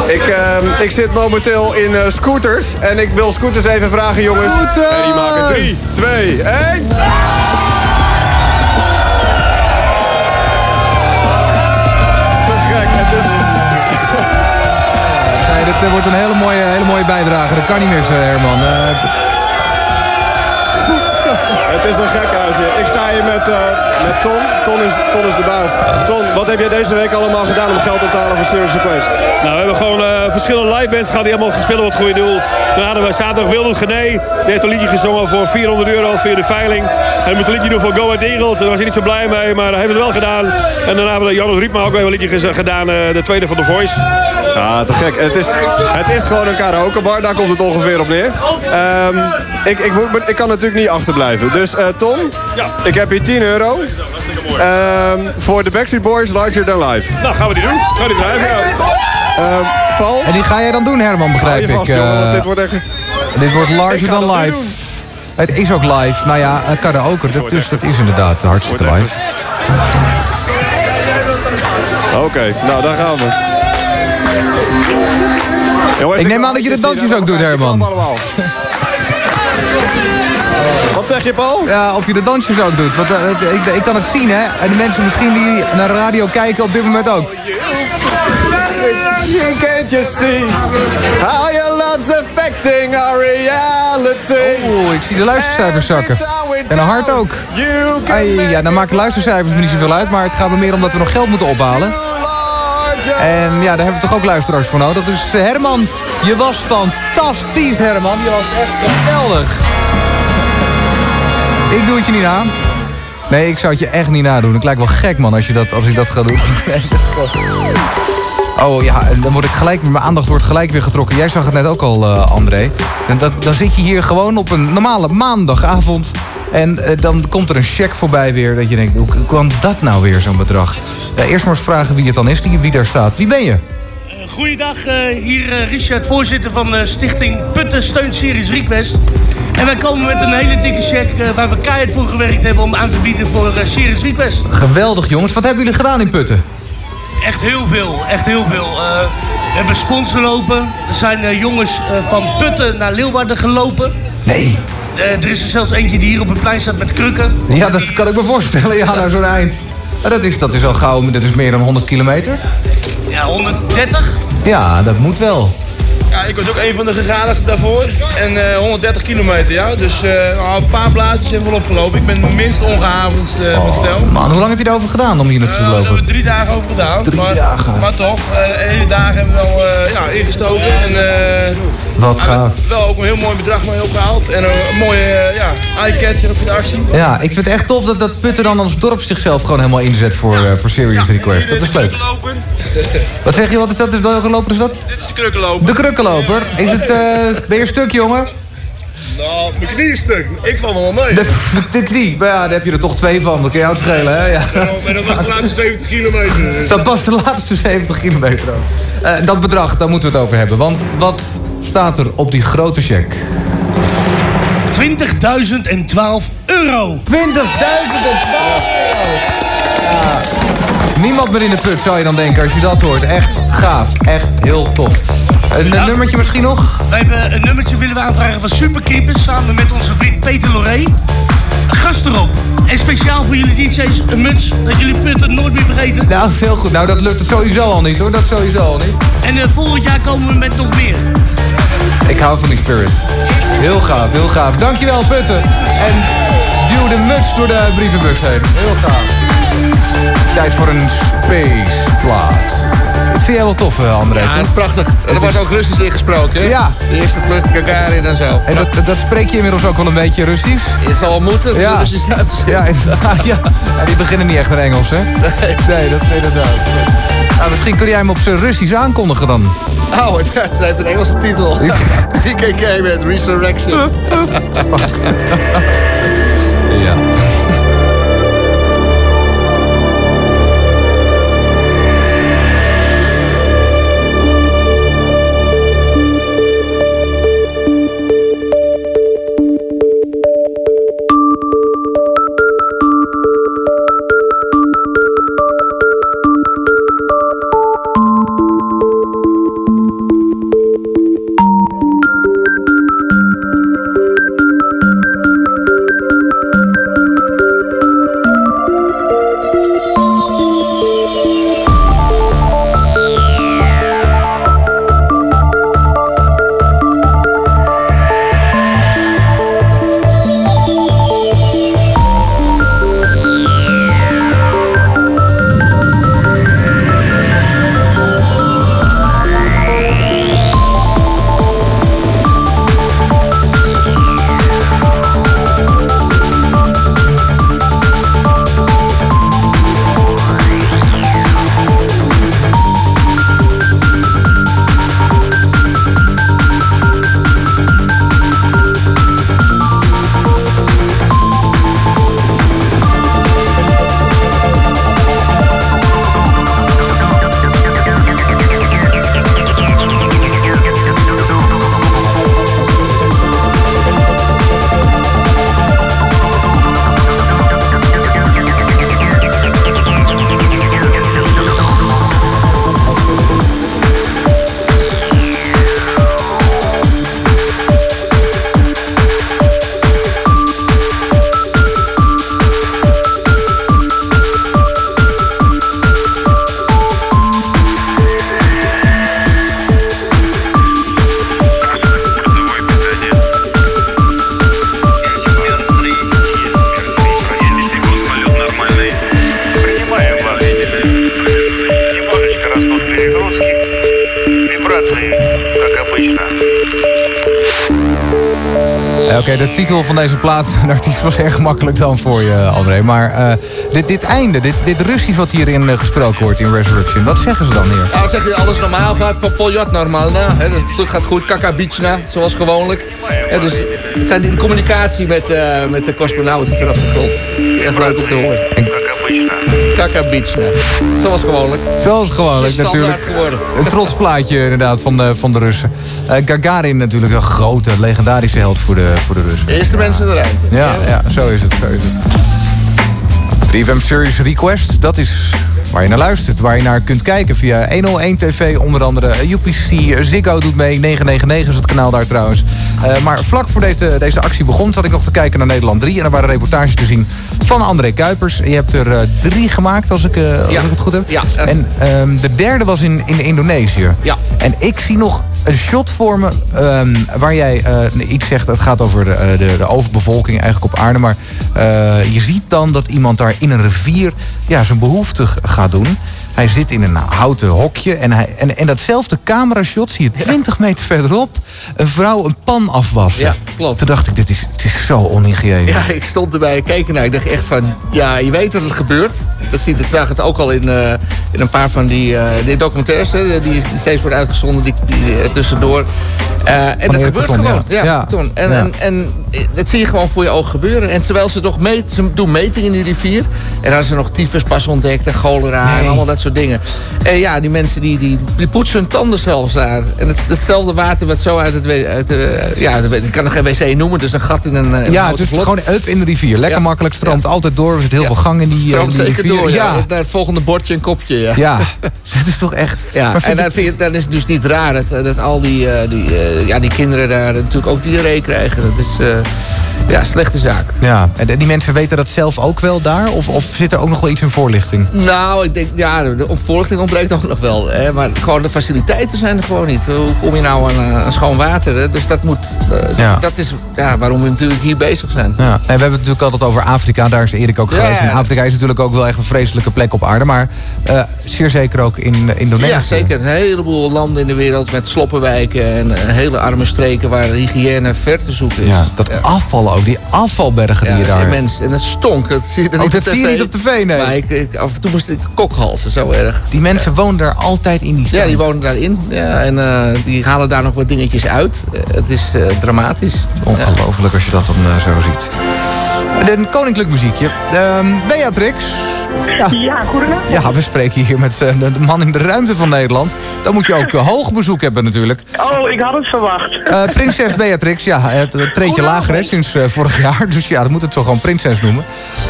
Ik, uh, ik zit momenteel in uh, scooters. En ik wil scooters even vragen, jongens. Scooters! En die maken 3, 2, 1. Nee, dit uh, wordt een hele mooie, hele mooie bijdrage. Dat kan niet meer, Herman. Het is een gekhuisje. Ik sta hier met eh, met Ton. Ton is, Ton is de baas. Ton, wat heb jij deze week allemaal gedaan om geld op te halen voor Serious Request? Nou, we hebben gewoon eh, verschillende live bands gehad die allemaal gespeeld op goede doel. Toen hadden we zaterdag Wilder Gené. Die heeft een liedje gezongen voor 400 euro via de veiling. Hij moest een liedje doen voor Go Ahead Eagles. Daar was hij niet zo blij mee, maar hij heeft het wel gedaan. En daarna hebben we Jan Riepma ook weer een liedje gedaan. eh, de tweede van The Voice. Ja, te gek. Het is, het is gewoon een karaokebar, daar komt het ongeveer op neer. Ehm, ik, ik, moet, ik kan natuurlijk niet achterblijven. Dus eh, Tom, ik heb hier 10 euro. Ehm, voor de Backstreet Boys Larger Than Life. Nou, gaan we die doen. Gaan we die blijven, ja. Ehm, Paul? En die ga jij dan doen, Herman, begrijp ik. vast, jongen, want eh, dit wordt echt... dit wordt larger than life. Het is ook live. Nou ja, een karaoke, dat, dus dat is inderdaad hartstikke live. Oké, nou daar gaan we. Jongens, Ik neem aan dat je de dansjes ook doet, Herman. Wat zeg je, Paul? Ja, of je de dansjes ook doet. Want eh, ik, ik kan het zien, hè. En de mensen misschien die naar de radio kijken op dit moment ook. You can't just see how your love's affecting our reality. Oeh, ik zie de luistercijfers zakken. En hart ook. Ja, dan maken luistercijfers me niet zoveel uit. Maar het gaat me meer om dat we nog geld moeten ophalen. En ja, daar hebben we toch ook luisteraars voor nodig. Dus eh, Herman, je was fantastisch, Herman. Je was echt geweldig. Ik doe het je niet aan. Nee, ik zou het je echt niet nadoen. Het lijkt wel gek, man, als, je dat, als ik dat ga doen. Oh ja, dan word ik gelijk, mijn aandacht wordt gelijk weer getrokken. Jij zag het net ook al, eh, André. En dat, dan zit je hier gewoon op een normale maandagavond. En eh, dan komt er een cheque voorbij weer. Dat je denkt, hoe kwam dat nou weer, zo'n bedrag? Eh, eerst maar eens vragen wie het dan is, die, wie daar staat. Wie ben je? Goeiedag, eh, hier eh, Richard, voorzitter van de stichting Putten Steunt Series Request. En wij komen met een hele dikke check eh, waar we keihard voor gewerkt hebben om aan te bieden voor eh, Series Request. Geweldig, jongens. Wat hebben jullie gedaan in Putten? Echt heel veel, echt heel veel. Eh, we hebben sponsor lopen. Er zijn eh, jongens eh, van Putten naar Leeuwarden gelopen. Nee. Eh, er is er zelfs eentje die hier op het plein staat met krukken. Ja, dat kan ik me voorstellen. Ja, naar zo'n eind. Maar dat is, dat is al gauw, dat is meer dan 100 kilometer. Ja, 130. Ja, dat moet wel. Ja, ik was ook een van de gegadigden daarvoor. En eh, 130 kilometer, ja. Dus eh, nou, een paar plaatsjes hebben we wel opgelopen. Ik ben het minst ongehavend eh van stel. Man, hoe lang heb je erover gedaan om hier naartoe te Eh, lopen? hebben we drie dagen over gedaan. Drie maar, dagen. Maar toch, eh, de hele dagen hebben we wel eh, ja, ingestoken. En, eh, Wat gaaf. we wel ook een heel mooi bedrag mee opgehaald. En een mooie eh, ja, eye-catcher voor de actie. Ja, ik vind het echt tof dat, dat Putten dan als dorp zichzelf gewoon helemaal inzet voor, eh, voor Serious Request. Dat is leuk. Wat zeg je, wat is dat? Is- Welke loper is dat? Dit is de krukkenloper. De krukkenloper. Is het, eh, ben je een stuk, jongen? Nou, mijn knie is stuk. Ik val wel mee. De, de knie. Maar ja, daar heb je er toch twee van. Dat kan je uitschelen, hè? Ja. Maar dat was de laatste 70 kilometer. Dat was de laatste 70 kilometer ook. Dat bedrag, daar moeten we het over hebben. Want wat staat er op die grote check? 20.012 euro. 20.012 Ja. Niemand meer in de put, zou je dan denken, als je dat hoort. Echt gaaf. Echt heel tof. Een, nummertje misschien nog? Wij hebben een nummertje willen we aanvragen van Superkeepers samen met onze vriend Peter Loré. Gast erop. En speciaal voor jullie DJ's een muts dat jullie putten nooit meer vergeten. Nou, heel goed. Nou, dat lukt het sowieso al niet, hoor. Dat sowieso al niet. En eh, volgend jaar komen we met nog meer. Ik hou van die spirit. Heel gaaf, heel gaaf. Dankjewel, Putten. En duw de muts door de brievenbus heen. Heel gaaf. Tijd voor een spaceplaat. Dat vind jij wel tof, eh, André? Ja, het is prachtig. Er wordt ook Russisch ingesproken. hè? Ja. De eerste vlucht Gagarin en zo. En dat, dat spreek je inmiddels ook wel een beetje Russisch? Het zal wel moeten, het is Ja. Russisch uit te Ja. Ja. ja, die beginnen niet echt met Engels, hè? Nee, nee dat inderdaad. Nou, misschien kun jij hem op zijn Russisch aankondigen dan. Oh, het, het heeft een Engelse titel. DKK met Resurrection. plaat, de artiest was erg makkelijk dan voor je, André. Maar eh, dit, dit einde, dit, dit Russisch wat hierin eh, gesproken wordt in Resurrection, wat zeggen ze dan hier? Nou, zeg je alles normaal gaat, Poljat normaal, nou, hè, dus het gaat goed, Kakabitsna, zoals gewoonlijk. Dus het zijn de communicatie met, eh, met de cosmonauten vanaf de grond. Echt leuk om te horen. Kakabitsna, zoals gewoonlijk. Zoals gewoonlijk natuurlijk. geworden. Een trots plaatje inderdaad van de, van de Russen. Eh, Gagarin natuurlijk een grote, legendarische held voor de, voor de Russen. Eerste mensen in de ruimte. Ja, ja, zo is het. Zo is het. 3FM Series Request, dat is waar je naar luistert. Waar je naar kunt kijken via 101 TV, onder andere Eh, UPC, Ziggo doet mee, 999 is het kanaal daar trouwens. Eh, maar vlak voor deze, deze actie begon, zat ik nog te kijken naar Nederland 3. En er waren reportages te zien van André Kuipers. Je hebt er eh, drie gemaakt, als ik, eh, als ik het goed heb. Ja, dat En ehm, de derde was in, in Indonesië. Ja. En ik zie nog een shot voor me ehm, waar jij eh, iets zegt. Het gaat over de, de, de overbevolking eigenlijk op aarde. Maar je ziet dan dat iemand daar in een rivier ja, zijn behoefte gaat doen. Hij zit in een houten hokje. En, hij, en, en datzelfde camerashot zie je 20 meter verderop een vrouw een pan afwassen. Ja, klopt. Toen dacht ik, dit is, het is zo oningeëren. Ja, ik stond erbij en keek ernaar. Ik dacht echt van, ja, je weet dat het gebeurt. Dat zie dat zag het ook al in, eh, in een paar van die, eh, die documentaires... Hè, die steeds worden uitgezonden, die, die eh, tussendoor. En dat gebeurt gewoon. ja. Ja. En, en, en dat zie je gewoon voor je ogen gebeuren. En terwijl ze toch meet, ze doen metingen in die rivier... en dan ze nog tyfuspas ontdekt en cholera en allemaal dat soort dingen. En ja, die mensen die, die, die poetsen hun tanden zelfs daar. En het, hetzelfde water wat zo uit het... Uit, de ja, ik kan er geen wc noemen, dus een gat in een, eh, een Ja, het is vlot. gewoon up in de rivier. Lekker Ja. makkelijk, stroomt altijd door. Er zit heel veel gang in die, eh, Stroomt in die zeker rivier. door, ja. ja. Naar het volgende bordje en kopje, ja. Dat is toch echt... Ja, en dan, ik- vind je- dan is het dus niet raar dat, dat al die, eh, die, eh, ja, die kinderen daar natuurlijk ook diarree krijgen. Dat is eh, ja, slechte zaak. Ja, en die mensen weten dat zelf ook wel daar? Of, of zit er ook nog wel iets in voorlichting? Nou, ik denk, ja, de voorlichting ontbreekt ook nog wel. Hè, maar gewoon de faciliteiten zijn er gewoon niet. Hoe kom je nou aan, eh, aan schoon water? Hè? Dus dat moet, eh, Ja. dat is ja, waarom we natuurlijk hier bezig zijn. Ja. En we hebben het natuurlijk altijd over Afrika. Daar is Erik ook geweest. En Afrika is natuurlijk ook wel echt een vreselijke plek op aarde. Maar eh, zeer zeker ook in Indonesië. Ja, zeker. Een heleboel landen in de wereld met sloppenwijken en hele arme streken waar hygiëne ver te zoeken is. Ja, dat afval ook. Die Ja, die je daar... immens. En het stonk. Dat zie je er Oh, niet dat op zie je tv. niet op tv, nee. Maar ik, ik- af en toe moest ik kokhalzen, zo erg. Die mensen wonen daar altijd in die stad. Ja, die wonen daarin. Ja, en eh, die halen daar nog wat dingetjes uit. Eh, het is eh, dramatisch. Ongelooflijk als je dat dan zo ziet. Een koninklijk muziekje. Ehm, Beatrix. Ja, ja goedenavond. Ja, we spreken hier met de man in de ruimte van Nederland. Dan moet je ook eh, hoog bezoek hebben natuurlijk. Oh, ik had het verwacht. Eh, prinses Beatrix, ja, het het treedt je lager hè, sinds eh, vorig jaar. Dus ja, dat moet het toch gewoon prinses noemen.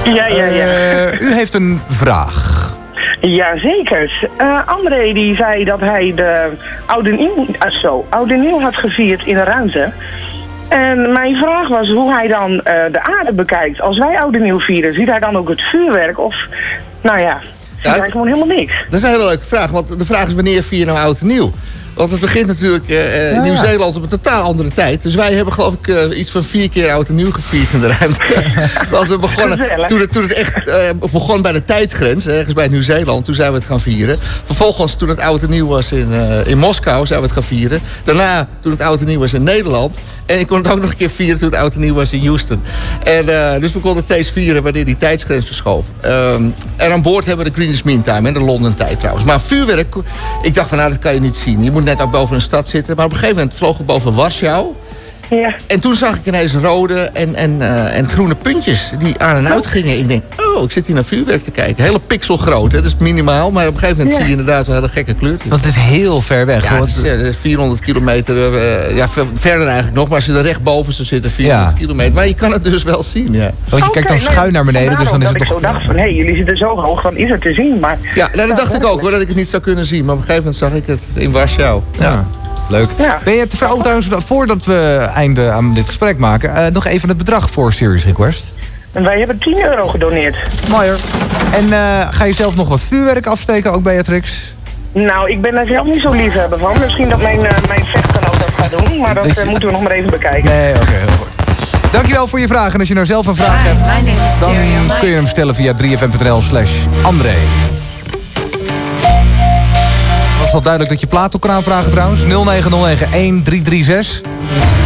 Ja, ja, ja. Eh, u heeft een vraag. Jazeker. Eh André die zei dat hij de oude nieuw, ah, zo, oude nieuw had gevierd in de ruimte. En mijn vraag was hoe hij dan eh, de aarde bekijkt. Als wij oude nieuw vieren, ziet hij dan ook het vuurwerk? Of, nou ja, ziet hij gewoon helemaal niks? Dat is een hele leuke vraag. Want de vraag is wanneer vier je nou oud en nieuw? Want het begint natuurlijk eh, in Ja. Nieuw-Zeeland op een totaal andere tijd. Dus wij hebben geloof ik eh, iets van vier keer oud en nieuw gevierd in de ruimte. Want we begonnen, toen het, toen het echt eh, begon bij de tijdgrens, ergens bij Nieuw-Zeeland, toen zijn we het gaan vieren. Vervolgens toen het oud en nieuw was in, eh, in Moskou, zijn we het gaan vieren. Daarna toen het oud en nieuw was in Nederland. En ik kon het ook nog een keer vieren toen het oud en nieuw was in Houston. En, eh, dus we konden het steeds vieren wanneer die tijdsgrens verschoof. Ehm, en aan boord hebben we de Greenwich Mean Time, hè, de Londen tijd trouwens. Maar vuurwerk, ik dacht van nou dat kan je niet zien. Je moet net ook boven een stad zitten. Maar op een gegeven moment vlogen we boven Warschau. Ja. En toen zag ik ineens rode en, en, eh, en groene puntjes die aan en uit gingen. Ik denk, oh, ik zit hier naar vuurwerk te kijken. Hele pixelgroot, hè? dat is minimaal. Maar op een gegeven moment Ja. zie je inderdaad wel hele gekke kleurtjes. Want het is heel ver weg. Ja, het is, eh, 400 kilometer, eh, ja, ver- verder eigenlijk nog. Maar als je er recht boven zou zitten, 400 Ja. kilometer. Maar je kan het dus wel zien, ja. Want je kijkt dan schuin naar beneden, dus dan is het dat toch... ik zo dacht van, hé, jullie zitten zo hoog, dan is het te zien. Maar, Ja, nou, dat dacht ik ook hoor, dat ik het niet zou kunnen zien. Maar op een gegeven moment zag ik het in Warschau. Ja. Leuk. Ben je te ver... Oh, trouwens, voordat we einde aan dit gesprek maken... eh, nog even het bedrag voor Serious Request. En wij hebben 10 euro gedoneerd. Mooi hoor. En eh, ga je zelf nog wat vuurwerk afsteken, ook Beatrix? Nou, ik ben daar zelf niet zo liefhebber van. Misschien dat mijn, eh, mijn vechtgenoot dat gaat doen, maar dat Dat je- moeten we nog maar even bekijken. Nee, oké, heel goed. Dankjewel voor je vraag. En als je nou zelf een vraag hebt, dan kun je hem stellen via 3fm.nl slash André. Was wel duidelijk dat je plaat op kan aanvragen trouwens? 0909-1336.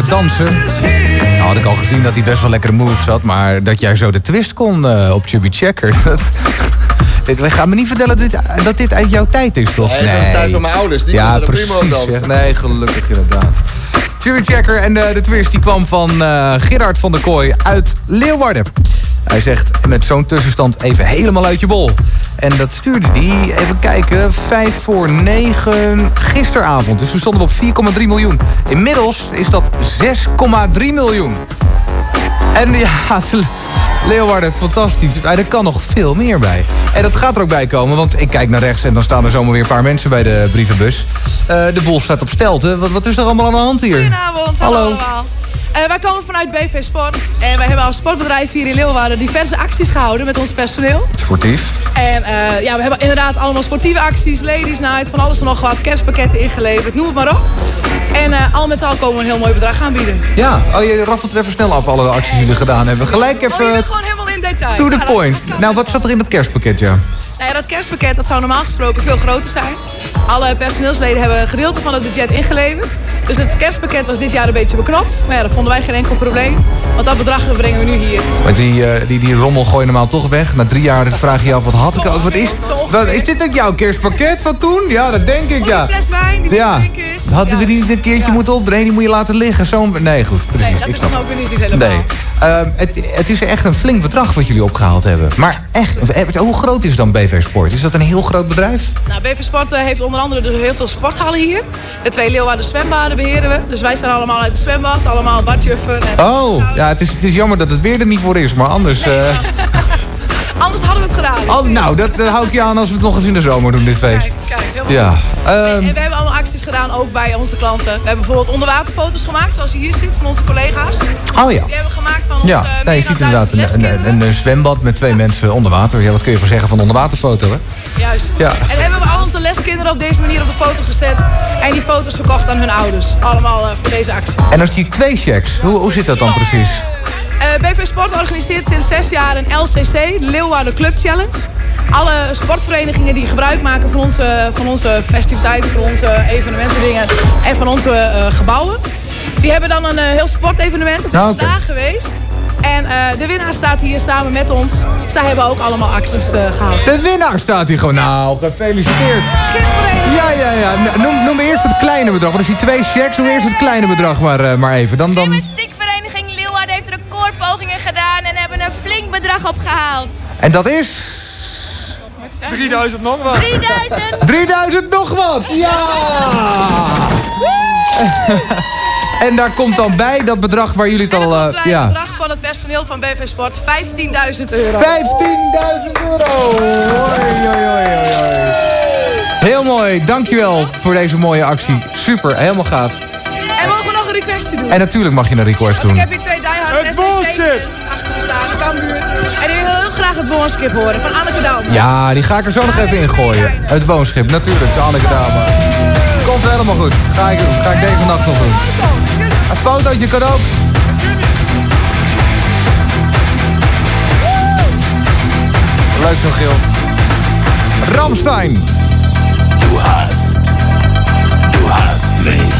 Laten dansen. Nou had ik al gezien dat hij best wel lekkere moves had. Maar dat jij zo de twist kon eh, op Chubby Checker. Dat, dit, ga me niet vertellen dat dit, dat dit uit jouw tijd is, toch? Nee, dat is uit de tijd van mijn ouders. Die ja, prima op dansen. Nee, gelukkig inderdaad. Chubby Checker en de, de twist die kwam van eh, Gerard van der Kooi uit Leeuwarden. Hij zegt met zo'n tussenstand even helemaal uit je bol. En dat stuurde hij, even kijken, 5 voor 9 gisteravond. Dus we stonden op 4,3 miljoen. Inmiddels is dat 6,3 miljoen. En ja, Leeuwarden, fantastisch. Er kan nog veel meer bij. En dat gaat er ook bij komen, want ik kijk naar rechts... en dan staan er zomaar weer een paar mensen bij de brievenbus. Eh, de boel staat op stelte. Wat, wat is er allemaal aan de hand hier? Goedenavond, hallo, allemaal. Eh, wij komen vanuit BV Sport en wij hebben als sportbedrijf hier in Leeuwarden diverse acties gehouden met ons personeel. Sportief. En eh, ja, we hebben inderdaad allemaal sportieve acties, ladies night, van alles en nog wat, kerstpakketten ingeleverd, noem het maar op. En eh, al met al komen we een heel mooi bedrag aanbieden. Ja, oh, je raffelt het even snel af, alle acties die jullie gedaan hebben. Gelijk Oh, je even bent gewoon helemaal in detail. to the Ja, point. Nou, wat zat er in dat kerstpakket, ja? Nou ja, dat kerstpakket dat zou normaal gesproken veel groter zijn. Alle personeelsleden hebben een gedeelte van het budget ingeleverd. Dus het kerstpakket was dit jaar een beetje beknopt. Maar ja, dat vonden wij geen enkel probleem. Want dat bedrag brengen we nu hier. Want die, eh, die, die rommel gooi je normaal toch weg. Na drie jaar vraag je je af, wat had ik ook? Wat is, wat, is dit ook jouw kerstpakket van toen? Ja, dat denk ik, ja. Een fles wijn, die Ja, hadden we die niet een keertje moeten op? Nee, die moet je laten liggen. Zo, nee, goed, precies. Nee, dat ik is dan ook weer niet helemaal. Nee. Ehm, het, het is echt een flink bedrag wat jullie opgehaald hebben. Maar echt, eh, hoe groot is dan BV Sport? Is dat een heel groot bedrijf? Nou, BV Sport eh, heeft onder andere dus heel veel sporthallen hier. De twee Leeuwarden zwembaden beheren we. Dus wij zijn allemaal uit het zwembad, allemaal badjuffen. En Oh, ja, het is, het is jammer dat het weer er niet voor is. Maar anders... eh, Anders hadden we het gedaan. oh, nou, dat hou ik je aan als we het nog eens in de zomer doen, dit feest. Kijk, helemaal Ja. goed. ehm, En we hebben allemaal acties gedaan, ook bij onze klanten. We hebben bijvoorbeeld onderwaterfoto's gemaakt, zoals je hier ziet, van onze collega's. Oh ja. Die hebben we gemaakt Ja, nee, je ziet inderdaad een, een, zwembad met twee mensen onder water. Ja, wat kun je voor zeggen van onderwaterfoto, hè? Juist. Ja. En hebben we al onze leskinderen op deze manier op de foto gezet. En die foto's verkocht aan hun ouders. Allemaal eh, voor deze actie. En zie ik twee checks. Hoe, hoe zit dat dan precies? Eh, BV Sport organiseert sinds zes jaar een LCC, Leeuwarden Club Challenge. Alle sportverenigingen die gebruik maken van onze, van onze festiviteiten, van onze evenementendingen en van onze eh, gebouwen. Die hebben dan een heel sportevenement. Dat is oké. vandaag geweest. En eh, de winnaar staat hier samen met ons. Zij hebben ook allemaal acties eh, gehaald. De winnaar staat hier gewoon. Nou, gefeliciteerd. Ja, ja, ja. Noem, noem eerst het kleine bedrag. Want er zie twee checks. Noem eerst het kleine bedrag maar, eh, maar even. Dan, dan... Gymnastiekvereniging Leeuwarden heeft recordpogingen gedaan en hebben een flink bedrag opgehaald. En dat is... 3000 nog wat. 3000. 3000 nog wat! Ja! en daar komt dan bij dat bedrag waar jullie het al... eh, ja. Personeel van BV Sport 15.000 euro. 15.000 euro! Oei, oei, oei, oei. Heel mooi, dankjewel voor deze mooie actie. Super, helemaal gaaf. En mogen we nog een requestje doen? En natuurlijk mag je een request Ik doen. heb hier twee diehard Boonskip. achter me staan, Cambuur. En die willen heel graag het Boonskip horen van Anneke Daum. Ja, die ga ik er zo nog even in gooien. Het woonschip, natuurlijk, de Anneke Dame. Komt helemaal goed. Ga ik doen. Ga ik deze nacht nog doen. Een fotootje kan ook. Leuk zo'n geel. Ramstein. Du hast, du hast mich.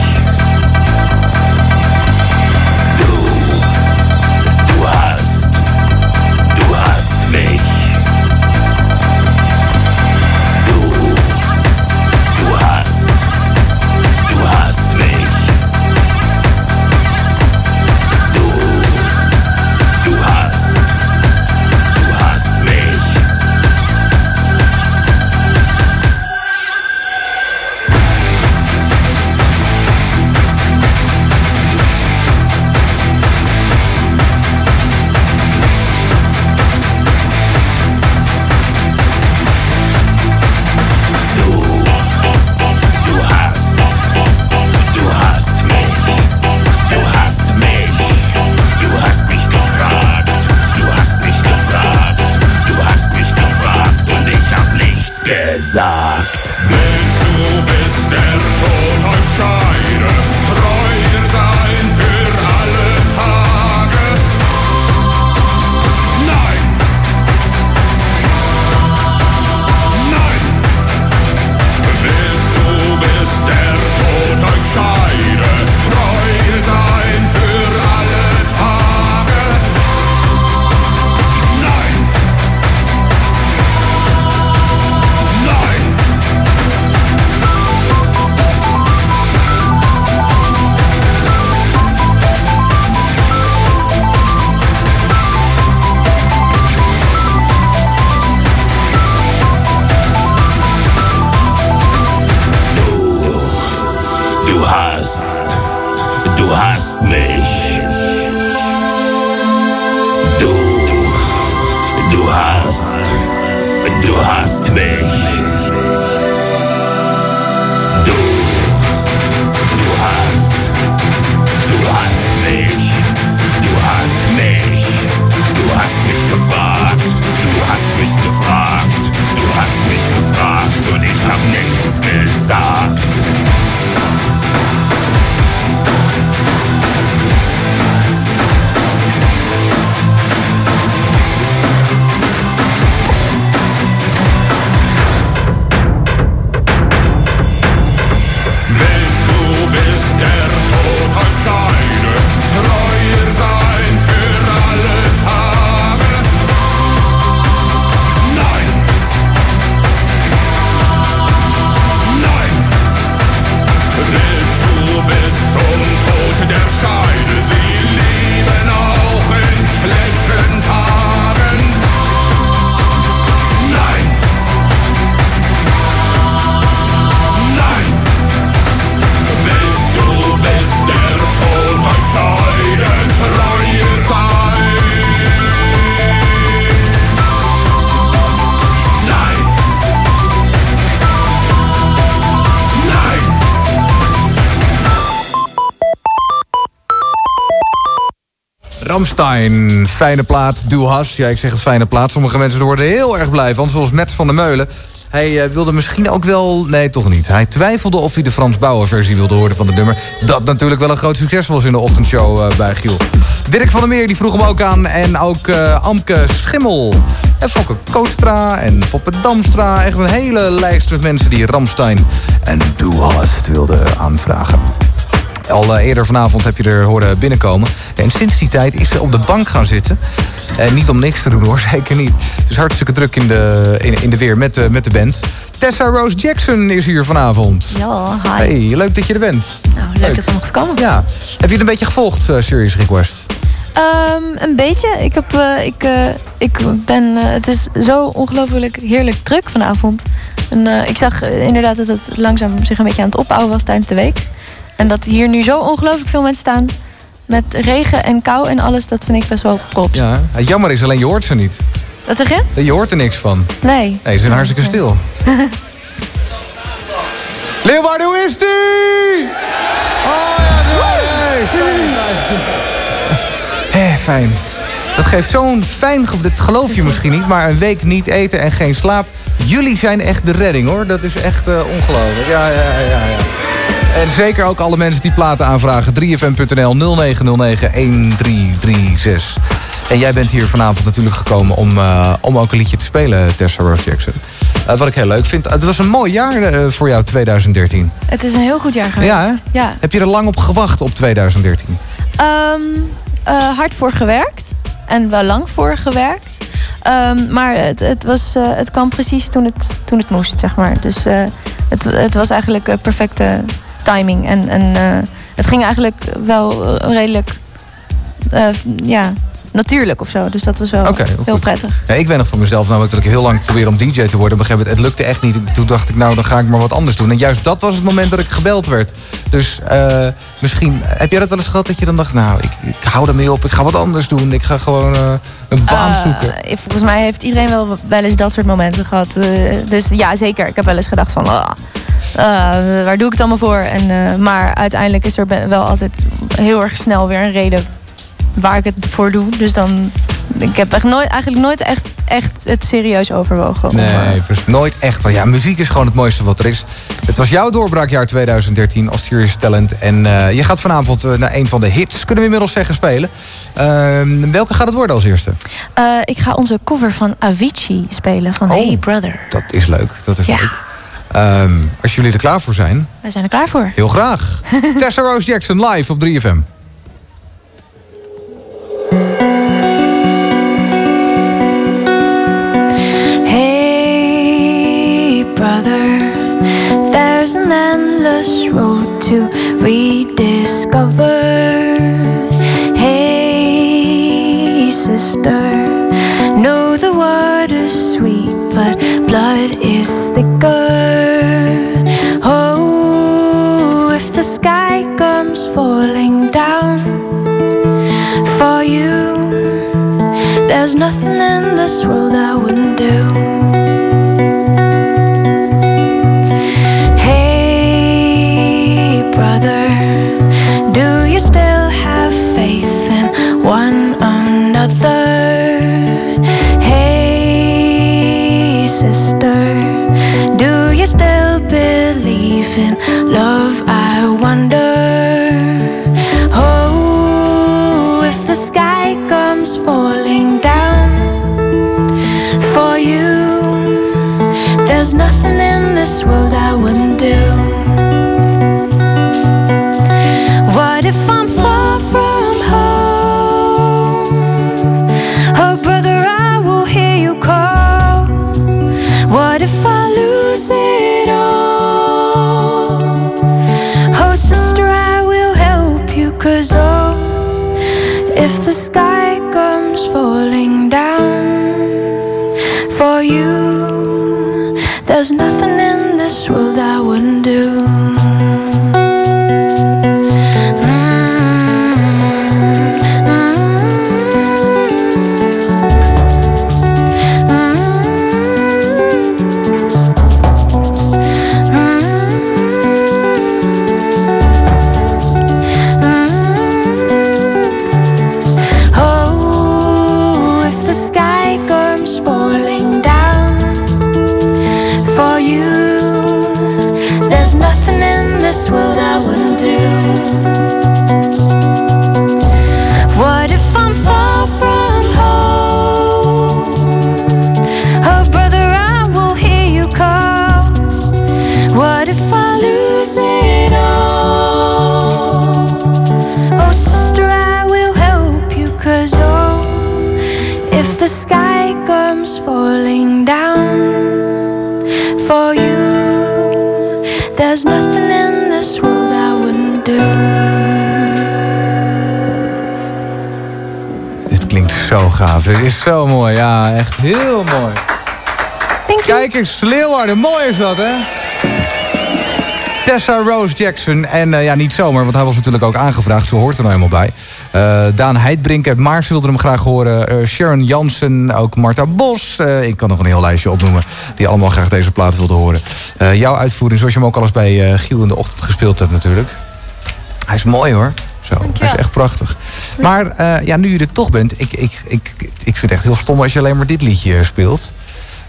Ramstein, fijne plaat, Du Has. Ja, ik zeg het fijne plaat. Sommige mensen worden heel erg blij van, zoals Matt van der Meulen. Hij eh, wilde misschien ook wel... Nee, toch niet. Hij twijfelde of hij de Frans Bauer versie wilde horen van het nummer. Dat natuurlijk wel een groot succes was in de ochtendshow eh, bij Giel. Dirk van der Meer die vroeg hem ook aan. En ook eh, Amke Schimmel. En Fokke Koostra en Foppe Damstra. Echt een hele lijst met mensen die Ramstein en Du Hast wilden aanvragen. Al eerder vanavond heb je er horen binnenkomen. En sinds die tijd is ze op de bank gaan zitten. En niet om niks te doen hoor, zeker niet. Is hartstikke druk in de, in, in de weer met, de met de band. Tessa Rose Jackson is hier vanavond. Ja, hi. Hey, leuk dat je er bent. Nou, leuk, dat we mochten komen. Ja. Heb je het een beetje gevolgd, eh, Serious Request? Ehm, een beetje. Ik, heb, eh, ik, eh, ik ben, eh, het is zo ongelooflijk heerlijk druk vanavond. En, eh, ik zag eh, inderdaad dat het langzaam zich een beetje aan het opbouwen was tijdens de week. En dat hier nu zo ongelooflijk veel mensen staan met regen en kou en alles, dat vind ik best wel props. Ja. Het jammer is alleen, je hoort ze niet. Wat zeg je? Je hoort er niks van. Nee. Nee, ze zijn hartstikke stil. Leeuwarden, hoe is die? Oh ja, nee, Hé, fijn. Dat geeft zo'n fijn gevoel. Dat geloof je misschien niet, maar een week niet eten en geen slaap. Jullie zijn echt de redding hoor. Dat is echt eh, ongelooflijk. Ja, ja, ja, ja. En zeker ook alle mensen die platen aanvragen. 3fm.nl 0909-1336. En jij bent hier vanavond natuurlijk gekomen om, eh, om ook een liedje te spelen, Tessa Rose Jackson. Eh, wat ik heel leuk vind. Het was een mooi jaar eh, voor jou, 2013. Het is een heel goed jaar geweest. Ja. Heb je er lang op gewacht op 2013? Ehm, eh, hard voor gewerkt. En wel lang voor gewerkt. Ehm, maar het, het, was, het kwam precies toen het, toen het moest, zeg maar. Dus het, het was eigenlijk perfecte timing. En, en eh, het ging eigenlijk wel eh, redelijk eh, ja, natuurlijk of zo. Dus dat was wel heel goed. prettig. Ja, ik weet nog van mezelf namelijk dat ik heel lang probeerde om DJ te worden. Op een gegeven moment, het lukte echt niet. Toen dacht ik, nou, dan ga ik maar wat anders doen. En juist dat was het moment dat ik gebeld werd. Dus misschien, heb jij dat wel eens gehad dat je dan dacht... nou, ik, ik hou ermee op, ik ga wat anders doen. Ik ga gewoon een baan Eh, zoeken. volgens mij heeft iedereen wel, wel eens dat soort momenten gehad. Eh, dus ja, zeker. Ik heb wel eens gedacht van... ah, eh, waar doe ik het allemaal voor? En, eh, maar uiteindelijk is er wel altijd heel erg snel weer een reden waar ik het voor doe. Dus dan... Ik heb echt nooit, eigenlijk nooit echt, echt het serieus overwogen. om, eh, Nee, precies. nooit echt. Want ja, muziek is gewoon het mooiste wat er is. Het was jouw doorbraakjaar 2013 als Serious Talent. En eh, je gaat vanavond eh, naar een van de hits, kunnen we inmiddels zeggen, spelen. Ehm, welke gaat het worden als eerste? eh, ik ga onze cover van Avicii spelen van Hey Brother. Dat is leuk, dat is Ja. leuk. Ehm, als jullie er klaar voor zijn, Wij zijn er klaar voor. heel graag. Tessa Rose Jackson live op 3FM. Hey, brother, there's an endless road to rediscover. Hey, sister, know the water's sweet, but blood is thicker. Oh, if the sky comes falling down for you. There's nothing in this world I wouldn't do. Hey, brother, is zo mooi. Ja, echt heel mooi. Kijk eens, Leeuwarden. Mooi is dat, hè? Tessa Rose Jackson. En eh, ja, niet zomaar, want hij was natuurlijk ook aangevraagd. Zo hoort er nou helemaal bij. Eh, Daan Heidbrink uit Maars wilde hem graag horen. Eh, Sharon Jansen, ook Marta Bos. Ik kan nog een heel lijstje opnoemen. Die allemaal graag deze plaat wilden horen. Jouw uitvoering, zoals je hem ook al eens bij Giel in de ochtend gespeeld hebt natuurlijk. Hij is mooi hoor. Zo, hij is echt prachtig. Maar ja, nu je er toch bent, ik, ik, ik, ik vind het echt heel stom als je alleen maar dit liedje speelt.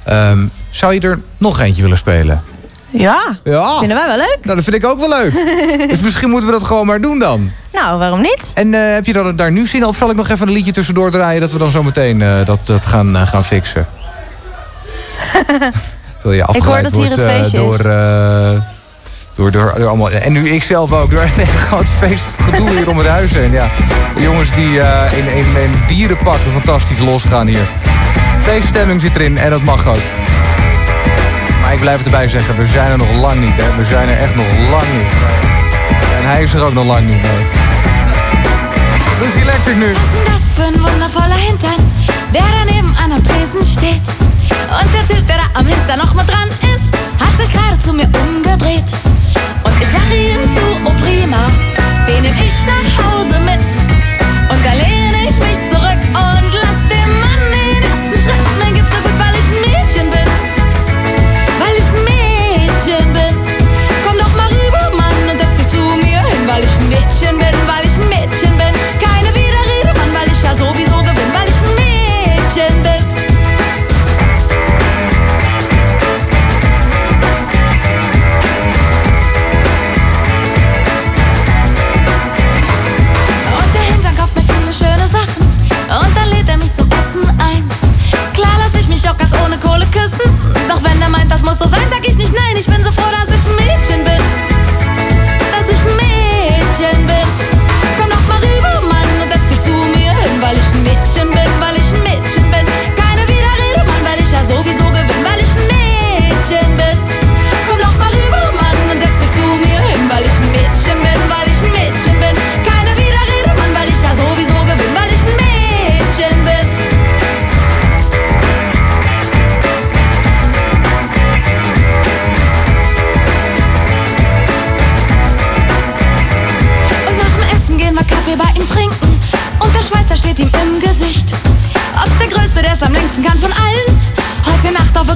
Ehm, zou je er nog eentje willen spelen? Ja, Ja. vinden wij wel leuk. Nou, dat vind ik ook wel leuk. dus misschien moeten we dat gewoon maar doen dan. Nou, waarom niet? En eh, heb je dan daar nu zin in? Of zal ik nog even een liedje tussendoor draaien... dat we dan zo meteen eh, dat, dat gaan, eh, gaan fixen? Je Ik hoor afgeleid dat hier het eh, feestje door, is. Door, door, door allemaal... En nu ik zelf ook. Door een groot feest gedoe hier om het huis heen. Ja. De jongens die eh, in, in, in dierenpakken fantastisch losgaan hier. Feeststemming zit erin en dat mag ook. Maar ik blijf erbij zeggen, we zijn er nog lang niet. Hè. We zijn er echt nog lang niet. En hij is er ook nog lang niet. Nee. Dus Electric nu. Das für ein wundervoller Hintern, der daneben an einem Tresen steht. Und der Typ, der da am Hintern mal dran ist, hat sich gerade zu mir umgedreht. Ich lache ihm zu, oh prima, den nehm ich nach Hause mit. Und da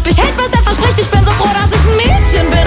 Ich hält, was er verspricht. Ich bin so froh, dass ich ein Mädchen bin.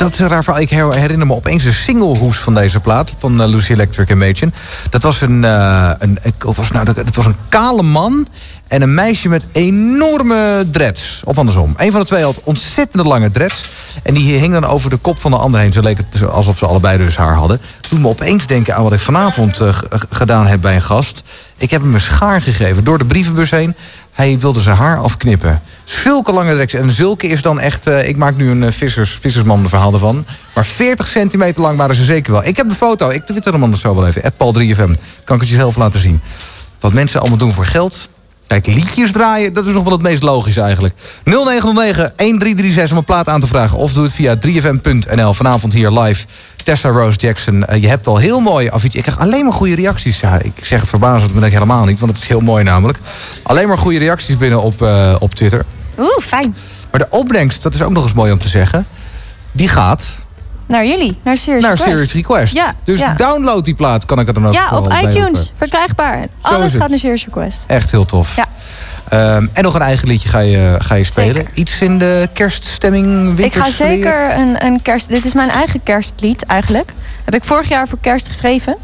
Dat is een raar. Ik her- herinner me opeens de singlehoes van deze plaat. Van eh, Lucy Electric Imagine. Dat was een, eh, een, was, nou, dat, was een kale man en een meisje met enorme dreads. Of andersom. Een van de twee had ontzettend lange dreads. En die hing dan over de kop van de ander heen. Zo leek het alsof ze allebei dus haar hadden. Toen me opeens denken aan wat ik vanavond eh, gedaan heb bij een gast. Ik heb hem een schaar gegeven door de brievenbus heen. Hij wilde zijn haar afknippen. Zulke lange dreads. En zulke is dan echt... eh, ik maak nu een eh, vissers, vissersman verhaal ervan. Maar 40 centimeter lang waren ze zeker wel. Ik heb de foto. Ik twitter hem anders zo wel even. Paul3FM. Kan ik het je zelf laten zien. Wat mensen allemaal doen voor geld. Kijk, liedjes draaien, dat is nog wel het meest logisch eigenlijk. 0909-1336 om een plaat aan te vragen. Of doe het via 3fm.nl. Vanavond hier live. Tessa Rose Jackson. Eh, je hebt al heel mooi. Ik krijg alleen maar goede reacties. Ja, ik zeg het verbazend, maar dat helemaal niet. Want het is heel mooi namelijk. Alleen maar goede reacties binnen op, eh, op Twitter. Oeh, fijn. Maar de opbrengst, dat is ook nog eens mooi om te zeggen. Die gaat Naar jullie, naar Serious naar Request. Serious Request. Ja, Dus ja. download die plaat, kan ik er dan ook Ja, op iTunes. Verkrijgbaar. Alles het. gaat naar Serious Request. Echt heel tof. Ja. Ehm, en nog een eigen liedje ga je, ga je spelen. Iets in de kerststemming, Ik ga zeker een, een kerst... Dit is mijn eigen kerstlied eigenlijk. Heb ik vorig jaar voor kerst geschreven.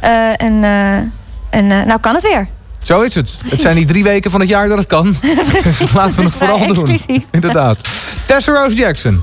Eh, en eh, en eh, nou kan het weer. Zo is het. Het zijn die drie weken van het jaar dat het kan. Laten we het vooral doen. exclusief. Inderdaad. Tessa Rose Jackson.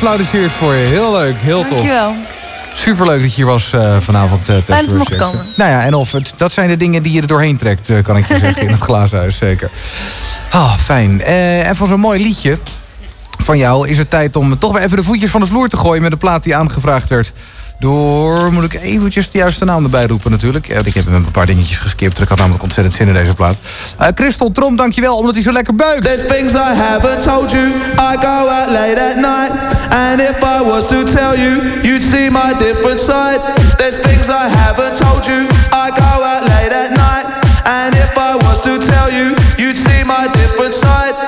Leeuwarden applaudisseert voor je. Heel leuk, heel tof. Dankjewel. Superleuk dat je hier was eh, vanavond. Tessa Fijn dat Rose mocht komen. Nou ja, en of het, dat zijn de dingen die je er doorheen trekt, eh, kan ik je zeggen, in het glazen huis, zeker. Ah, fijn. Eh, en van zo'n mooi liedje van jou is het tijd om toch weer even de voetjes van de vloer te gooien... met de plaat die aangevraagd werd door... Moet ik eventjes de juiste naam erbij roepen natuurlijk. Ja, ik heb hem een paar dingetjes geskipt. Ik had namelijk ontzettend zin in deze plaat. Uh, Christel Trom, dankjewel, omdat hij zo lekker buigt. There's things I haven't told you. I go out late at night. And if I was to tell you, you'd see my different side. There's things I haven't told you. I go out late at night. And if I was to tell you, you'd see my different side.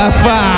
Tá Mustafa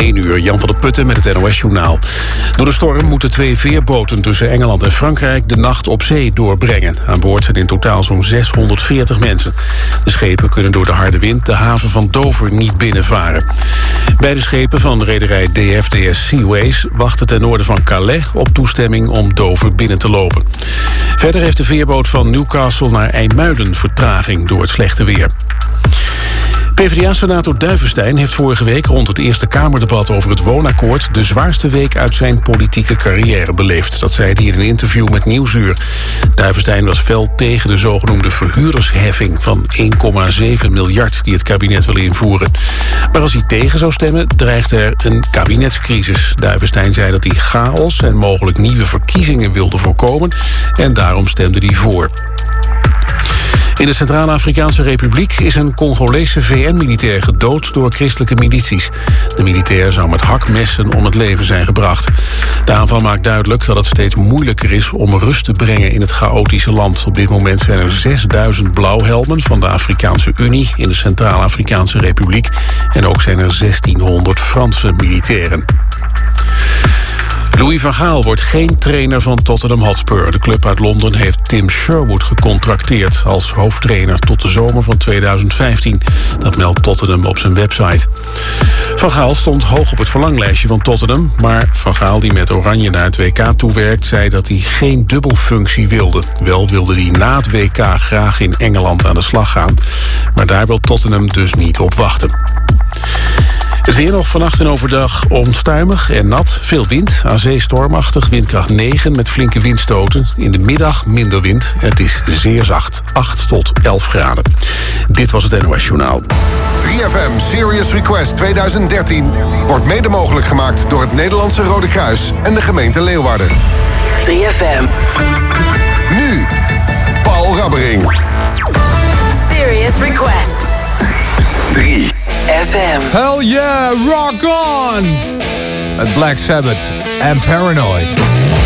1 uur, Jan van der Putten met het NOS-journaal. Door de storm moeten twee veerboten tussen Engeland en Frankrijk... de nacht op zee doorbrengen. Aan boord zijn in totaal zo'n 640 mensen. De schepen kunnen door de harde wind de haven van Dover niet binnenvaren. Beide schepen van de rederij DFDS Seaways... wachten ten noorden van Calais op toestemming om Dover binnen te lopen. Verder heeft de veerboot van Newcastle naar IJmuiden vertraging door het slechte weer. PvdA-senator Duivenstein heeft vorige week rond het Eerste Kamerdebat over het woonakkoord de zwaarste week uit zijn politieke carrière beleefd. Dat zei hij in een interview met Nieuwsuur. Duivenstein was fel tegen de zogenoemde verhuurdersheffing van 1,7 miljard die het kabinet wil invoeren. Maar als hij tegen zou stemmen, dreigde er een kabinetscrisis. Duivenstein zei dat hij chaos en mogelijk nieuwe verkiezingen wilde voorkomen en daarom stemde hij voor. In de Centraal-Afrikaanse Republiek is een Congolese VN-militair gedood door christelijke milities. De militair zou met hakmessen om het leven zijn gebracht. De aanval maakt duidelijk dat het steeds moeilijker is om rust te brengen in het chaotische land. Op dit moment zijn er 6000 blauwhelmen van de Afrikaanse Unie in de Centraal-Afrikaanse Republiek. En ook zijn er 1600 Franse militairen. Louis van Gaal wordt geen trainer van Tottenham Hotspur. De club uit Londen heeft Tim Sherwood gecontracteerd... als hoofdtrainer tot de zomer van 2015. Dat meldt Tottenham op zijn website. Van Gaal stond hoog op het verlanglijstje van Tottenham... maar Van Gaal, die met Oranje naar het WK toewerkt... zei dat hij geen dubbelfunctie wilde. Wel wilde hij na het WK graag in Engeland aan de slag gaan. Maar daar wil Tottenham dus niet op wachten. Het weer nog vannacht en overdag onstuimig en nat. Veel wind, aan zee stormachtig, windkracht 9 met flinke windstoten. In de middag minder wind het is zeer zacht, 8 tot 11 graden. Dit was het NOS Journaal. 3FM Serious Request 2013 wordt mede mogelijk gemaakt door het Nederlandse Rode Kruis en de gemeente Leeuwarden. 3FM. Nu, Paul Rabbering. Serious Request. 3 FM. Hell yeah, rock on! At Black Sabbath en Paranoid.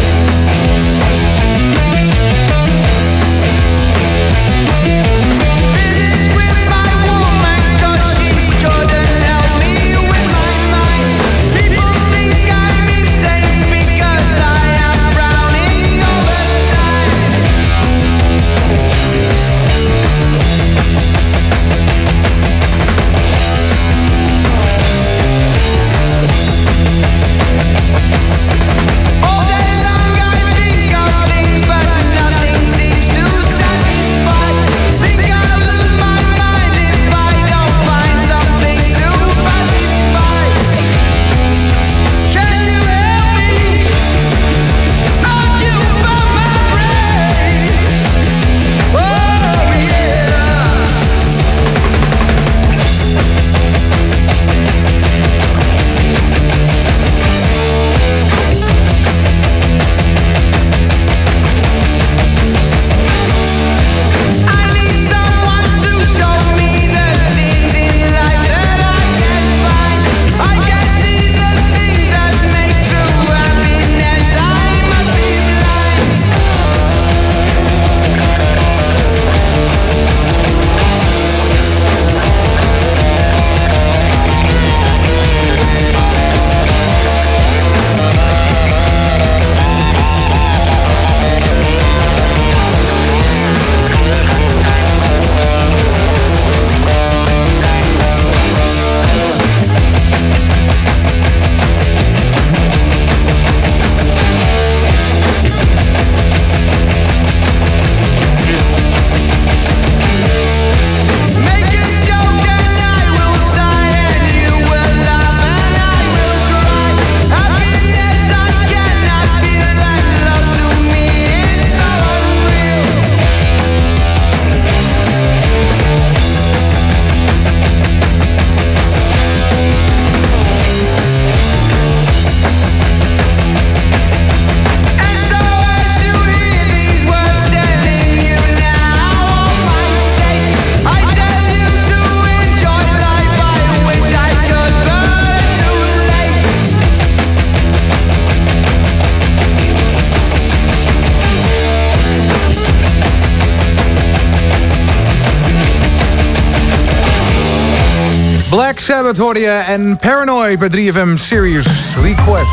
Sabbath hoorde je en Paranoid bij 3FM Serious Request.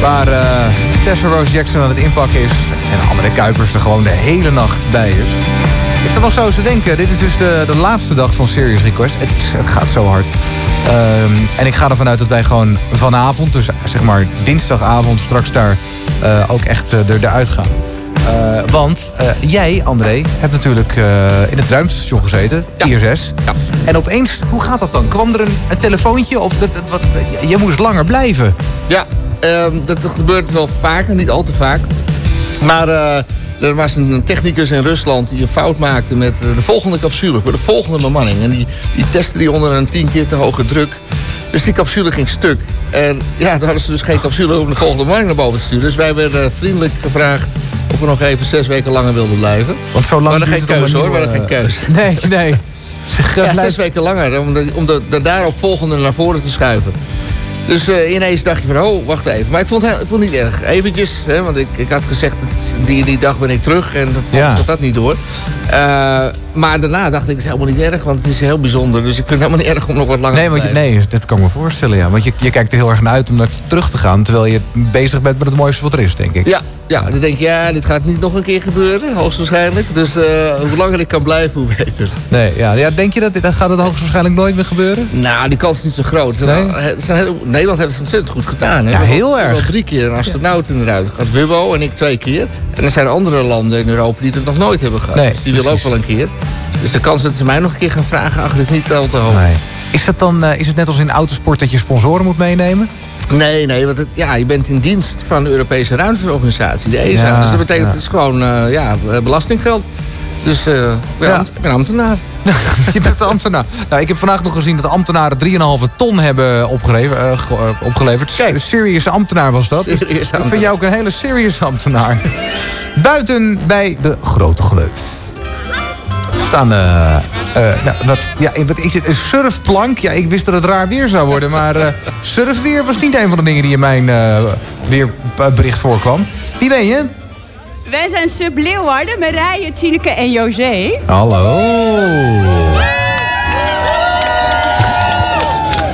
Waar eh, Tessa Rose Jackson aan het inpakken is en André Kuipers er gewoon de hele nacht bij is. Ik zat nog zo eens te denken, dit is dus de, de laatste dag van Serious Request. Het, is- het gaat zo hard. Ehm, en ik ga ervan uit dat wij gewoon vanavond, dus zeg maar dinsdagavond, straks daar eh, ook echt eh, er, eruit gaan. Want jij, André, hebt natuurlijk in het ruimtestation gezeten, ISS. En opeens, hoe gaat dat dan? Kwam er een, een telefoontje of dat, dat, wat, je moest langer blijven? Ja, ehm, dat gebeurt wel vaker, niet al te vaak. Maar eh, er was een technicus in Rusland die een fout maakte met eh, de volgende capsule voor de volgende bemanning. En die, die testte die onder een 10 keer te hoge druk. Dus die capsule ging stuk. En ja, toen hadden ze dus geen capsule om de volgende bemanning naar boven te sturen. Dus wij werden vriendelijk gevraagd of we nog even zes weken langer wilden blijven. Want zo lang we hadden geen keuze een hoor, we hadden geen keuze. Nee, nee. Zeg, Ja, blijf- zes weken langer, om de, om de, de daarop volgende naar voren te schuiven. Dus eh, ineens dacht je van, oh, wacht even. Maar ik vond, het- ik vond het niet erg. Eventjes, hè, want ik, ik had gezegd, die, die dag ben ik terug. En vervolgens Ja. gaat dat niet door. Eh, maar daarna dacht ik, het is helemaal niet erg, want het is heel bijzonder. Dus ik vind het helemaal niet erg om nog wat langer Nee, te want je, blijven. nee, dat kan ik me voorstellen, ja. Want je, je kijkt er heel erg naar uit om naar terug te gaan... terwijl je bezig bent met het mooiste wat er is, denk ik. Ja, ja, dan denk je, ja, dit gaat niet nog een keer gebeuren, hoogstwaarschijnlijk. Dus eh, hoe langer ik kan blijven, hoe beter. Nee, ja, ja, denk je dat dit- dat gaat het hoogstwaarschijnlijk nooit meer gebeuren? Nou, die kans is niet zo groot. Nee? Het zijn heel- Nederland heeft het ontzettend goed gedaan. Hè? Ja, heel we erg. drie keer een astronaut eruit gehad. Wubbo en ik twee keer. En er zijn andere landen in Europa die het nog nooit hebben gehad. Nee, dus die willen ook wel een keer. Dus de kans dat ze mij nog een keer gaan vragen, acht ik niet al te hoog. Nee. Is, dat dan, eh, is het net als in autosport dat je sponsoren moet meenemen? Nee, nee, want het, ja, je bent in dienst van de Europese ruimteorganisatie, de ESA. Ja, dus dat betekent, ja. het is gewoon eh, ja, belastinggeld. Dus eh, ik ben, Ja. ik ben ambtenaar. je bent ambtenaar. Nou, ik heb vandaag nog gezien dat ambtenaren 3,5 ton hebben opgeleverd. eh, ge- eh, opgeleverd. Kijk. Serious ambtenaar was dat. Serious ik vind ambtenaar. jou ook een hele serious ambtenaar. Buiten bij de Grote Gleuf. Staan, eh, eh, nou, wat, ja, wat is het? Een surfplank? Ja, ik wist dat het raar weer zou worden, maar eh, surfweer was niet een van de dingen die in mijn eh, weerbericht voorkwam. Wie ben je? Wij zijn Sub Leeuwarden, Marije, Tineke en José. Hallo.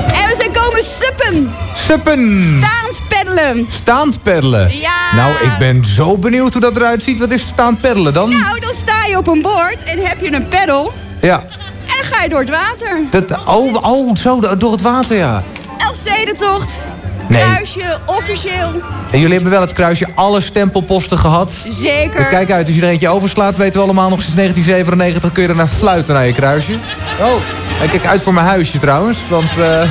En we zijn komen suppen. Suppen. Staand peddelen. Staand peddelen. Ja. Nou, ik ben zo benieuwd hoe dat eruit ziet. Wat is staand peddelen dan? Nou, dan sta je op een bord en heb je een peddel. Ja. En dan ga je door het water. Dat, oh, oh, zo, door het water, ja. Elfstedentocht. Nee. Kruisje, officieel. En jullie hebben wel het kruisje alle stempelposten gehad. Zeker. Kijk uit, als je er eentje overslaat, weten we allemaal nog sinds 1997 kun je er naar fluiten naar je kruisje. Oh, en kijk uit voor mijn huisje trouwens, want... Maar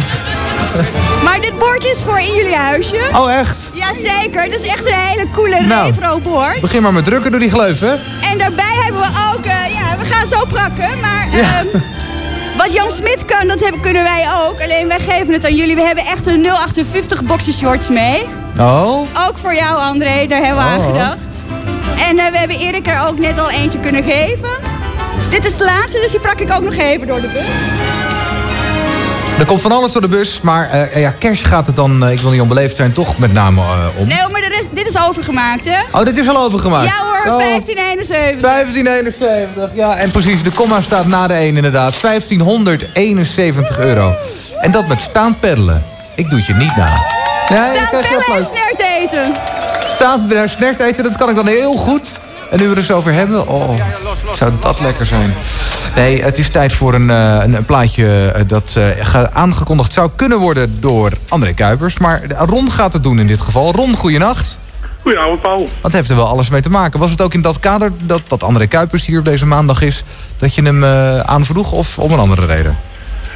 dit bord is voor in jullie huisje. Oh, echt? Jazeker, het is echt een hele coole Nou. retro bord. begin maar met drukken door die gleuf, hè? En daarbij hebben we ook, eh, ja, we gaan zo prakken, maar ehm, wat Jan Smit kan, dat hebben, kunnen wij ook. Alleen wij geven het aan jullie. We hebben echt een 058 boxershorts mee. Oh? Ook voor jou, André, daar hebben we aan Oh. gedacht. En eh, we hebben Erik er ook net al eentje kunnen geven. Dit is de laatste, dus die prak ik ook nog even door de bus. Er komt van alles door de bus, maar eh, ja, cash gaat het dan, eh, ik wil niet onbeleefd zijn, toch met name eh, om. Nee, maar dit is, dit is overgemaakt, hè? Oh, dit is al overgemaakt? Ja hoor, Oh. 1571. 1571, ja. En precies, de komma staat na de 1 inderdaad. 1571 euro. En dat met staand peddelen. Ik doe het je niet na. Nee, je bellen en snert eten. Staand snert eten, dat kan ik dan heel goed. En nu we het er zo over hebben, oh, zou dat lekker zijn. Nee, het is tijd voor een, eh, een, een plaatje eh, dat ge- aangekondigd zou kunnen worden door André Kuipers. Maar Ron gaat het doen in dit geval. Ron, goeienacht. Goedenavond, Paul. Wat heeft er wel alles mee te maken? Was het ook in dat kader dat, dat André Kuipers hier op deze maandag is... dat je hem aanvroeg of om een andere reden?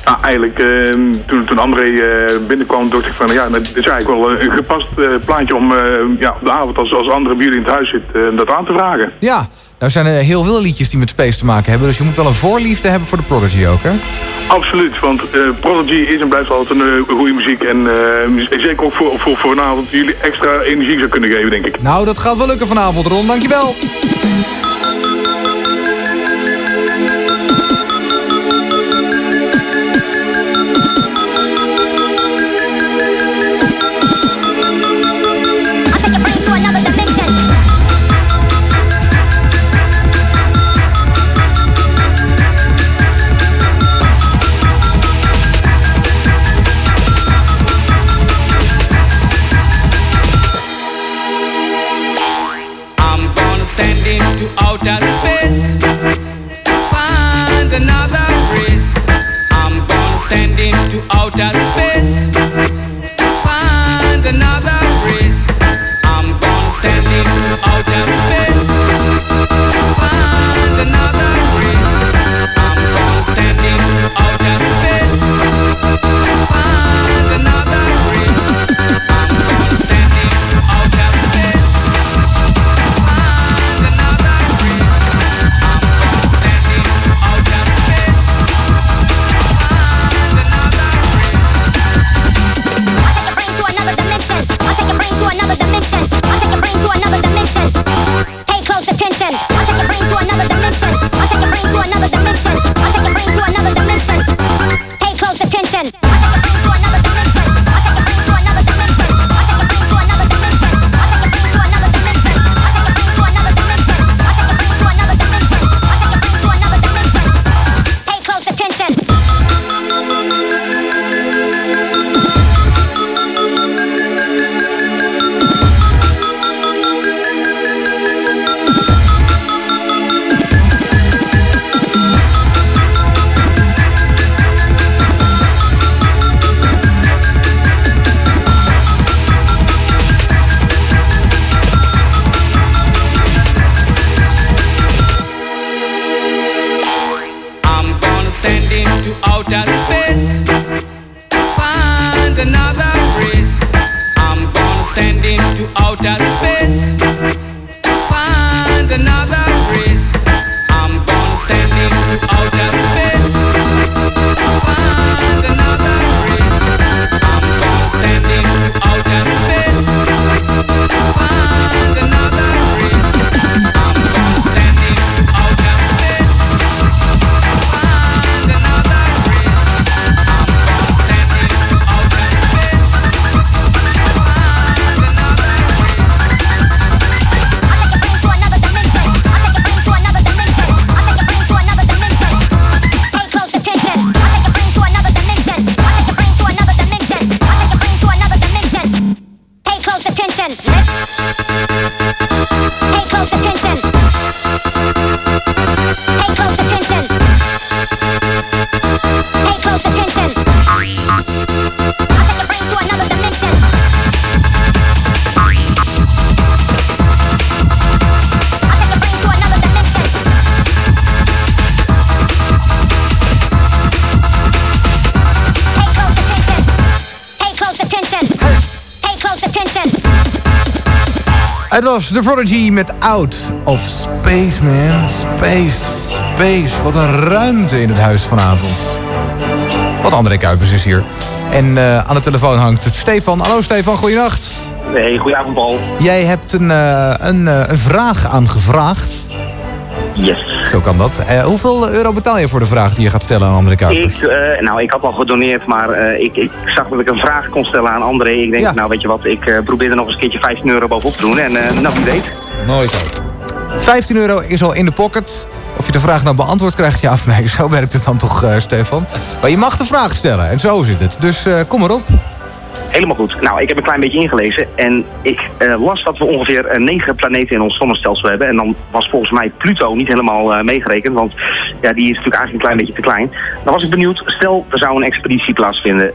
Nou, eigenlijk, eh, toen, toen André eh, binnenkwam, dacht ik van, ja, het is eigenlijk wel een gepast eh, plaatje om eh, ja, op de avond als, als André bij jullie in het huis zit, eh, dat aan te vragen. Ja, nou zijn er heel veel liedjes die met space te maken hebben... dus je moet wel een voorliefde hebben voor de Prodigy ook, hè? Absoluut, want eh, Prodigy is en blijft altijd een eh, goede muziek. En eh, zeker ook voor, voor, voor vanavond jullie extra energie zou kunnen geven, denk ik. Nou, dat gaat wel lukken vanavond, Ron. Dankjewel. Was The Prodigy met Out of Space, man. Space, space. Wat een ruimte in het huis vanavond. Wat André Kuipers is hier. En eh, aan de telefoon hangt het Stefan. Hallo Stefan, goeienacht. Hey, goedenavond Paul. Jij hebt een, eh, een, eh, een vraag aangevraagd. Yes. Zo kan dat. Eh, hoeveel euro betaal je voor de vraag die je gaat stellen aan André Kuipers? Ik, eh, nou, ik had al gedoneerd, maar eh, ik, ik zag dat ik een vraag kon stellen aan André. Ik denk, nou weet je wat, ik eh, probeer er nog eens een keertje 15 euro bovenop te doen. En eh, nou, wie weet. Nooit zo. 15 euro is al in de pocket. Of je de vraag nou beantwoord krijgt, ja of nee. Zo werkt het dan toch, eh, Stefan. Maar je mag de vraag stellen en zo zit het. Dus eh, kom maar op. Helemaal goed. Nou, ik heb een klein beetje ingelezen en ik eh, las dat we ongeveer eh, negen planeten in ons zonnestelsel hebben. En dan was volgens mij Pluto niet helemaal eh, meegerekend, want ja, die is natuurlijk eigenlijk een klein beetje te klein. Dan was ik benieuwd, stel er zou een expeditie plaatsvinden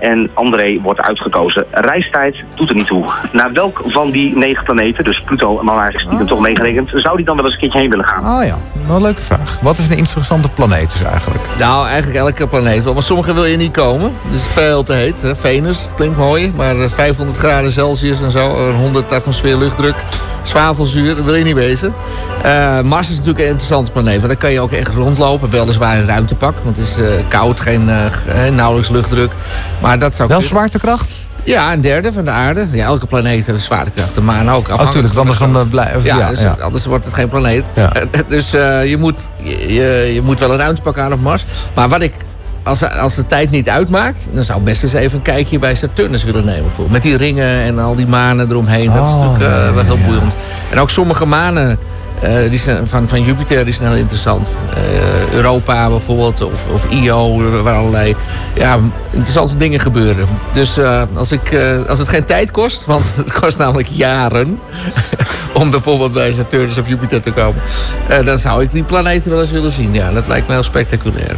en André wordt uitgekozen. Reistijd doet er niet toe. Naar welk van die negen planeten, dus Pluto en maar eigenlijk stiekem toch meegerekend, zou die dan wel eens een keertje heen willen gaan? Oh ja, wel een leuke vraag. Wat is een interessante planeet dus eigenlijk? Nou, eigenlijk elke planeet wel. Maar sommige wil je niet komen. Het is veel te heet. Hè. Venus, klinkt mooi. Maar eh, 500 graden Celsius en zo. een 100 atmosfeer luchtdruk. Zwavelzuur, dat wil je niet wezen. Eh, Mars is natuurlijk een interessante planeet. Want daar kan je ook echt rondlopen. Weliswaar een ruimtepak. Want het is eh, koud, geen, eh, eh, nauwelijks luchtdruk. Maar dat zou Wel kunnen. zwaartekracht? Ja, een derde van de aarde. Ja, elke planeet heeft zwaartekracht. De maan ook. Oh, tuurlijk, anders de dan blijven. ja, Ja, dus ja. anders wordt het geen planeet. Ja. Eh, Dus eh, je, moet, je, je- moet wel een ruimtepak aan op Mars. Maar wat ik, als, als de tijd niet uitmaakt... dan zou ik best eens even een kijkje bij Saturnus willen nemen. Voor. Met die ringen en al die manen eromheen. dat is Oh, natuurlijk eh, wel heel boeiend. En ook sommige manen... eh, die van, van Jupiter zijn heel interessant. Eh, Europa bijvoorbeeld, of, of Io, waar allerlei ja, interessante dingen gebeuren. Dus eh, als, ik, als het geen tijd kost, want het kost namelijk jaren om bijvoorbeeld bij Saturnus of Jupiter te komen, dan zou ik die planeten wel eens willen zien. Ja, dat lijkt me heel spectaculair.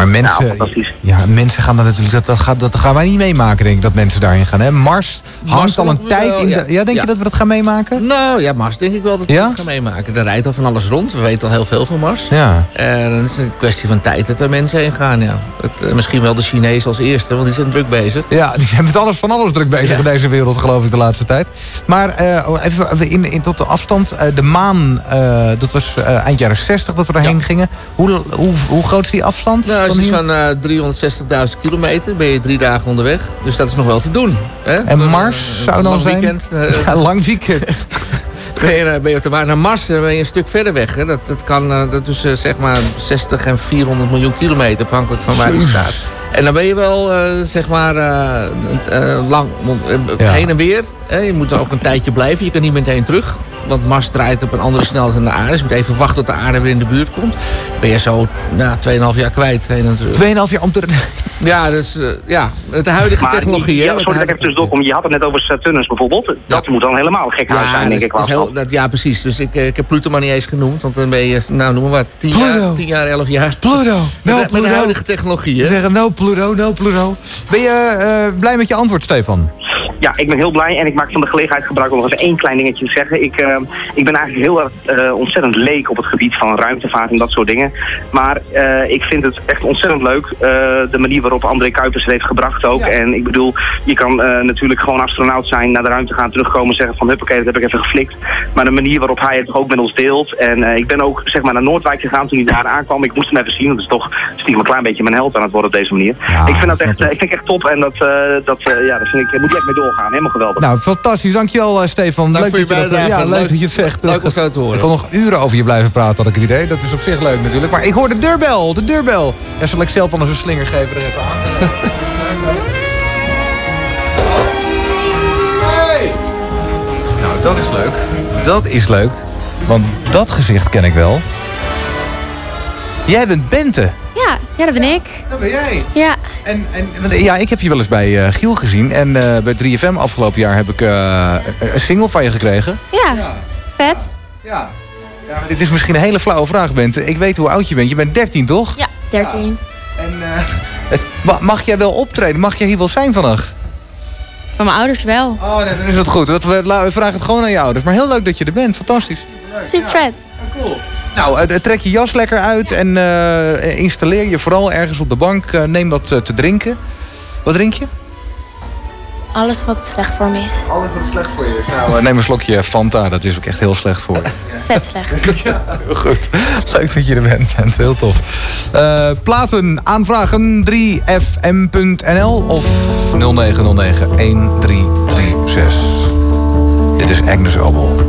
Maar mensen, ja, mensen gaan dat natuurlijk, dat, dat, gaat, dat gaan wij niet meemaken, denk ik, dat mensen daarin gaan. Hè? Mars hangt al een wel, tijd in de. ja. Denk je dat we dat gaan meemaken? Nou ja, Mars denk ik wel dat we dat gaan meemaken. Er rijdt al van alles rond. We weten al heel veel van Mars. Ja. En het is een kwestie van tijd dat er mensen heen gaan. Ja. Het, eh, misschien wel de Chinezen als eerste, want die zijn druk bezig. Ja, die zijn met alles van alles druk bezig in deze wereld, geloof ik, de laatste tijd. Maar eh, oh, even in, in, tot de afstand. Eh, de maan, eh, dat was eh, eind jaren 60 dat we erheen gingen. Hoe, hoe, hoe groot is die afstand? Nou, van is van eh 360.000 kilometer. Ben je drie dagen onderweg. Dus dat is nog wel te doen. Hè? En Mars een zou dan lang zijn? Weekend, eh, Ja, lang weekend. ben je, eh, ben je op de maan. Naar Mars eh, ben je een stuk verder weg. Hè? Dat, dat kan eh, dat tussen zeg maar 60 en 400 miljoen kilometer, afhankelijk van waar die staat. En dan ben je wel, eh, zeg maar, eh, eh, lang eh, heen en weer. Je moet er ook een tijdje blijven. Je kan niet meteen terug. Want Mars draait op een andere snelheid dan de aarde. Dus je moet even wachten tot de aarde weer in de buurt komt. Ben je zo nou, 2,5 jaar kwijt. Heen en terug. 2,5 jaar om te... Ja, dus uh, ja, de huidige Maar technologie. die- ja, sorry dat ik de even tussendoor kom. Je had het net over Saturnus bijvoorbeeld. Dat moet dan helemaal gek huis zijn, denk dat ik is wel. heel, dat, ja, precies. Dus ik, eh, ik heb Pluto maar niet eens genoemd. Want dan ben je, nou noem maar wat, 10 jaar, 10 jaar, 11 jaar. Pluto. Met, de- met de Pluto. huidige technologie, Ze hè? zeggen no Pluto, no Pluto. Ben je eh, blij met je antwoord, Stefan? Ja, ik ben heel blij en ik maak van de gelegenheid gebruik om nog even één klein dingetje te zeggen. Ik, eh, ik ben eigenlijk heel erg eh, ontzettend leek op het gebied van ruimtevaart en dat soort dingen. Maar eh, ik vind het echt ontzettend leuk, eh, de manier waarop André Kuipers het heeft gebracht ook. En ik bedoel, je kan natuurlijk gewoon astronaut zijn, naar de ruimte gaan, terugkomen en zeggen van huppakee, dat heb ik even geflikt. Maar de manier waarop hij het ook met ons deelt. En ik ben ook zeg maar naar Noordwijk gegaan toen hij daar aankwam. Ik moest hem even zien, want het is toch stiekem een klein beetje mijn held aan het worden op deze manier. ik vind dat echt, ik vind het echt top en dat, dat, ja, dat vind ik, moet je echt mee doorgaan. Helemaal geweldig. Nou, fantastisch. Dankjewel, eh, Stefan. Dank leuk voor je dat je dat, bijdrage. Ja, leuk Leuk- dat je het zegt. leuk om zo te horen. Ik kon nog uren over je blijven praten, had ik het idee. Dat is op zich leuk natuurlijk. Maar ik hoor de deurbel, de deurbel. Ja, zal ik zelf anders een slinger geven er even aan? Nou, dat is leuk. Dat is leuk. Want dat gezicht ken ik wel. Jij bent Bente. Ja, ja, dat ben ik. Dat ben jij. Ja. En, en, ja, ik heb je wel eens bij eh, Giel gezien. En eh, bij 3FM afgelopen jaar heb ik eh, een- single van je gekregen. Ja, vet. Ja. Ja, maar dit is misschien een hele flauwe vraag, Bente. Ik weet hoe oud je bent. Je bent 13, toch? Ja, 13. En het, mag jij wel optreden? Mag jij hier wel zijn vannacht? Van mijn ouders wel. Oh, nee, dan is het goed. Dat we, we vragen het gewoon aan je ouders. Maar heel leuk dat je er bent. Fantastisch. Super vet. Cool. Nou, eh, trek je jas lekker uit en eh, installeer je vooral ergens op de bank. Eh, neem wat eh, te drinken. Wat drink je? Alles wat slecht voor me is. Alles wat slecht voor je is. Nou, neem een slokje Fanta. Dat is ook echt heel slecht voor je. Vet slecht. Ja, heel goed. Leuk dat je er bent. bent heel tof. Eh, platen aanvragen 3fm.nl of 0909 1336. Dit is Agnes Obel.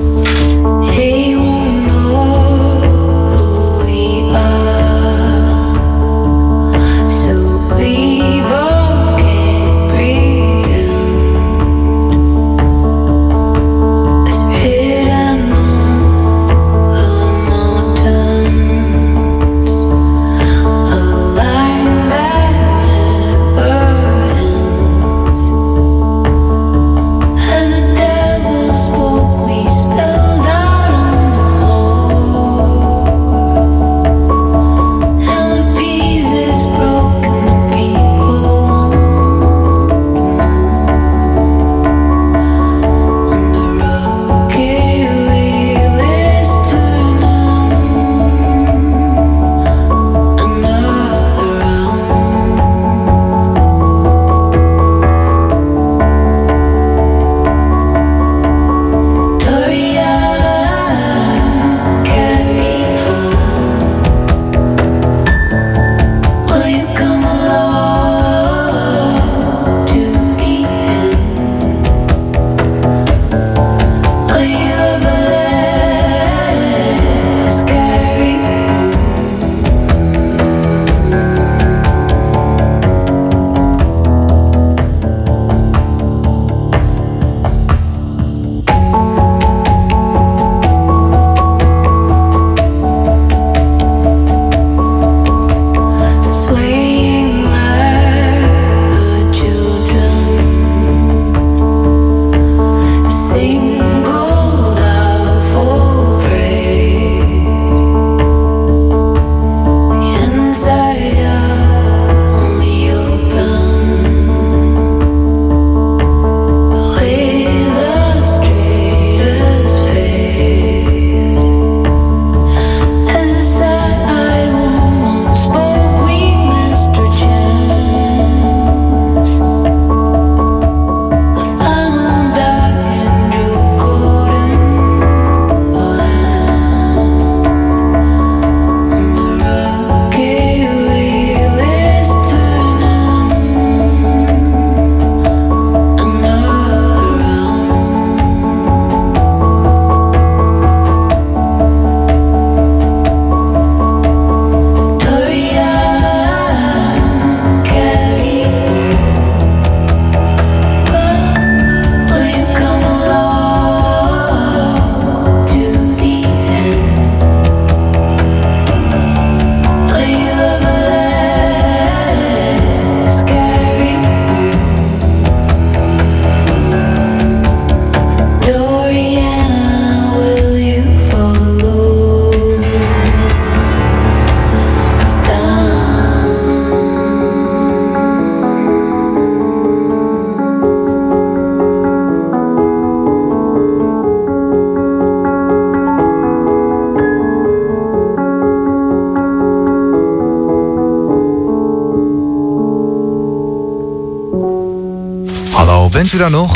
U daar nog?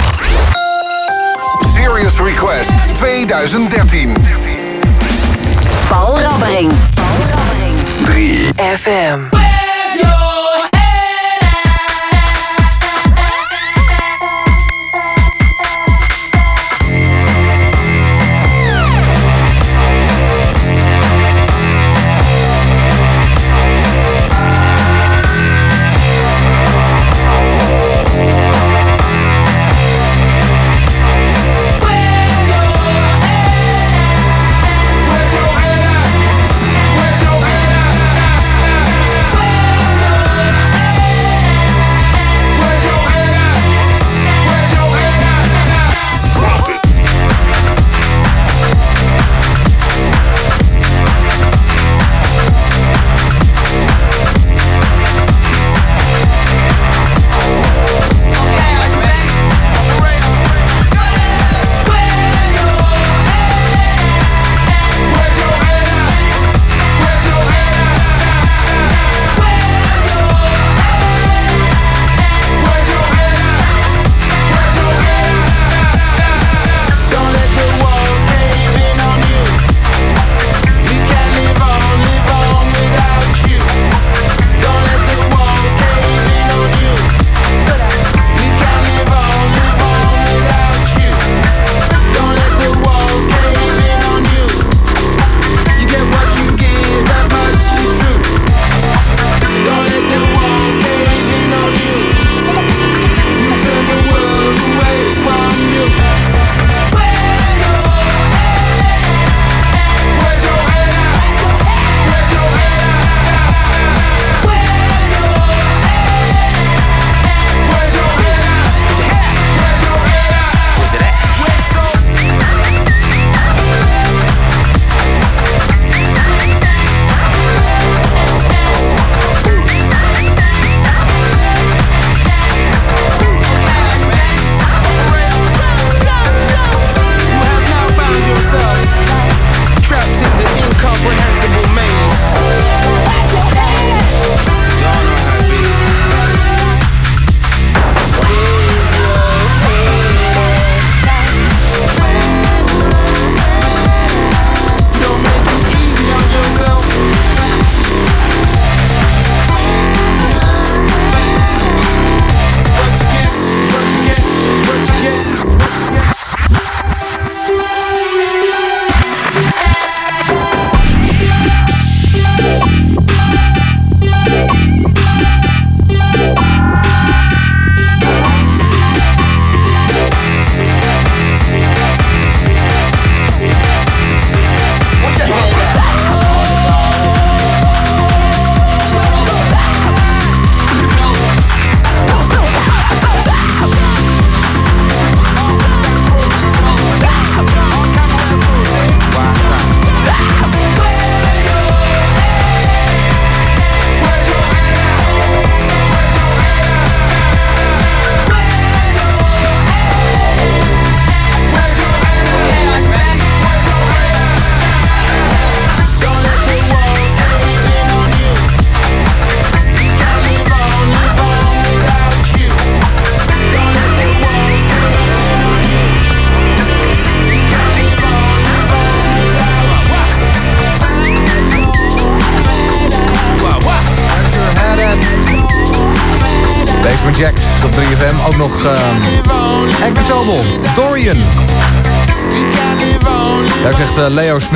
Serious Request 2013.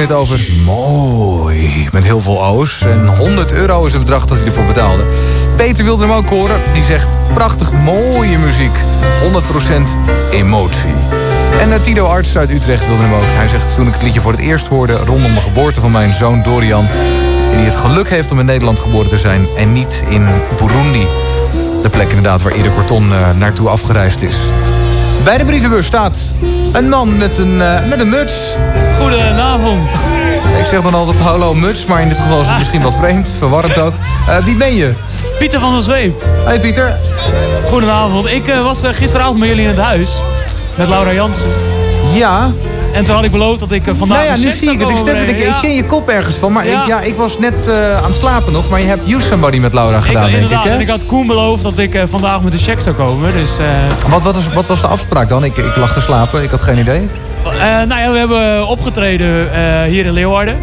Over. Mooi. Met heel veel O's. En 100 euro is het bedrag dat hij ervoor betaalde. Peter wilde hem ook horen. Die zegt prachtig mooie muziek. 100% emotie. En Tito Arts uit Utrecht wilde hem ook. Hij zegt toen ik het liedje voor het eerst hoorde rondom de geboorte van mijn zoon Dorian. Die het geluk heeft om in Nederland geboren te zijn en niet in Burundi. De plek inderdaad waar Erik Corton uh, naartoe afgereisd is. Bij de brievenbus staat een man met een, uh, met een muts. Goedenavond. Ik zeg dan altijd hallo muts, maar in dit geval is het misschien wat vreemd. Verwarrend ook. Uh, wie ben je? Pieter van der Zweep. Hey Pieter. Goedenavond. Ik uh, was uh, gisteravond bij jullie in het huis. Met Laura Jansen. Ja. En toen had ik beloofd dat ik eh, vandaag Nou ja, nu zie ik het. Ik, Stefan, ik, ken je kop ergens van. Maar Ja. Ik, ja, ik was net eh, aan het slapen nog. Maar je hebt You Somebody met Laura gedaan, ik, denk ik. Hè? en ik had Koen beloofd dat ik eh, vandaag met een check zou komen. Dus, eh, Wat, wat, was, wat was de afspraak dan? Ik, ik lag te slapen. Ik had geen idee. Eh, nou ja, we hebben opgetreden eh, hier in Leeuwarden.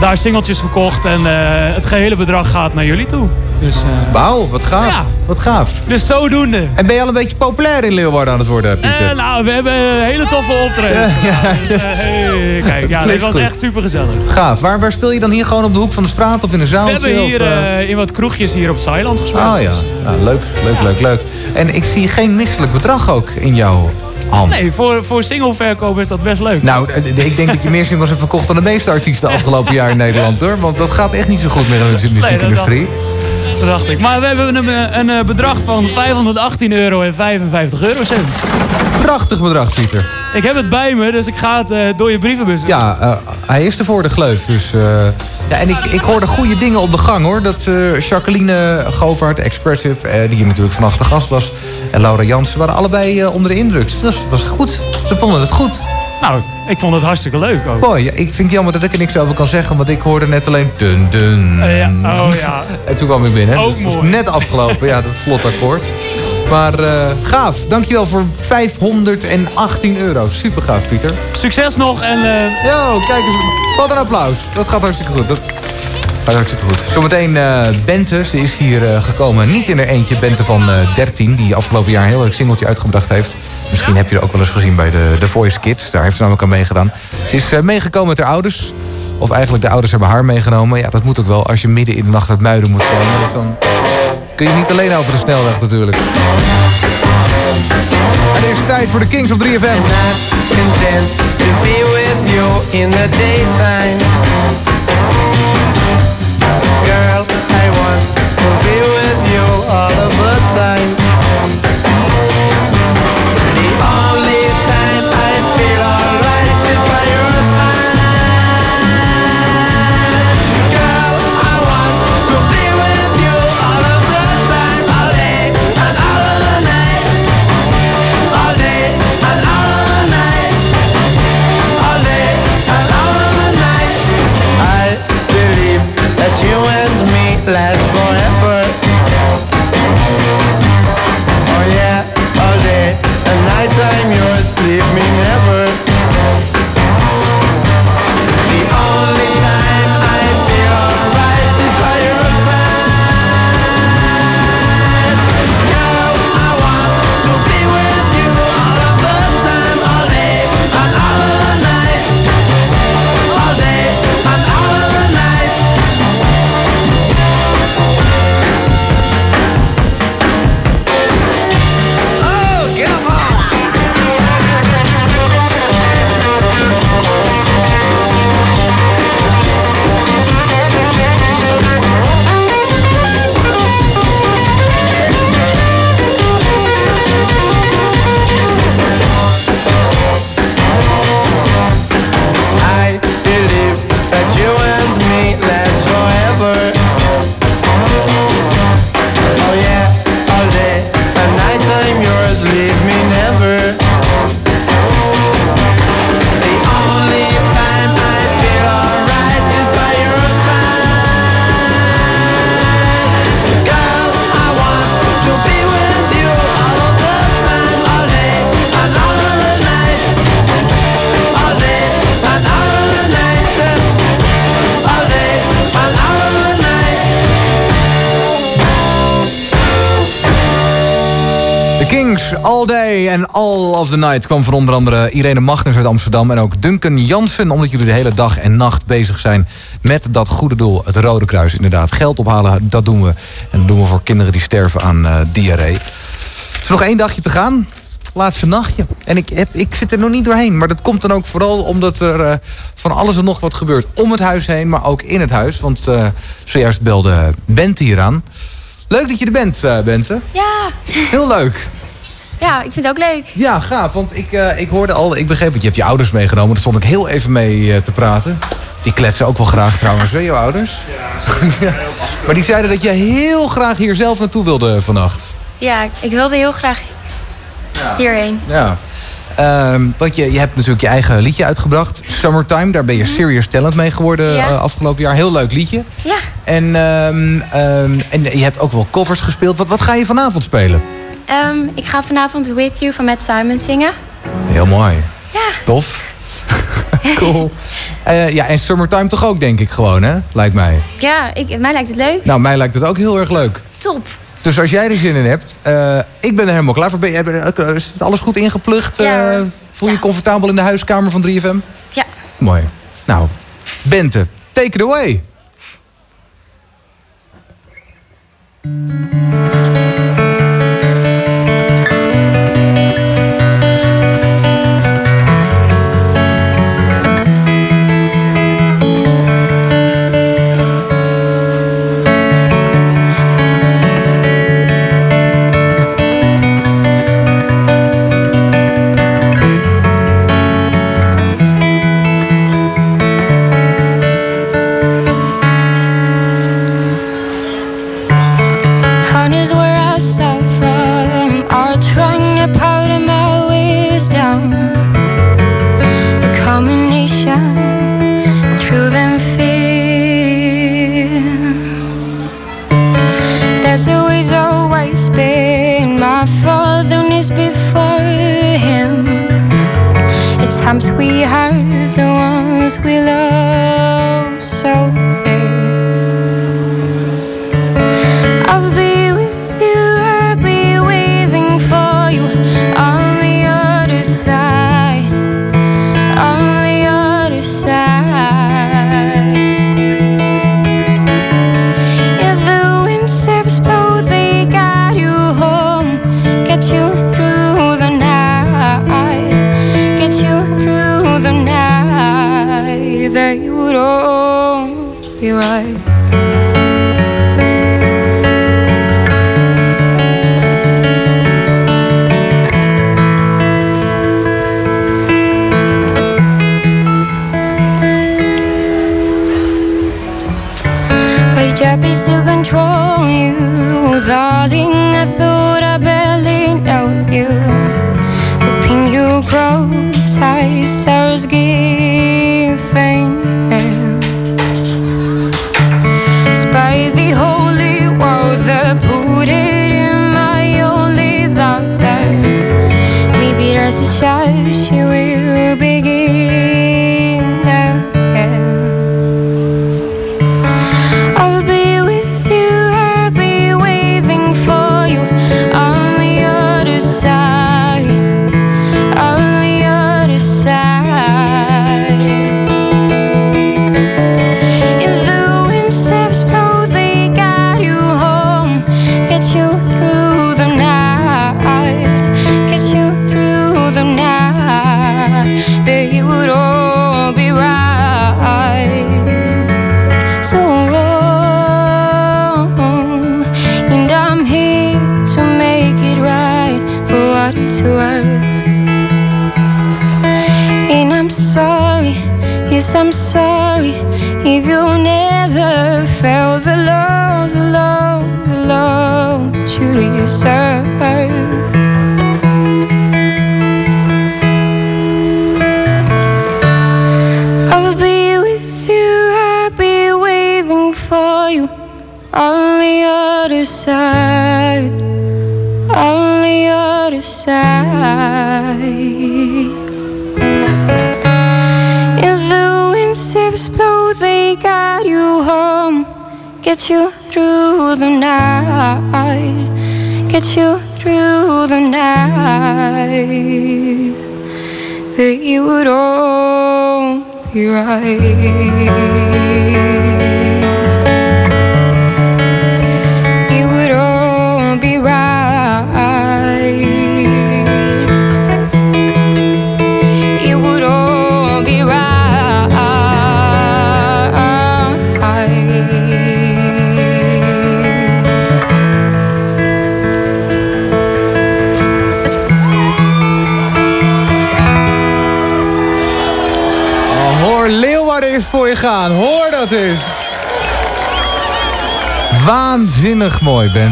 Daar singeltjes verkocht en eh, het gehele bedrag gaat naar jullie toe. Dus, Wauw, wat gaaf. Wat gaaf. Dus zodoende. En ben je al een beetje populair in Leeuwarden aan het worden, Pieter? Nou, we hebben een hele toffe optreden. Ja, ja. Dus, hey, kijk, Het ja, dit was goed. echt super gezellig. Gaaf. Waar, waar speel je dan hier gewoon op de hoek van de straat of in een zaal? We hebben hier in wat kroegjes hier op Zeiland gespeeld. Oh ja, Nou, leuk, leuk, leuk, leuk. En ik zie geen misselijk bedrag ook in jouw Nee, voor, voor singleverkoop is dat best leuk. Nou, eh, ik denk dat je meer singles hebt verkocht dan de meeste artiesten de afgelopen jaar in Nederland, hoor. Want dat gaat echt niet zo goed met de muziekindustrie. Dat dacht ik. Maar we hebben een, eh, een, eh, bedrag van 518 euro en 55 eurocent. Prachtig bedrag, Pieter. Ik heb het bij me, dus ik ga het door je brievenbus. Ja, hij is er voor de gleuf. Dus, ja, en ik, ik hoorde goede dingen op de gang hoor. Dat Jacqueline Govaert, Expressive, die hier natuurlijk vannacht de gast was. En Laura Jansen waren allebei eh, onder de indruk. Dat was, goed. Ze vonden het goed. Nou, ik vond het hartstikke leuk ook. Mooi. Ja, ik vind het jammer dat ik er niks over kan zeggen. Want ik hoorde net alleen dun dun. Ja. Oh ja. En toen kwam ik binnen. Ook Dus mooi. net afgelopen. ja, dat slotakkoord. Maar eh, gaaf. Dankjewel voor 518 euro. Super gaaf, Pieter. Succes nog en... Yo, kijk eens. Wat een applaus. Dat gaat hartstikke goed. Dat gaat hartstikke goed. Zometeen eh, Bente. Ze is hier eh, gekomen. Niet in er eentje. Bente van eh 13. Die afgelopen jaar een heel leuk singeltje uitgebracht heeft. Misschien heb je er ook wel eens gezien bij de The Voice Kids. Daar heeft ze namelijk aan meegedaan. Ze is eh, meegekomen met haar ouders. Of eigenlijk de ouders hebben haar meegenomen. Ja, dat moet ook wel. Als je midden in de nacht uit Muiden moet komen. Dus dan kun je niet alleen over de snelweg natuurlijk. Het is tijd voor de Kings op 3FM. To be with you all of the time. The only time I feel alright is by your side. Girl, I want to be with you all of the time, all day and all of the night. All day and all of the night. All day and all of the night. I believe that you and me and night I'm yours, leave me never. All Day and All of the Night... kwam van onder andere Irene Magnus uit Amsterdam... en ook Duncan Jansen, omdat jullie de hele dag en nacht bezig zijn... met dat goede doel, het Rode Kruis inderdaad. Geld ophalen, dat doen we. En dat doen we voor kinderen die sterven aan eh, diarree. Er is nog één dagje te gaan. Laatste nachtje. En ik, heb, ik zit er nog niet doorheen. Maar dat komt dan ook vooral omdat er eh, van alles en nog wat gebeurt... om het huis heen, maar ook in het huis. Want eh, zojuist belde Bente hier aan. Leuk dat je er bent, eh, Bente. Ja. Heel leuk. Ja, ik vind het ook leuk. Ja, gaaf. Want ik, eh, ik hoorde al, ik begreep, want je hebt je ouders meegenomen. Daar stond ik heel even mee eh, te praten. Die kletsen ook wel graag trouwens, hè, ouders? Ja, Maar die zeiden dat je heel graag hier zelf naartoe wilde vannacht. Ja, ik wilde heel graag hierheen. Ja. Ehm, want je, je hebt natuurlijk je eigen liedje uitgebracht. Summertime, daar ben je mhm. serious talent mee geworden ja. Eh, afgelopen jaar. Heel leuk liedje. Ja. En, ehm, ehm, en je hebt ook wel covers gespeeld. Wat, wat ga je vanavond spelen? Ehm, ik ga vanavond With You van Matt Simon zingen. Heel mooi. Ja. Tof. cool. Eh, ja, en Summertime toch ook, denk ik gewoon, hè? Lijkt mij. Ja, ik, mij lijkt het leuk. Nou, mij lijkt het ook heel erg leuk. Top. Dus als jij er zin in hebt, eh, ik ben er helemaal klaar voor. Ben je, eh, is alles goed ingeplucht? Voel je comfortabel in de huiskamer van 3FM? Ja. Mooi. Nou, Bente, take it away.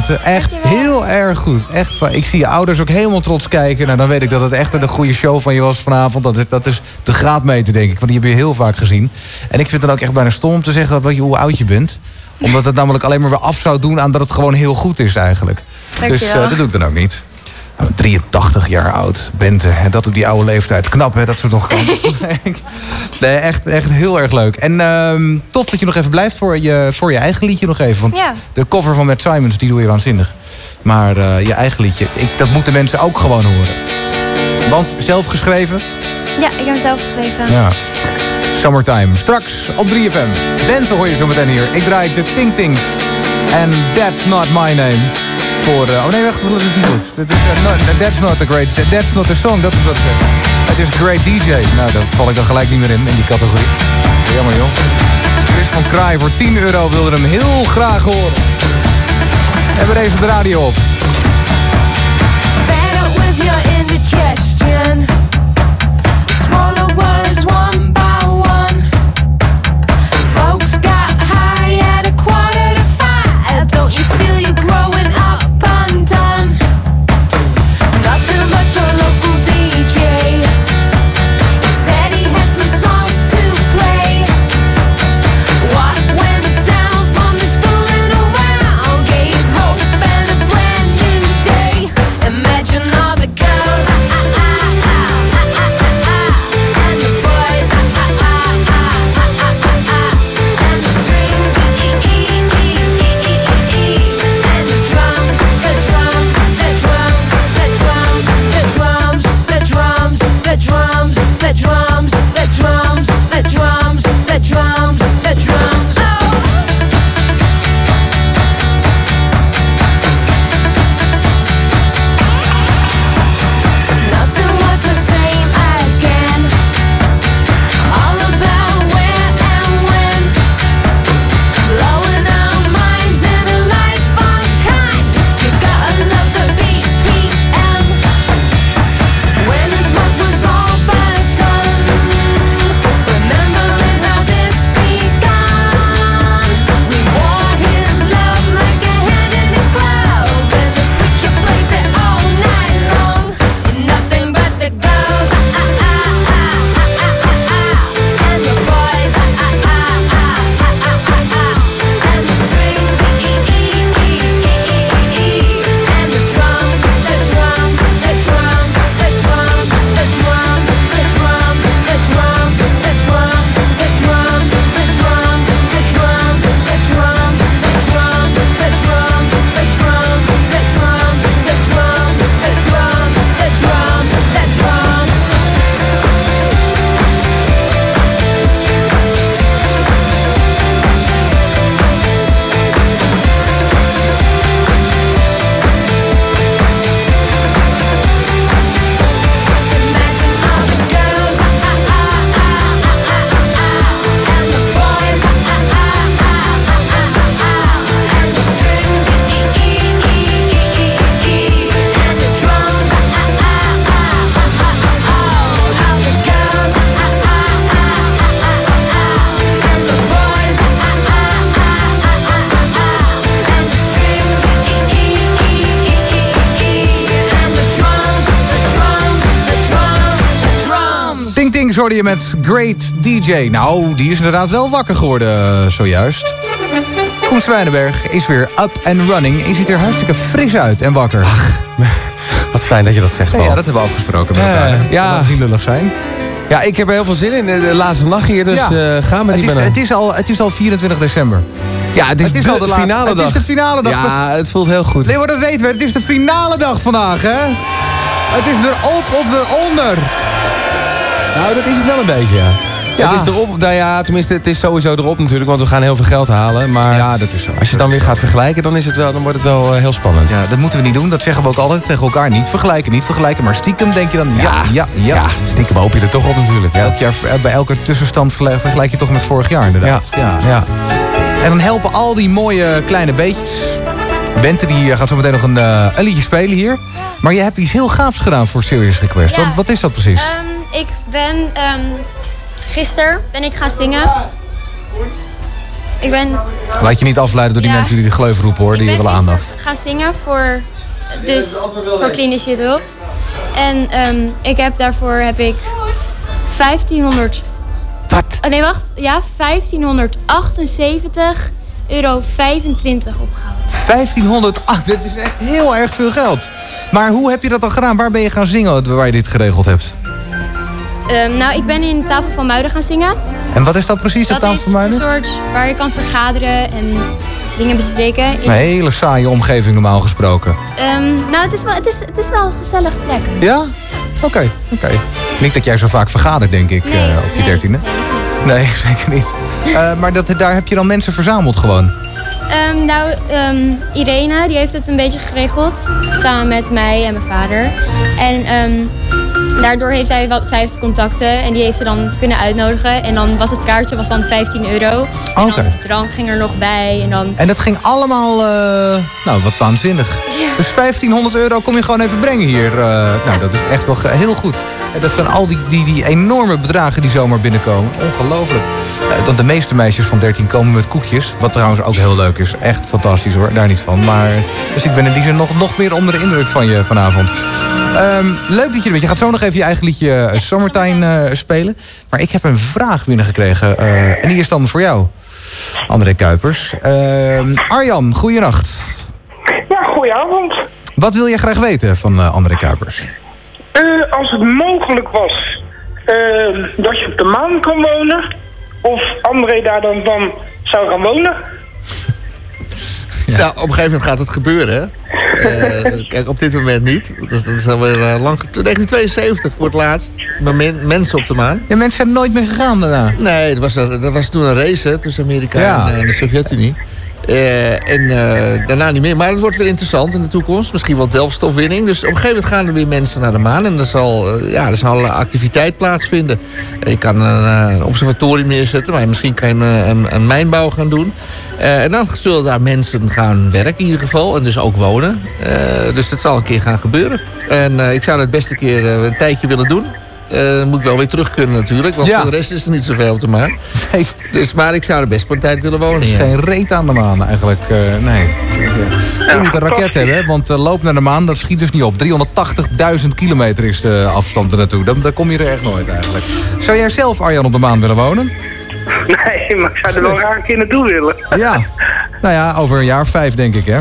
Echt heel erg goed. Echt, ik zie je ouders ook helemaal trots kijken. Nou, dan weet ik dat het echt een goede show van je was vanavond. Dat, dat is de graadmeter, denk ik. Want die heb je heel vaak gezien. En ik vind het dan ook echt bijna stom om te zeggen wat je, hoe oud je bent omdat het namelijk alleen maar weer af zou doen aan dat het gewoon heel goed is eigenlijk. Dus eh, dat doe ik dan ook niet. Nou, 83 jaar oud bent en dat op die oude leeftijd. Knap hè, dat ze nog kan. nee, echt, echt heel erg leuk. En ehm, tof dat je nog even blijft voor je, voor je eigen liedje nog even. Want Ja. de cover van Matt Simons, die doe je waanzinnig. Maar eh, je eigen liedje, ik, dat moeten mensen ook gewoon horen. Want zelf geschreven, Ja, ik heb hem zelf geschreven. ja. Summertime. Straks op 3FM. Bente hoor je zo meteen hier. Ik draai de Ting Tings. En That's Not My Name. Voor, eh, oh nee, wacht, dat is niet goed. Is, eh, not- that's not a great, that's not a song, dat is wat zeg. Het is Great DJ. Nou, daar val ik dan gelijk niet meer in, in die categorie. Jammer joh. Chris van Kraai voor 10 euro wilde hem heel graag horen. En we even de radio op. met Great DJ. Nou, die is inderdaad wel wakker geworden eh, zojuist. Koen Zwijnenberg is weer up and running. Je ziet er hartstikke fris uit en wakker. Wat fijn dat je dat zegt, Ja, Paul. ja, dat hebben we afgesproken met Ja, elkaar. ja. Dat niet lullig zijn. Ja, ik heb er heel veel zin in. De laatste nacht hier, dus Ja. eh, ga maar het niet is, meer het, is al, het is al 24 december. Ja, het is, de al de finale het dag. is de finale dag. Ja, het voelt heel goed. Nee, maar dat weten we. Het is de finale dag vandaag, hè? Het is erop of eronder. Nou, dat is het wel een beetje, ja. Ja. Het is erop, nou ja, tenminste, het is sowieso erop natuurlijk, want we gaan heel veel geld halen. Maar Ja, dat is zo. als je het dan weer gaat vergelijken, dan, is het wel, dan wordt het wel eh, heel spannend. Ja, dat moeten we niet doen. Dat zeggen we ook altijd tegen elkaar. Niet vergelijken, niet vergelijken. Maar stiekem denk je dan, ja, ja, ja. Ja, stiekem hoop je er toch op natuurlijk. Ja. Elk jaar, eh, bij elke tussenstand vergelijk je toch met vorig jaar inderdaad. Ja. ja. En dan helpen al die mooie kleine beetjes. Bente die eh, gaat zo meteen nog een, eh, een liedje spelen hier. Maar je hebt iets heel gaafs gedaan voor Serious Request. Ja. Wat, wat is dat precies? Ehm, ben ehm gisteren ben ik gaan zingen. Ik ben, Laat je niet afleiden door die Ja. mensen die de gleuf roepen hoor. ik Die ben willen aandacht. gaan zingen voor Dus voor klinisch zit erop. En ehm, ik heb daarvoor heb ik 1500... Wat? nee, wacht. Ja, 1578 euro 25 opgehaald. 1500, ah, dit is echt heel erg veel geld. Maar hoe heb je dat dan gedaan? Waar ben je gaan zingen waar je dit geregeld hebt? Ehm, nou, ik ben in de tafel van Muiden gaan zingen. En wat is dat precies, de Dat tafel is van een Muiden? soort waar je kan vergaderen en dingen bespreken. In- Een hele saaie omgeving normaal gesproken. Ehm, nou, het is, wel, het, is, het is wel een gezellige plek. Ja? Oké, oké. Niet dat jij zo vaak vergadert, denk ik, Nee, eh, op je nee, dertiende. Nee, zeker niet. Eh, maar dat, daar heb je dan mensen verzameld gewoon. Ehm, nou, ehm, Irene die heeft het een beetje geregeld. Samen met mij en mijn vader. En daardoor heeft zij, wat, zij heeft contacten. En die heeft ze dan kunnen uitnodigen. En dan was het kaartje was dan 15 euro. En dan de drank ging er nog bij. En dan... En dat ging allemaal, eh, nou, wat waanzinnig. Dus 1500 euro kom je gewoon even brengen hier. eh, nou, dat is echt wel heel goed. En dat zijn al die, die, die enorme bedragen die zomaar binnenkomen. Ongelooflijk. Eh, want de meeste meisjes van 13 komen met koekjes. Wat trouwens ook heel leuk is. Echt fantastisch hoor, daar niet van. Maar, dus ik ben in die zin nog, nog meer onder de indruk van je vanavond. Ehm, leuk dat je er bent. Je gaat zo nog even je eigen liedje eh, Summertime eh, spelen. Maar ik heb een vraag binnengekregen. eh, en die is dan voor jou. André Kuipers. Ehm, Arjan, goeienacht. Ja, goedenavond. Wat wil jij graag weten van André Kuipers? Eh, als het mogelijk was eh, dat je op de maan kon wonen, of André daar dan, dan zou gaan wonen. Nou, op een gegeven moment gaat het gebeuren. Eh, kijk, op dit moment niet. Dus dat is alweer eh, lang. 1972 voor het laatst. Maar men- mensen op de maan. Ja, mensen zijn nooit meer gegaan daarna. Nee, er was, er was toen een race hè, tussen Amerika Ja. en, eh, de Sovjet-Unie. Eh, en eh, daarna niet meer. Maar het wordt weer interessant in de toekomst. Misschien wel delfstofwinning. Dus op een gegeven moment gaan er weer mensen naar de maan. En er zal, eh, ja, er zal een activiteit plaatsvinden. Je kan een, observatorium neerzetten. Maar misschien kan je een, een, mijnbouw gaan doen. En dan zullen daar mensen gaan werken in ieder geval. En dus ook wonen. Dus dat zal een keer gaan gebeuren. En ik zou dat best een keer een tijdje willen doen. Eh, dan moet ik wel weer terug kunnen natuurlijk. Want Ja. voor de rest is er niet zoveel op de maan. Dus, maar ik zou er best voor een tijd willen wonen. Ja. Geen reet aan de maan eigenlijk. eh, nee. Je moet een raket hebben, hè, want eh, loop naar de maan, dat schiet dus niet op. 380.000 kilometer is de afstand er naartoe. Dan, dan kom je er echt nooit eigenlijk. Zou jij zelf, Arjan, op de maan willen wonen? Nee, maar ik zou er wel graag een keer naartoe willen. Ja. Nou ja, over een jaar of vijf denk ik, hè?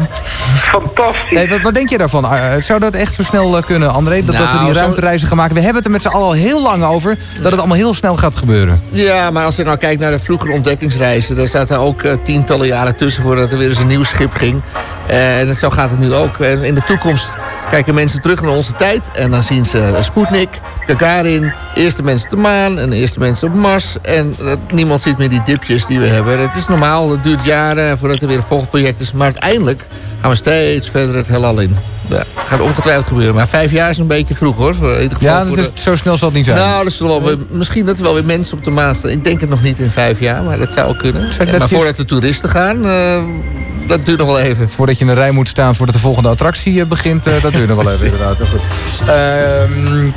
Fantastisch. Nee, wat, wat denk je daarvan? Eh, zou dat echt zo snel eh, kunnen, André? Dat, dat we Nou, die zo- ruimtereizen gaan maken? We hebben het er met z'n allen al heel lang over. Dat het allemaal heel snel gaat gebeuren. Ja, maar als je nou kijkt naar de vroegere ontdekkingsreizen... daar zaten ook eh, tientallen jaren tussen voordat er weer eens een nieuw schip ging. Eh, en zo gaat het nu ook. In de toekomst kijken mensen terug naar onze tijd... en dan zien ze Sputnik, Gagarin, eerste mensen op de maan... en eerste mensen op Mars. En eh, niemand ziet meer die dipjes die we hebben. Het is normaal, het duurt jaren voordat er weer een volgend project is. Maar uiteindelijk gaan we steeds verder het heelal in. Ja, gaat ongetwijfeld gebeuren. Maar vijf jaar is een beetje vroeg, hoor. In ieder geval Ja, dat de- is- zo snel zal het niet zijn. nou, zullen wel weer- misschien dat er wel weer mensen op de maan staan. Ik denk het nog niet in vijf jaar, maar dat zou ook kunnen. Dat maar je- voordat de toeristen gaan, eh, dat duurt nog wel even. Voordat je in de rij moet staan voordat de volgende attractie eh, begint. eh, dat duurt nog wel even inderdaad. Goed. Ehm,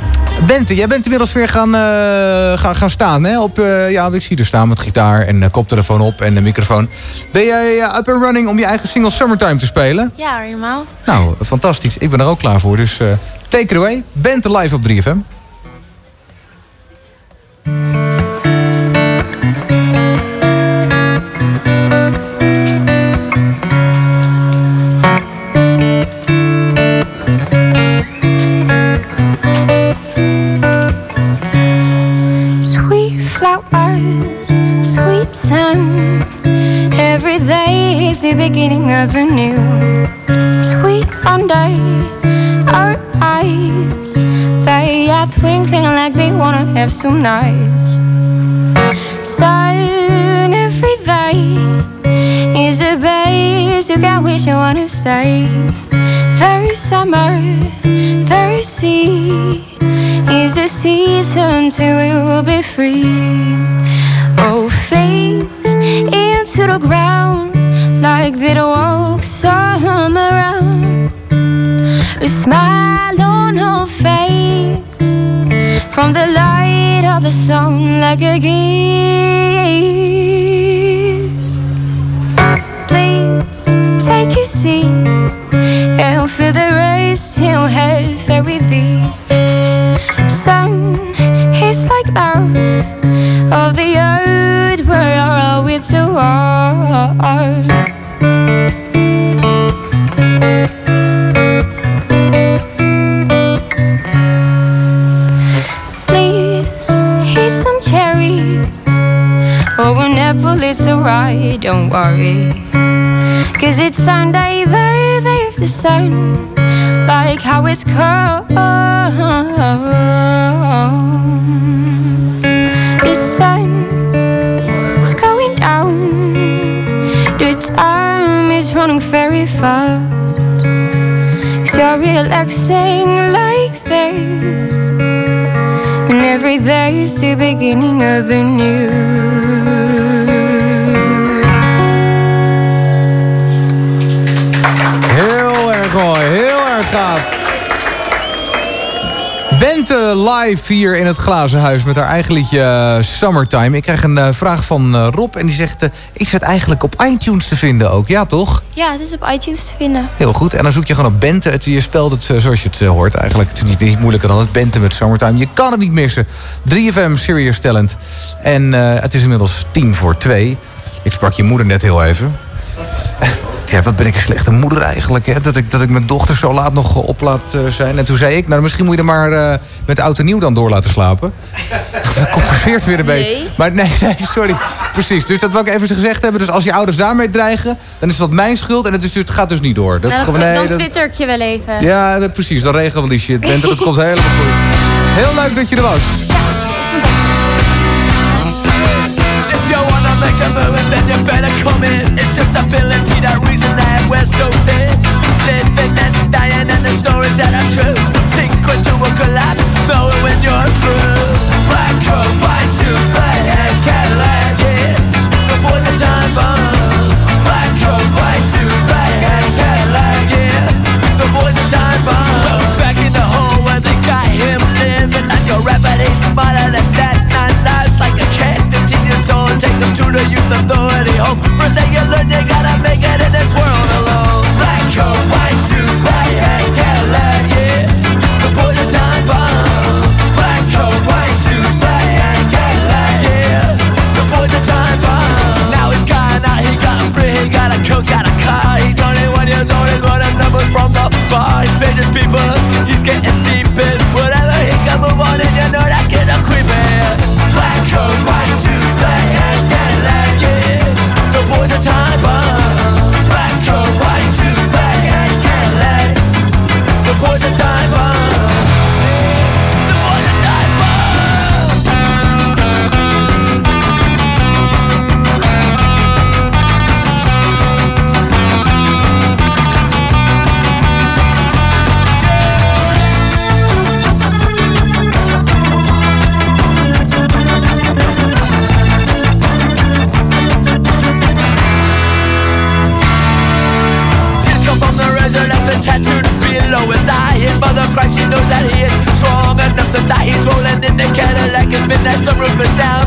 Bente, jij bent inmiddels weer gaan, eh, gaan, gaan staan. Hè? Op, eh, ja, ik zie er staan met gitaar en eh, koptelefoon op en de microfoon. Ben jij up and running om je eigen single Summertime te spelen? Ja, helemaal. Nou, fantastisch. Ik ben er ook klaar voor. Dus take it away. Bente live op 3FM. Every day is the beginning of the new. Sweet under our eyes. They are twinkling like they wanna have some nice. Sun every day is a base you can wish you wanna stay. There's summer, there's sea is the season we will be free. Oh, face into ground like they walk some around. A smile on her face from the light of the sun like a gift. Please take a seat and for the race he'll head very deep. Sun, he's like love of the earth where all we two are. Please, eat some cherries. Or an apple, it's alright, don't worry. Cause it's Sunday, of the sun. Like how it's cold. The sun is going down. The time is running very fast. Cause you're relaxing like this. And every day is the beginning of the new. Gaaf. Bente live hier in het Glazen Huis met haar eigen liedje eh, Summertime. Ik krijg een eh, vraag van eh, Rob en die zegt... eh, is het eigenlijk op iTunes te vinden ook? Ja, toch? Ja, het is op iTunes te vinden. Heel goed. En dan zoek je gewoon op Bente. Het, je spelt het eh, zoals je het eh, hoort eigenlijk. Het is niet, niet moeilijker dan het Bente met Summertime. Je kan het niet missen. 3FM Serious Talent. En eh, het is inmiddels tien voor twee. Ik sprak je moeder net heel even. Ik zei, wat ben ik een slechte moeder eigenlijk, hè? Dat, ik, dat ik mijn dochter zo laat nog op laat eh, zijn. En toen zei ik, nou misschien moet je er maar eh, met oud en nieuw dan door laten slapen. Dat compenseert weer een beetje. Nee. Maar nee, nee, sorry. Precies, dus dat wil ik even gezegd hebben. Dus als je ouders daarmee dreigen, dan is dat mijn schuld. En het, is, het gaat dus niet door. Dat, nou, gewoon- nee, dan dat- twitter ik je wel even. ja, dat, precies. Dan regelen we die shit. Bente, dat komt helemaal goed. Heel leuk dat je er was. If you better come in. It's just ability, that reason that we're so thin. Living and dying, and the stories that are true. Sink into a collapse, knowing when you're through. Black coat, white shoes, black hair, Cadillac, yeah. The boys are time bomb. Black coat, white shoes, black hair, Cadillac, yeah. The boys are time bomb. Goes back in the hole where they got him living, and your rapper is smarter than that. Nine lives like a cat, 15 years old. Take them to the youth home. First thing you learn, you gotta make it in this world alone. Black coat, white shoes, black hat, Cadillac, yeah. The are time bomb. Black coat, white shoes, black hat, Cadillac, yeah. The are time bomb. Now he's gone out, he got free, he got a coat, got a car. He's only one years old, he's running numbers from the bar. He's paid his people, he's getting deep in whatever he can move on, and you know that kid a creeping. Black coat, white Cadillac, his midnight, some roof is down.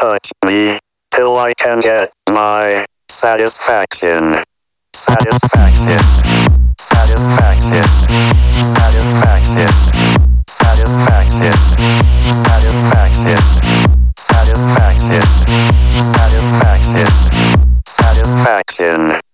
Touch me, till I can get my satisfaction. Satisfaction. Satisfaction. Satisfaction. Satisfaction. Satisfaction. Satisfaction. Satisfaction. Satisfaction.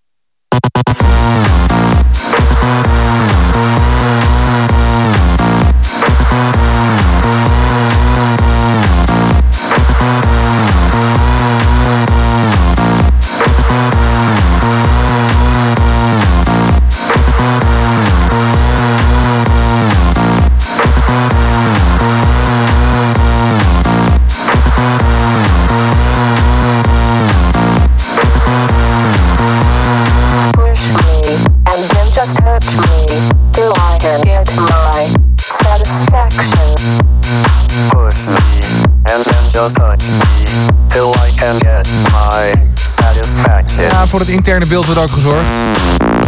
Voor het interne beeld wordt ook gezorgd.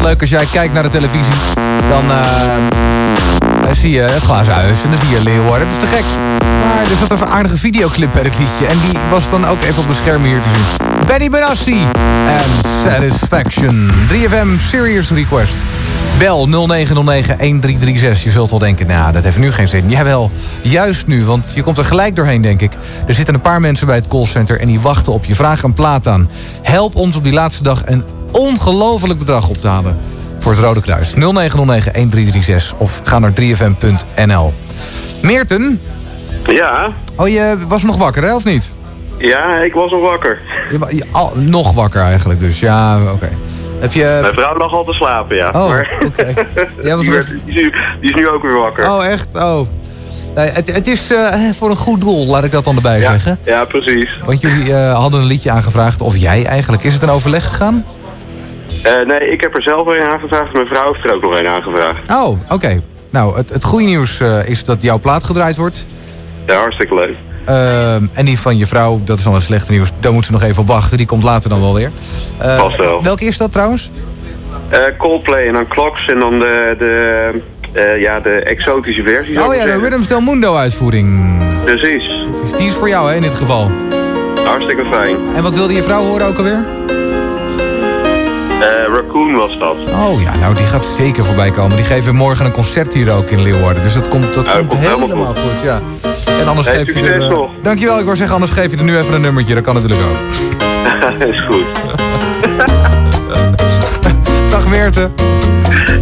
Leuk als jij kijkt naar de televisie. Dan eh, zie je het glazen huis en dan zie je Leeuwarden. Dat is te gek. Maar er zat even een aardige videoclip bij het liedje. En die was dan ook even op de schermen hier te zien. Benny Benassi en Satisfaction. 3FM Serious Request. Bel 0909-1336. Je zult wel denken, nou, dat heeft nu geen zin. Jawel, juist nu, want je komt er gelijk doorheen, denk ik. Er zitten een paar mensen bij het callcenter en die wachten op je. Vraag een plaat aan. Help ons op die laatste dag een ongelofelijk bedrag op te halen. Voor het Rode Kruis. 0909-1336 of ga naar 3fm.nl. Meerten? Ja, Oh, je was nog wakker, hè, of niet? ja, ik was al wakker. Je, wa- je- al, nog wakker eigenlijk, dus ja, oké. Heb je... Mijn vrouw lag al te slapen, ja. Oh, maar oké. Die, nog- werd- die, is nu, die is nu ook weer wakker. Oh, echt? Oh. Nee, het, het is eh, voor een goed doel, laat ik dat dan erbij ja, zeggen. ja, precies. Want jullie eh, hadden een liedje aangevraagd, of jij eigenlijk. Is het een overleg gegaan? Eh, nee, ik heb er zelf een aangevraagd. Mijn vrouw heeft er ook nog een aangevraagd. Oh, oké. Nou, het, het goede nieuws eh, is dat jouw plaat gedraaid wordt. Ja, hartstikke leuk. Ehm, en die van je vrouw, dat is dan het slechte nieuws. Daar moet ze nog even op wachten. Die komt later dan wel weer. Eh, Vast wel. Welke is dat trouwens? Eh, Coldplay en dan Clocks en dan de, de, eh, ja, de exotische versie. Oh ja, de. Rhythms Del Mundo uitvoering. Precies. Die is voor jou hè, in dit geval. Hartstikke fijn. En wat wilde je vrouw horen ook alweer? Raccoon was dat. Oh ja, nou die gaat zeker voorbij komen. Die geven morgen een concert hier ook in Leeuwarden. Dus dat komt, dat Ja, komt, komt helemaal helemaal goed. ja. En anders Hey, geef je er... eh, dankjewel, ik wou zeggen, anders geef je er nu even een nummertje. Dat kan natuurlijk ook. is goed. Dag Meerte.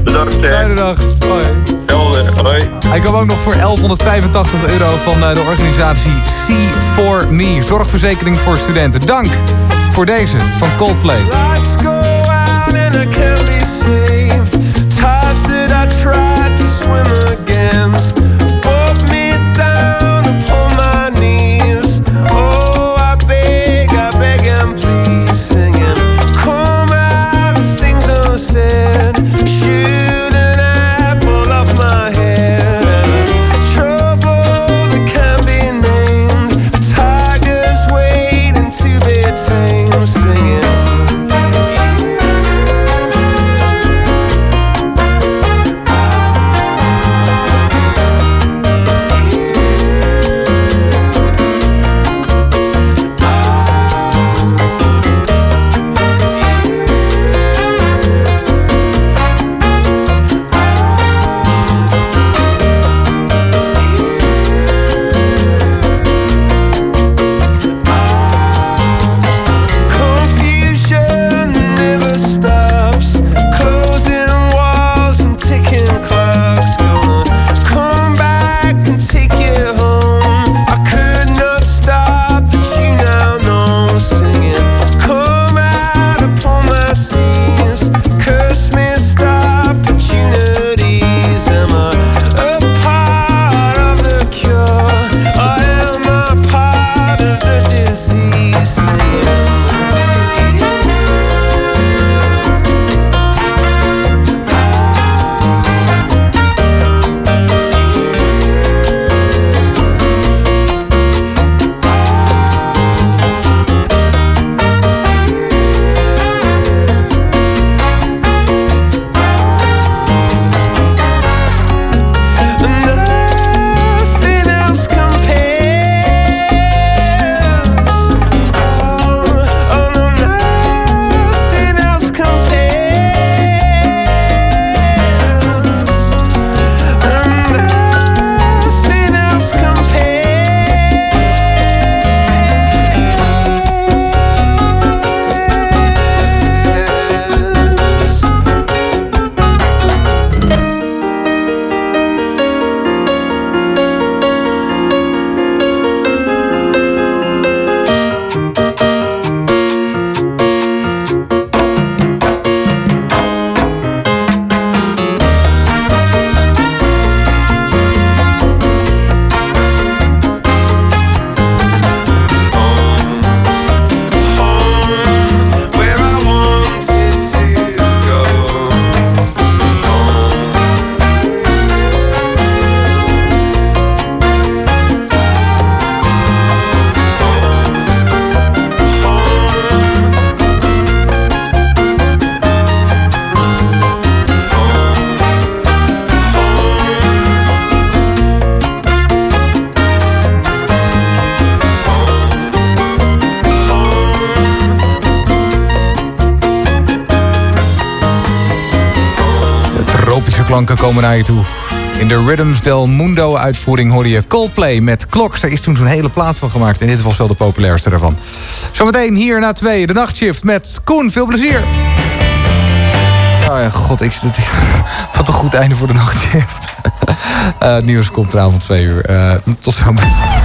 Bedankt. Fijne dag. Hoi. Helder, hoi. Hij kwam ook nog voor 1185 euro van eh, de organisatie C4Me. Zorgverzekering voor studenten. Dank voor deze van Coldplay. say komen naar je toe. In de Rhythms del Mundo uitvoering hoorde je Coldplay met Clocks. Daar is toen zo'n hele plaat van gemaakt. En dit was wel de populairste daarvan. Zometeen hier na twee, de nachtshift met Koen. Veel plezier. Oh ja, god, ik, dat, wat een goed einde voor de nachtshift. Eh, het nieuws komt vanavond twee uur. Eh, tot zometeen.